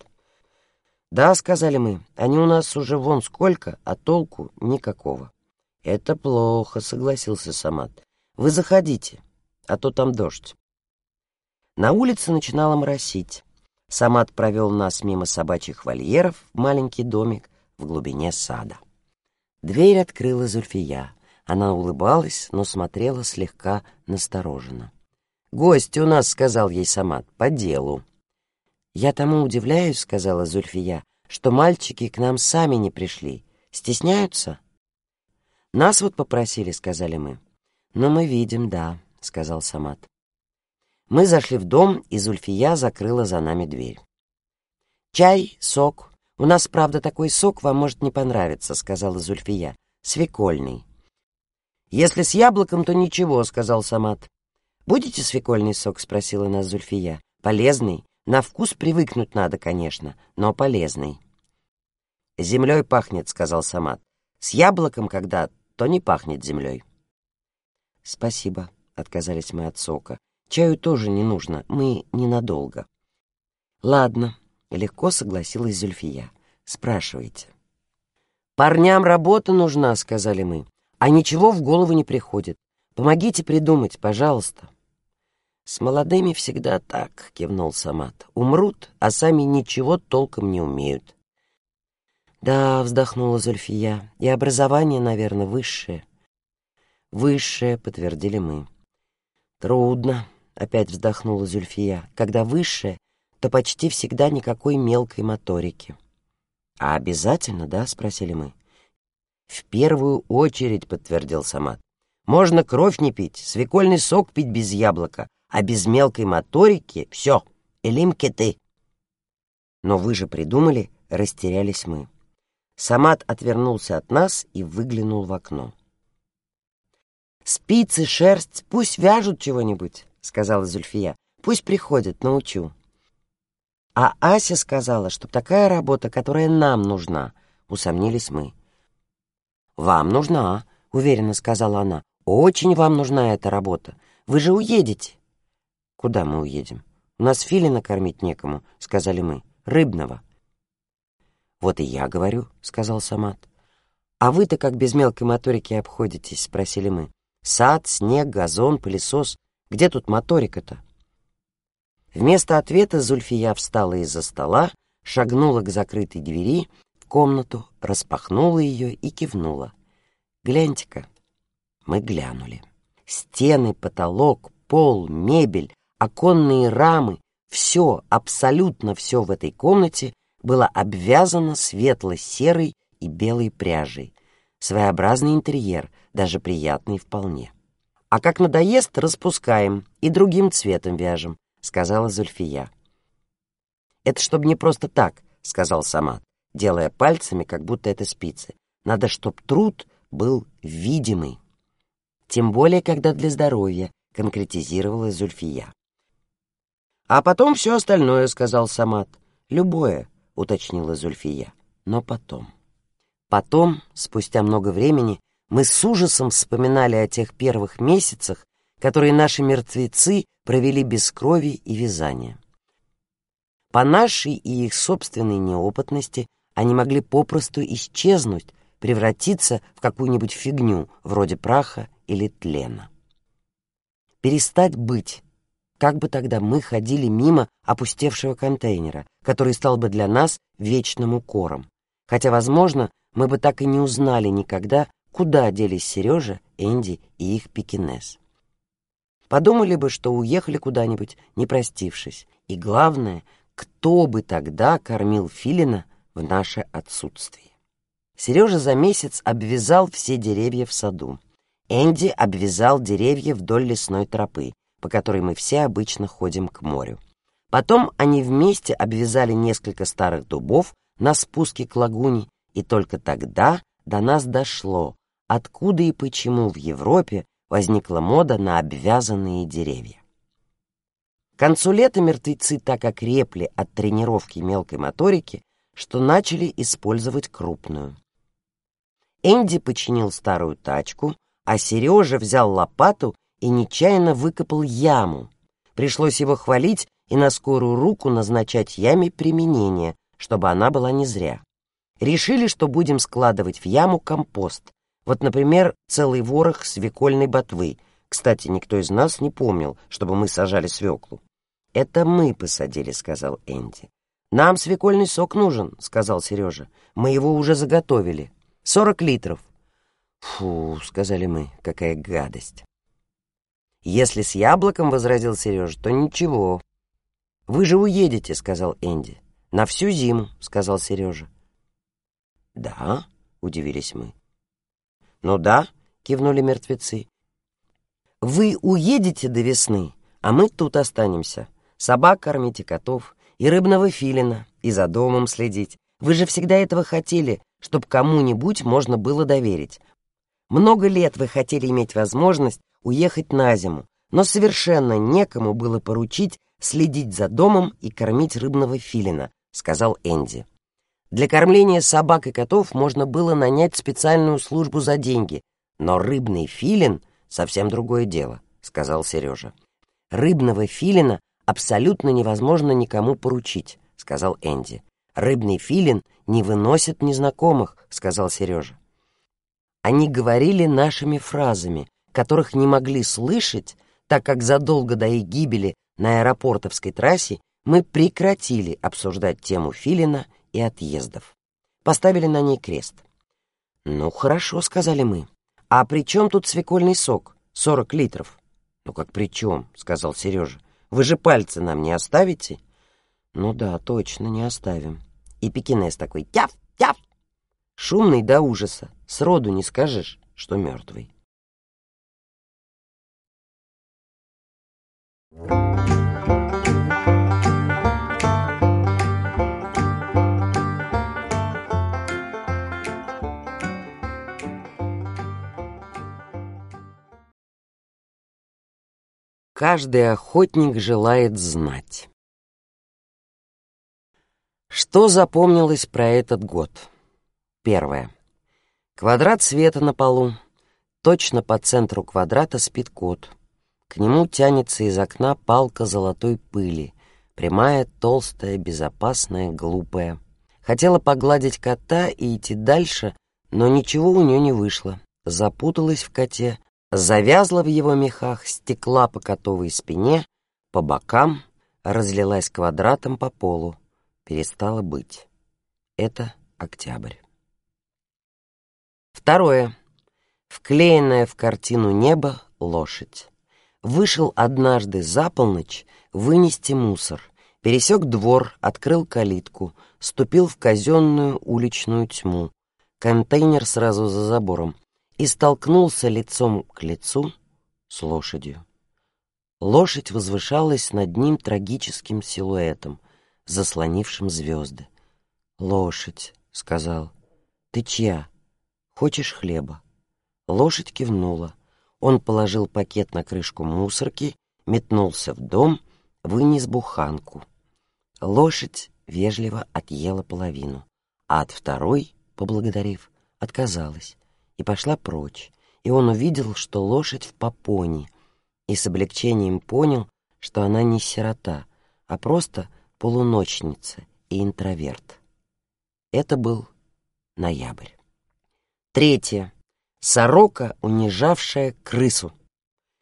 «Да», — сказали мы, — «они у нас уже вон сколько, а толку никакого». «Это плохо», — согласился Самат. «Вы заходите, а то там дождь». На улице начинало моросить. Самат провел нас мимо собачьих вольеров в маленький домик в глубине сада. Дверь открыла Зульфия. Она улыбалась, но смотрела слегка настороженно. «Гость у нас», — сказал ей Самат, — «по делу». «Я тому удивляюсь», — сказала Зульфия, — «что мальчики к нам сами не пришли. Стесняются?» «Нас вот попросили», — сказали мы. «Но мы видим, да», — сказал Самат. Мы зашли в дом, и Зульфия закрыла за нами дверь. «Чай, сок. У нас, правда, такой сок вам может не понравиться», — сказала Зульфия. «Свекольный». «Если с яблоком, то ничего», — сказал Самат. «Будете свекольный сок?» — спросила нас Зульфия. «Полезный. На вкус привыкнуть надо, конечно, но полезный». «Землей пахнет», — сказал Самат. «С яблоком, когда, то не пахнет землей». «Спасибо», — отказались мы от сока. Чаю тоже не нужно, мы ненадолго. Ладно, легко согласилась Зульфия. Спрашивайте. Парням работа нужна, сказали мы, а ничего в голову не приходит. Помогите придумать, пожалуйста. С молодыми всегда так, кивнул Самат. Умрут, а сами ничего толком не умеют. Да, вздохнула Зульфия, и образование, наверное, высшее. Высшее, подтвердили мы. Трудно, — опять вздохнула Зульфия, — когда высшее, то почти всегда никакой мелкой моторики. «А обязательно, да?» — спросили мы. «В первую очередь», — подтвердил Самат. Можно кровь не пить, свекольный сок пить без яблока, а без мелкой моторики — все, элимки ты. Но вы же придумали, растерялись мы. Самат отвернулся от нас и выглянул в окно. «Спицы, шерсть, пусть вяжут чего-нибудь», — сказала Зульфия. «Пусть приходят, научу». А Ася сказала, что такая работа, которая нам нужна, усомнились мы. «Вам нужна», — уверенно сказала она. «Очень вам нужна эта работа. Вы же уедете». «Куда мы уедем? У нас филина кормить некому», — сказали мы. «Рыбного». «Вот и я говорю», — сказал Самат. «А вы-то как без мелкой моторики обходитесь?» — спросили мы. «Сад, снег, газон, пылесос. Где тут моторика-то?» Вместо ответа Зульфия встала из-за стола, шагнула к закрытой двери в комнату, распахнула ее и кивнула. «Гляньте-ка». Мы глянули. Стены, потолок, пол, мебель, оконные рамы — все, абсолютно все в этой комнате было обвязано светло-серой и белой пряжей. Своеобразный интерьер, даже приятный вполне. «А как надоест, распускаем и другим цветом вяжем», — сказала Зульфия. «Это чтобы не просто так», — сказал Самат, делая пальцами, как будто это спицы. «Надо, чтоб труд был видимый. Тем более, когда для здоровья», — конкретизировала Зульфия. «А потом все остальное», — сказал Самат. «Любое», — уточнила Зульфия. «Но потом». Потом, спустя много времени, мы с ужасом вспоминали о тех первых месяцах, которые наши мертвецы провели без крови и вязания. По нашей и их собственной неопытности они могли попросту исчезнуть, превратиться в какую-нибудь фигню, вроде праха или тлена. Перестать быть, как бы тогда мы ходили мимо опустевшего контейнера, который стал бы для нас вечным укором. Хотя, возможно, мы бы так и не узнали никогда, куда делись Сережа, Энди и их пекинес. Подумали бы, что уехали куда-нибудь, не простившись. И главное, кто бы тогда кормил Филина в наше отсутствие. Сережа за месяц обвязал все деревья в саду. Энди обвязал деревья вдоль лесной тропы, по которой мы все обычно ходим к морю. Потом они вместе обвязали несколько старых дубов на спуске к лагуне, и только тогда до нас дошло, откуда и почему в Европе возникла мода на обвязанные деревья. К концу лета мертвецы так окрепли от тренировки мелкой моторики, что начали использовать крупную. Энди починил старую тачку, а Сережа взял лопату и нечаянно выкопал яму. Пришлось его хвалить и на скорую руку назначать яме применение, чтобы она была не зря. Решили, что будем складывать в яму компост. Вот, например, целый ворох свекольной ботвы. Кстати, никто из нас не помнил, чтобы мы сажали свеклу. «Это мы посадили», — сказал Энди. «Нам свекольный сок нужен», — сказал Сережа. «Мы его уже заготовили. Сорок литров». «Фу», — сказали мы, — «какая гадость». «Если с яблоком, — возразил Сережа, — то ничего». «Вы же уедете», — сказал Энди. «На всю зиму», — сказал Сережа. «Да?» — удивились мы. «Ну да», — кивнули мертвецы. «Вы уедете до весны, а мы тут останемся. Собак кормить и котов, и рыбного филина, и за домом следить. Вы же всегда этого хотели, чтобы кому-нибудь можно было доверить. Много лет вы хотели иметь возможность уехать на зиму, но совершенно некому было поручить следить за домом и кормить рыбного филина, сказал Энди. Для кормления собак и котов можно было нанять специальную службу за деньги, но рыбный филин — совсем другое дело, сказал Сережа. Рыбного филина абсолютно невозможно никому поручить, сказал Энди. Рыбный филин не выносит незнакомых, сказал Сережа. Они говорили нашими фразами, которых не могли слышать, так как задолго до их гибели на аэропортовской трассе мы прекратили обсуждать тему Филина и отъездов. Поставили на ней крест. «Ну, хорошо», — сказали мы. «А при чем тут свекольный сок? Сорок литров». «Ну, как при чем?» — сказал Сережа. «Вы же пальцы нам не оставите?» «Ну да, точно, не оставим». И пекинес такой «Тяф! Тяф!» Шумный до ужаса, сроду не скажешь, что мертвый. Каждый охотник желает знать. Что запомнилось про этот год? Первое. Квадрат света на полу. Точно по центру квадрата спит кот. К нему тянется из окна палка золотой пыли. Прямая, толстая, безопасная, глупая. Хотела погладить кота и идти дальше, но ничего у нее не вышло. Запуталась в коте, завязла в его мехах, стекла по котовой спине, по бокам, разлилась квадратом по полу, перестала быть. Это октябрь. Второе. Вклеенная в картину небо лошадь. Вышел однажды за полночь вынести мусор, пересек двор, открыл калитку, ступил в казенную уличную тьму. Контейнер сразу за забором и столкнулся лицом к лицу с лошадью. Лошадь возвышалась над ним трагическим силуэтом, заслонившим звезды. «Лошадь», — сказал, — «ты чья? Хочешь хлеба?» Лошадь кивнула. Он положил пакет на крышку мусорки, метнулся в дом, вынес буханку. Лошадь вежливо отъела половину, а от второй, поблагодарив, отказалась и пошла прочь, и он увидел, что лошадь в попоне, и с облегчением понял, что она не сирота, а просто полуночница и интроверт. Это был ноябрь. Третье. Сорока, унижавшая крысу.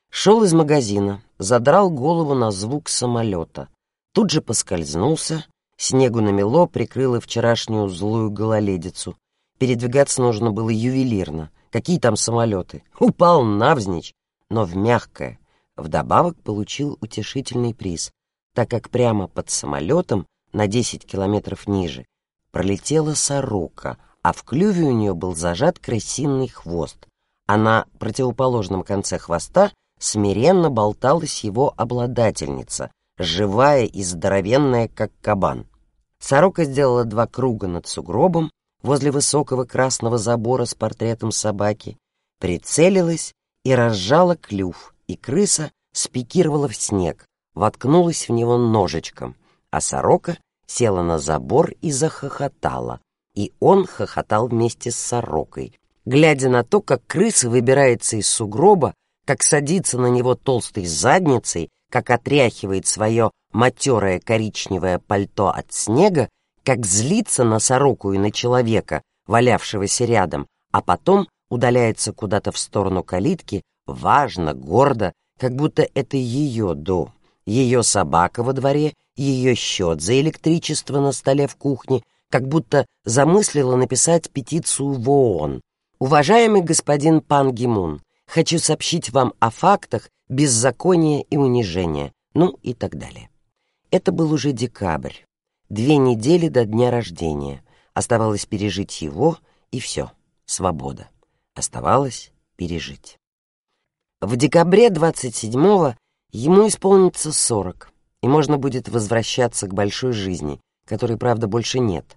Шел из магазина, задрал голову на звук самолета. Тут же поскользнулся, снегу намело, прикрыло вчерашнюю злую гололедицу. Передвигаться нужно было ювелирно. Какие там самолеты? Упал навзничь, но в мягкое. Вдобавок получил утешительный приз, так как прямо под самолетом, на 10 километров ниже, пролетела сорока, а в клюве у нее был зажат крысиный хвост, а на противоположном конце хвоста смиренно болталась его обладательница, живая и здоровенная, как кабан. Сорока сделала два круга над сугробом, возле высокого красного забора с портретом собаки, прицелилась и разжала клюв, и крыса спикировала в снег, воткнулась в него ножичком, а сорока села на забор и захохотала, и он хохотал вместе с сорокой, глядя на то, как крыса выбирается из сугроба, как садится на него толстой задницей, как отряхивает свое матерое коричневое пальто от снега как злится на сороку и на человека, валявшегося рядом, а потом удаляется куда-то в сторону калитки, важно, гордо, как будто это ее дом, ее собака во дворе, ее счет за электричество на столе в кухне, как будто замыслила написать петицию в ООН. «Уважаемый господин Пан Гимун, хочу сообщить вам о фактах беззакония и унижения», ну и так далее. Это был уже декабрь. Две недели до дня рождения. Оставалось пережить его, и все. Свобода. Оставалось пережить. В декабре 27-го ему исполнится 40, и можно будет возвращаться к большой жизни, которой, правда, больше нет.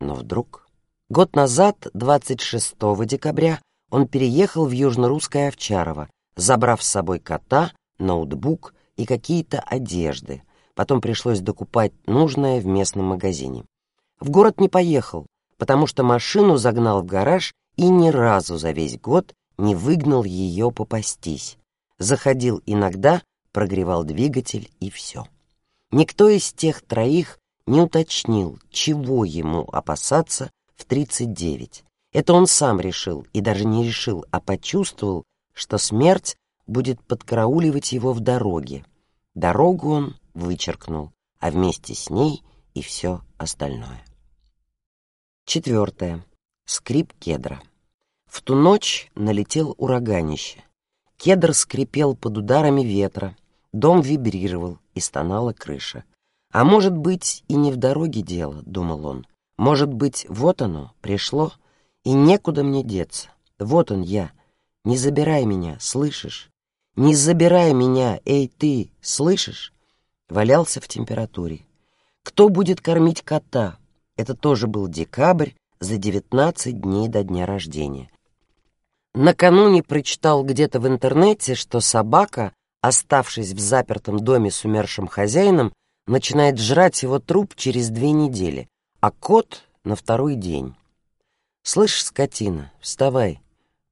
Но вдруг... Год назад, 26 декабря, он переехал в южно-русское Овчарово, забрав с собой кота, ноутбук и какие-то одежды — Потом пришлось докупать нужное в местном магазине. В город не поехал, потому что машину загнал в гараж и ни разу за весь год не выгнал ее попастись. Заходил иногда, прогревал двигатель и все. Никто из тех троих не уточнил, чего ему опасаться в 39. Это он сам решил, и даже не решил, а почувствовал, что смерть будет подкарауливать его в дороге. Дорогу он вычеркнул, а вместе с ней и все остальное. Четвертое. Скрип кедра. В ту ночь налетел ураганище. Кедр скрипел под ударами ветра, дом вибрировал и стонала крыша. А может быть, и не в дороге дело, думал он. Может быть, вот оно, пришло, и некуда мне деться. Вот он я. Не забирай меня, слышишь? Не забирай меня, эй ты, слышишь? Валялся в температуре. Кто будет кормить кота? Это тоже был декабрь, за 19 дней до дня рождения. Накануне прочитал где-то в интернете, что собака, оставшись в запертом доме с умершим хозяином, начинает жрать его труп через две недели, а кот — на второй день. «Слышь, скотина, вставай,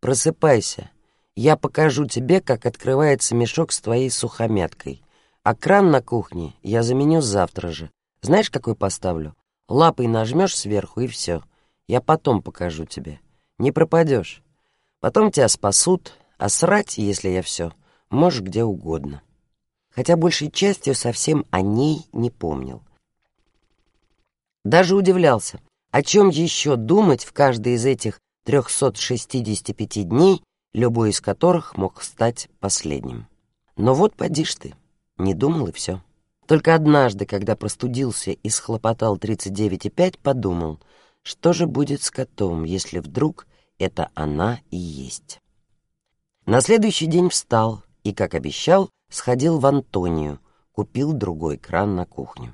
просыпайся. Я покажу тебе, как открывается мешок с твоей сухомяткой. А кран на кухне я заменю завтра же. Знаешь, какой поставлю? Лапой нажмешь сверху, и все. Я потом покажу тебе. Не пропадешь. Потом тебя спасут, а срать, если я все, можешь где угодно» хотя большей частью совсем о ней не помнил. Даже удивлялся, о чем еще думать в каждый из этих 365 дней, любой из которых мог стать последним. Но вот поди ж ты, не думал и все. Только однажды, когда простудился и схлопотал 39,5, подумал, что же будет с котом, если вдруг это она и есть. На следующий день встал и, как обещал, сходил в Антонию, купил другой кран на кухню.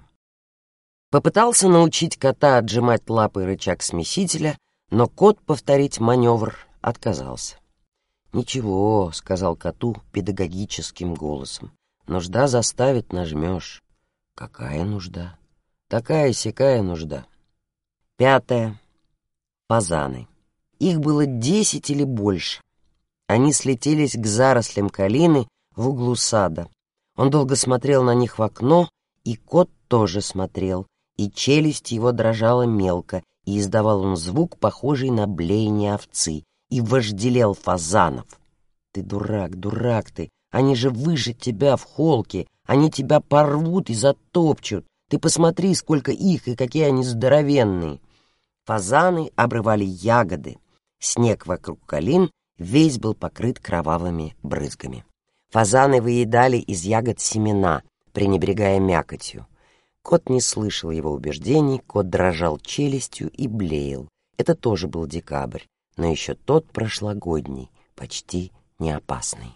Попытался научить кота отжимать лапой рычаг смесителя, но кот повторить маневр отказался. «Ничего», — сказал коту педагогическим голосом, — «нужда заставит, нажмешь». «Какая нужда?» «Такая-сякая нужда». Пятое. Фазаны. Их было десять или больше. Они слетелись к зарослям калины в углу сада. Он долго смотрел на них в окно, и кот тоже смотрел, и челюсть его дрожала мелко, и издавал он звук, похожий на блеяние овцы, и вожделел фазанов. «Ты дурак, дурак ты! Они же выше тебя в холке! Они тебя порвут и затопчут! Ты посмотри, сколько их и какие они здоровенные!» Фазаны обрывали ягоды. Снег вокруг калин весь был покрыт кровавыми брызгами. Фазаны выедали из ягод семена, пренебрегая мякотью. Кот не слышал его убеждений, кот дрожал челюстью и блеял. Это тоже был декабрь, но еще тот прошлогодний, почти не опасный.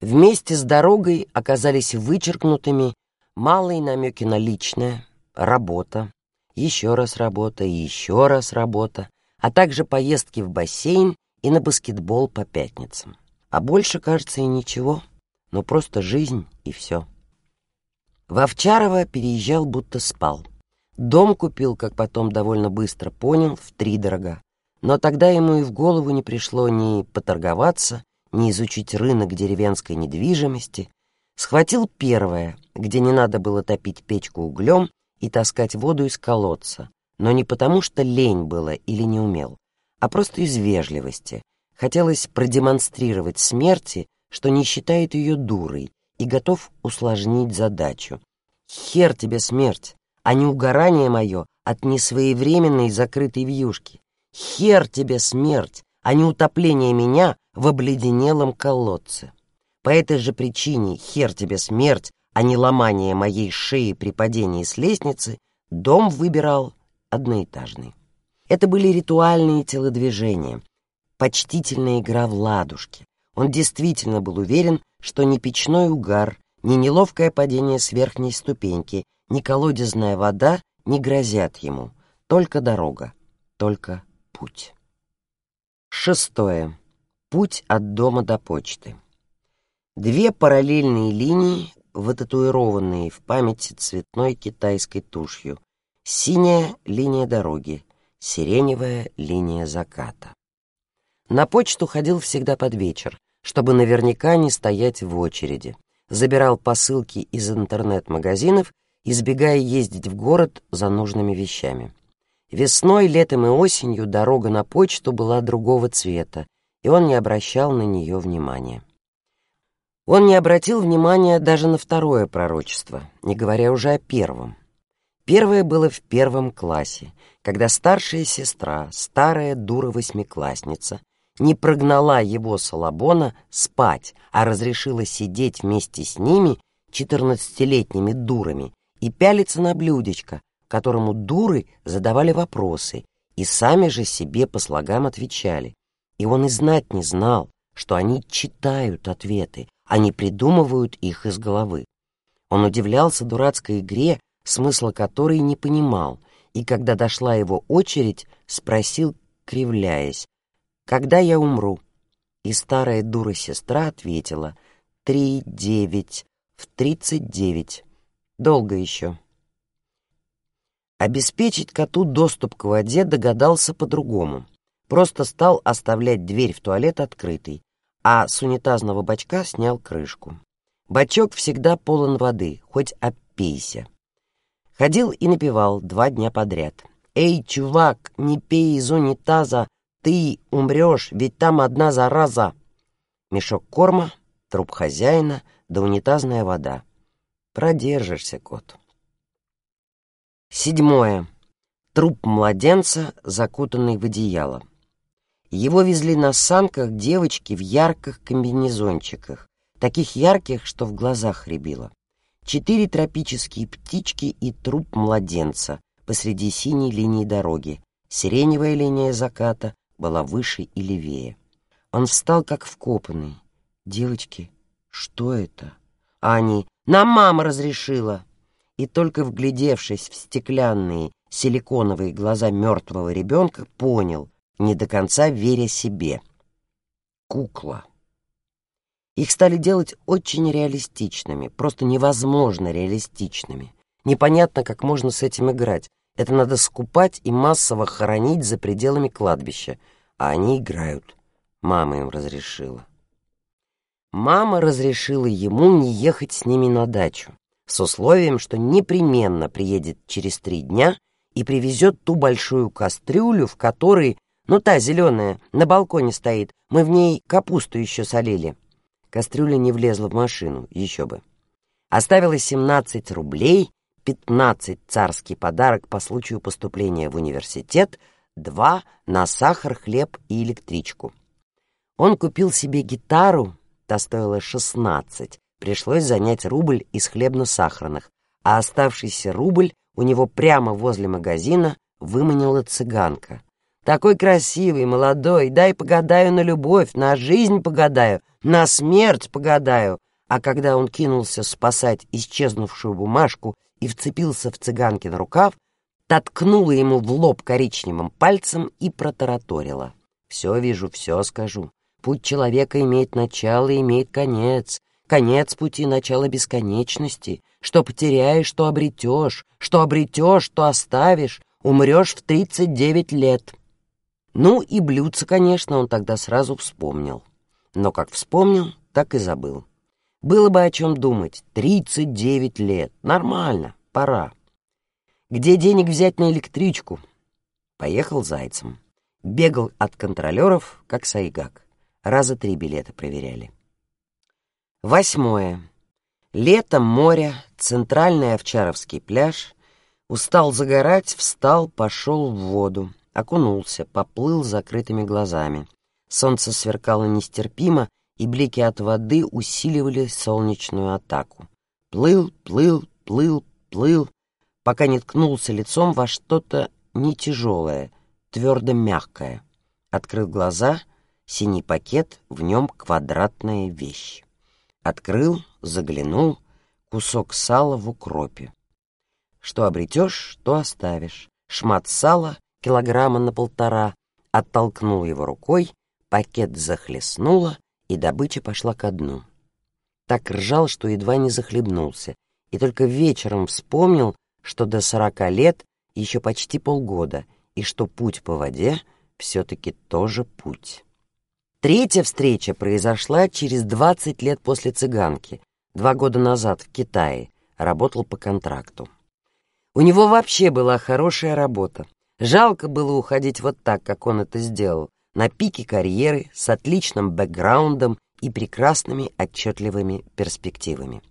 Вместе с дорогой оказались вычеркнутыми малые намеки на личное, работа, еще раз работа и еще раз работа, а также поездки в бассейн и на баскетбол по пятницам. А больше, кажется, и ничего, но просто жизнь и все. В Овчарово переезжал, будто спал. Дом купил, как потом довольно быстро понял, в три дорога. Но тогда ему и в голову не пришло ни поторговаться, ни изучить рынок деревенской недвижимости. Схватил первое, где не надо было топить печку углем и таскать воду из колодца, но не потому, что лень было или не умел, а просто из вежливости, Хотелось продемонстрировать смерти, что не считает ее дурой и готов усложнить задачу. Хер тебе смерть, а не угорание мое от несвоевременной закрытой вьюшки. Хер тебе смерть, а не утопление меня в обледенелом колодце. По этой же причине хер тебе смерть, а не ломание моей шеи при падении с лестницы, дом выбирал одноэтажный. Это были ритуальные телодвижения, почтительная игра в ладушки. Он действительно был уверен, что ни печной угар, ни неловкое падение с верхней ступеньки, ни колодезная вода не грозят ему. Только дорога, только путь. Шестое. Путь от дома до почты. Две параллельные линии, вытатуированные в памяти цветной китайской тушью. Синяя линия дороги, сиреневая линия заката. На почту ходил всегда под вечер, чтобы наверняка не стоять в очереди. Забирал посылки из интернет-магазинов, избегая ездить в город за нужными вещами. Весной, летом и осенью дорога на почту была другого цвета, и он не обращал на нее внимания. Он не обратил внимания даже на второе пророчество, не говоря уже о первом. Первое было в первом классе, когда старшая сестра, старая дура-восьмиклассница, не прогнала его Салабона спать, а разрешила сидеть вместе с ними, четырнадцатилетними дурами, и пялиться на блюдечко, которому дуры задавали вопросы и сами же себе по слогам отвечали. И он и знать не знал, что они читают ответы, а не придумывают их из головы. Он удивлялся дурацкой игре, смысла которой не понимал, и когда дошла его очередь, спросил, кривляясь, «Когда я умру?» И старая дура-сестра ответила, «Три, девять, в тридцать девять. Долго еще». Обеспечить коту доступ к воде догадался по-другому. Просто стал оставлять дверь в туалет открытой, а с унитазного бачка снял крышку. Бачок всегда полон воды, хоть опейся. Ходил и напевал два дня подряд. «Эй, чувак, не пей из унитаза, ты умрешь, ведь там одна зараза!» Мешок корма, труп хозяина да унитазная вода. Продержишься, кот. Седьмое. Труп младенца, закутанный в одеяло. Его везли на санках девочки в ярких комбинезончиках, таких ярких, что в глазах рябило. Четыре тропические птички и труп младенца посреди синей линии дороги. Сиреневая линия заката была выше и левее. Он встал как вкопанный. «Девочки, что это?» А они «Нам мама разрешила!» И только вглядевшись в стеклянные силиконовые глаза мертвого ребенка, понял, не до конца веря себе. Кукла. Их стали делать очень реалистичными, просто невозможно реалистичными. Непонятно, как можно с этим играть. Это надо скупать и массово хоронить за пределами кладбища. А они играют. Мама им разрешила. Мама разрешила ему не ехать с ними на дачу, с условием, что непременно приедет через три дня и привезет ту большую кастрюлю, в которой ну, та зеленая, на балконе стоит. Мы в ней капусту еще солили. Кастрюля не влезла в машину, еще бы. Оставила 17 рублей, 15 царский подарок по случаю поступления в университет, 2 на сахар, хлеб и электричку. Он купил себе гитару, та стоила 16, пришлось занять рубль из хлебно-сахарных, а оставшийся рубль у него прямо возле магазина выманила цыганка. Такой красивый, молодой, дай погадаю на любовь, на жизнь погадаю, на смерть погадаю. А когда он кинулся спасать исчезнувшую бумажку и вцепился в цыганкин рукав, тоткнула ему в лоб коричневым пальцем и протараторила. «Все вижу, все скажу. Путь человека имеет начало и имеет конец. Конец пути — начало бесконечности. Что потеряешь, что обретешь. Что обретешь, что оставишь. Умрешь в тридцать девять лет». Ну и блюдце, конечно, он тогда сразу вспомнил. Но как вспомнил, так и забыл. Было бы о чем думать. Тридцать девять лет. Нормально, пора. Где денег взять на электричку? Поехал зайцем. Бегал от контролеров, как сайгак. Раза три билеты проверяли. Восьмое. Лето, море, центральный Овчаровский пляж. Устал загорать, встал, пошел в воду окунулся, поплыл закрытыми глазами. Солнце сверкало нестерпимо, и блики от воды усиливали солнечную атаку. Плыл, плыл, плыл, плыл, пока не ткнулся лицом во что-то не тяжелое, твердо мягкое. Открыл глаза, синий пакет, в нем квадратная вещь. Открыл, заглянул, кусок сала в укропе. Что обретешь, то оставишь. Шмат сала килограмма на полтора, оттолкнул его рукой, пакет захлестнуло, и добыча пошла ко дну. Так ржал, что едва не захлебнулся, и только вечером вспомнил, что до сорока лет еще почти полгода, и что путь по воде все-таки тоже путь. Третья встреча произошла через двадцать лет после цыганки, два года назад в Китае, работал по контракту. У него вообще была хорошая работа. Жалко было уходить вот так, как он это сделал, на пике карьеры, с отличным бэкграундом и прекрасными отчетливыми перспективами.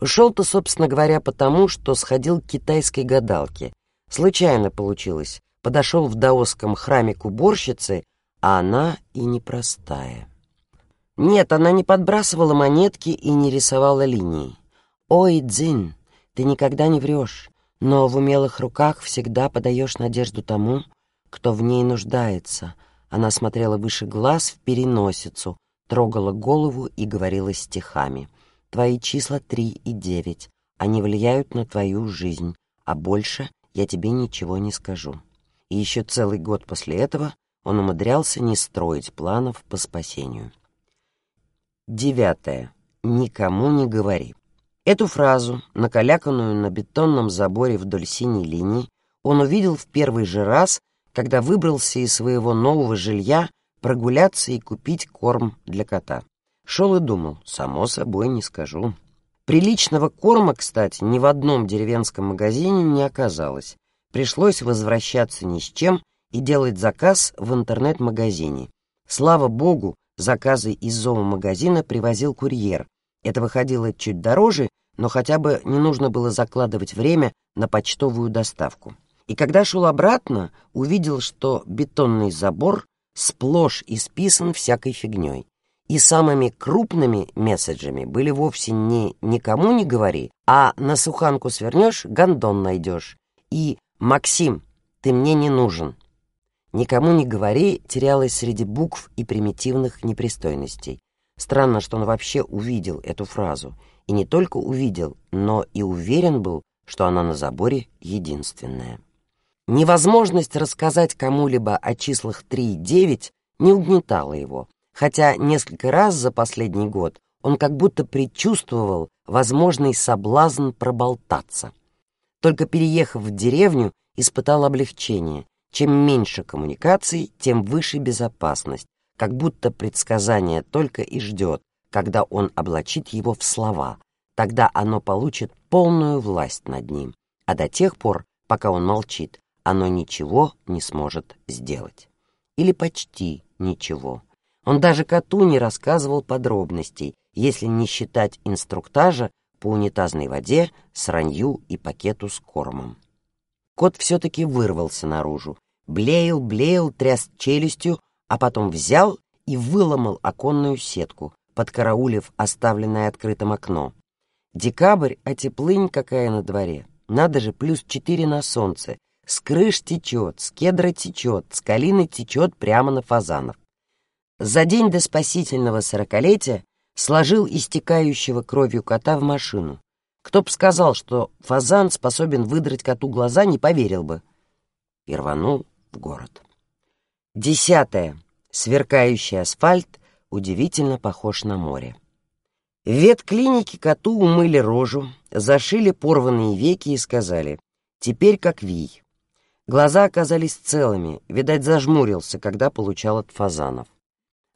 Ушел-то, собственно говоря, потому, что сходил к китайской гадалке. Случайно получилось. Подошел в даосском храме к уборщице, а она и непростая. Нет, она не подбрасывала монетки и не рисовала линии. «Ой, Дзин, ты никогда не врешь но в умелых руках всегда подаешь надежду тому, кто в ней нуждается. Она смотрела выше глаз в переносицу, трогала голову и говорила стихами. «Твои числа три и девять. Они влияют на твою жизнь, а больше я тебе ничего не скажу». И еще целый год после этого он умудрялся не строить планов по спасению. Девятое. Никому не говори. Эту фразу, накаляканную на бетонном заборе вдоль синей линии, он увидел в первый же раз, когда выбрался из своего нового жилья прогуляться и купить корм для кота. Шел и думал, само собой не скажу. Приличного корма, кстати, ни в одном деревенском магазине не оказалось. Пришлось возвращаться ни с чем и делать заказ в интернет-магазине. Слава богу, заказы из зоомагазина привозил курьер. Это выходило чуть дороже, но хотя бы не нужно было закладывать время на почтовую доставку. И когда шел обратно, увидел, что бетонный забор сплошь исписан всякой фигней. И самыми крупными месседжами были вовсе не «никому не говори», а «на суханку свернешь, гондон найдешь» и «Максим, ты мне не нужен». «Никому не говори» терялась среди букв и примитивных непристойностей. Странно, что он вообще увидел эту фразу. И не только увидел, но и уверен был, что она на заборе единственная. Невозможность рассказать кому-либо о числах 3 и 9 не угнетала его, хотя несколько раз за последний год он как будто предчувствовал возможный соблазн проболтаться. Только переехав в деревню, испытал облегчение. Чем меньше коммуникаций, тем выше безопасность, как будто предсказание только и ждет, когда он облачит его в слова. Тогда оно получит полную власть над ним, а до тех пор, пока он молчит, оно ничего не сможет сделать. Или почти ничего. Он даже коту не рассказывал подробностей, если не считать инструктажа по унитазной воде, сранью и пакету с кормом. Кот все-таки вырвался наружу, блеял, блеял, тряс челюстью, а потом взял и выломал оконную сетку, подкараулив оставленное открытым окно. Декабрь, а теплынь какая на дворе. Надо же, плюс четыре на солнце. С крыш течет, с кедра течет, с калины течет прямо на фазанов. За день до спасительного сорокалетия сложил истекающего кровью кота в машину. Кто б сказал, что фазан способен выдрать коту глаза, не поверил бы. И рванул в город. Десятое. Сверкающий асфальт удивительно похож на море. В ветклинике коту умыли рожу, зашили порванные веки и сказали «теперь как вий». Глаза оказались целыми, видать, зажмурился, когда получал от фазанов.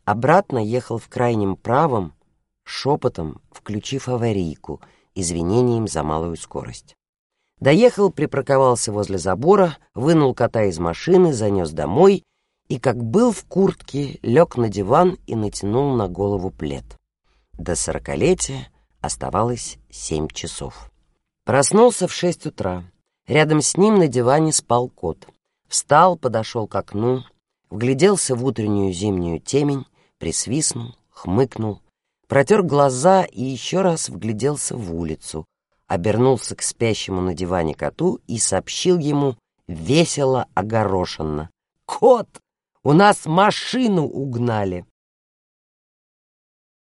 Обратно ехал в крайнем правом, шепотом, включив аварийку, извинением за малую скорость. Доехал, припарковался возле забора, вынул кота из машины, занес домой и, как был в куртке, лег на диван и натянул на голову плед. До сорокалетия оставалось семь часов. Проснулся в шесть утра. Рядом с ним на диване спал кот. Встал, подошел к окну, вгляделся в утреннюю зимнюю темень, присвистнул, хмыкнул, протер глаза и еще раз вгляделся в улицу, обернулся к спящему на диване коту и сообщил ему весело огорошенно. «Кот, у нас машину угнали!»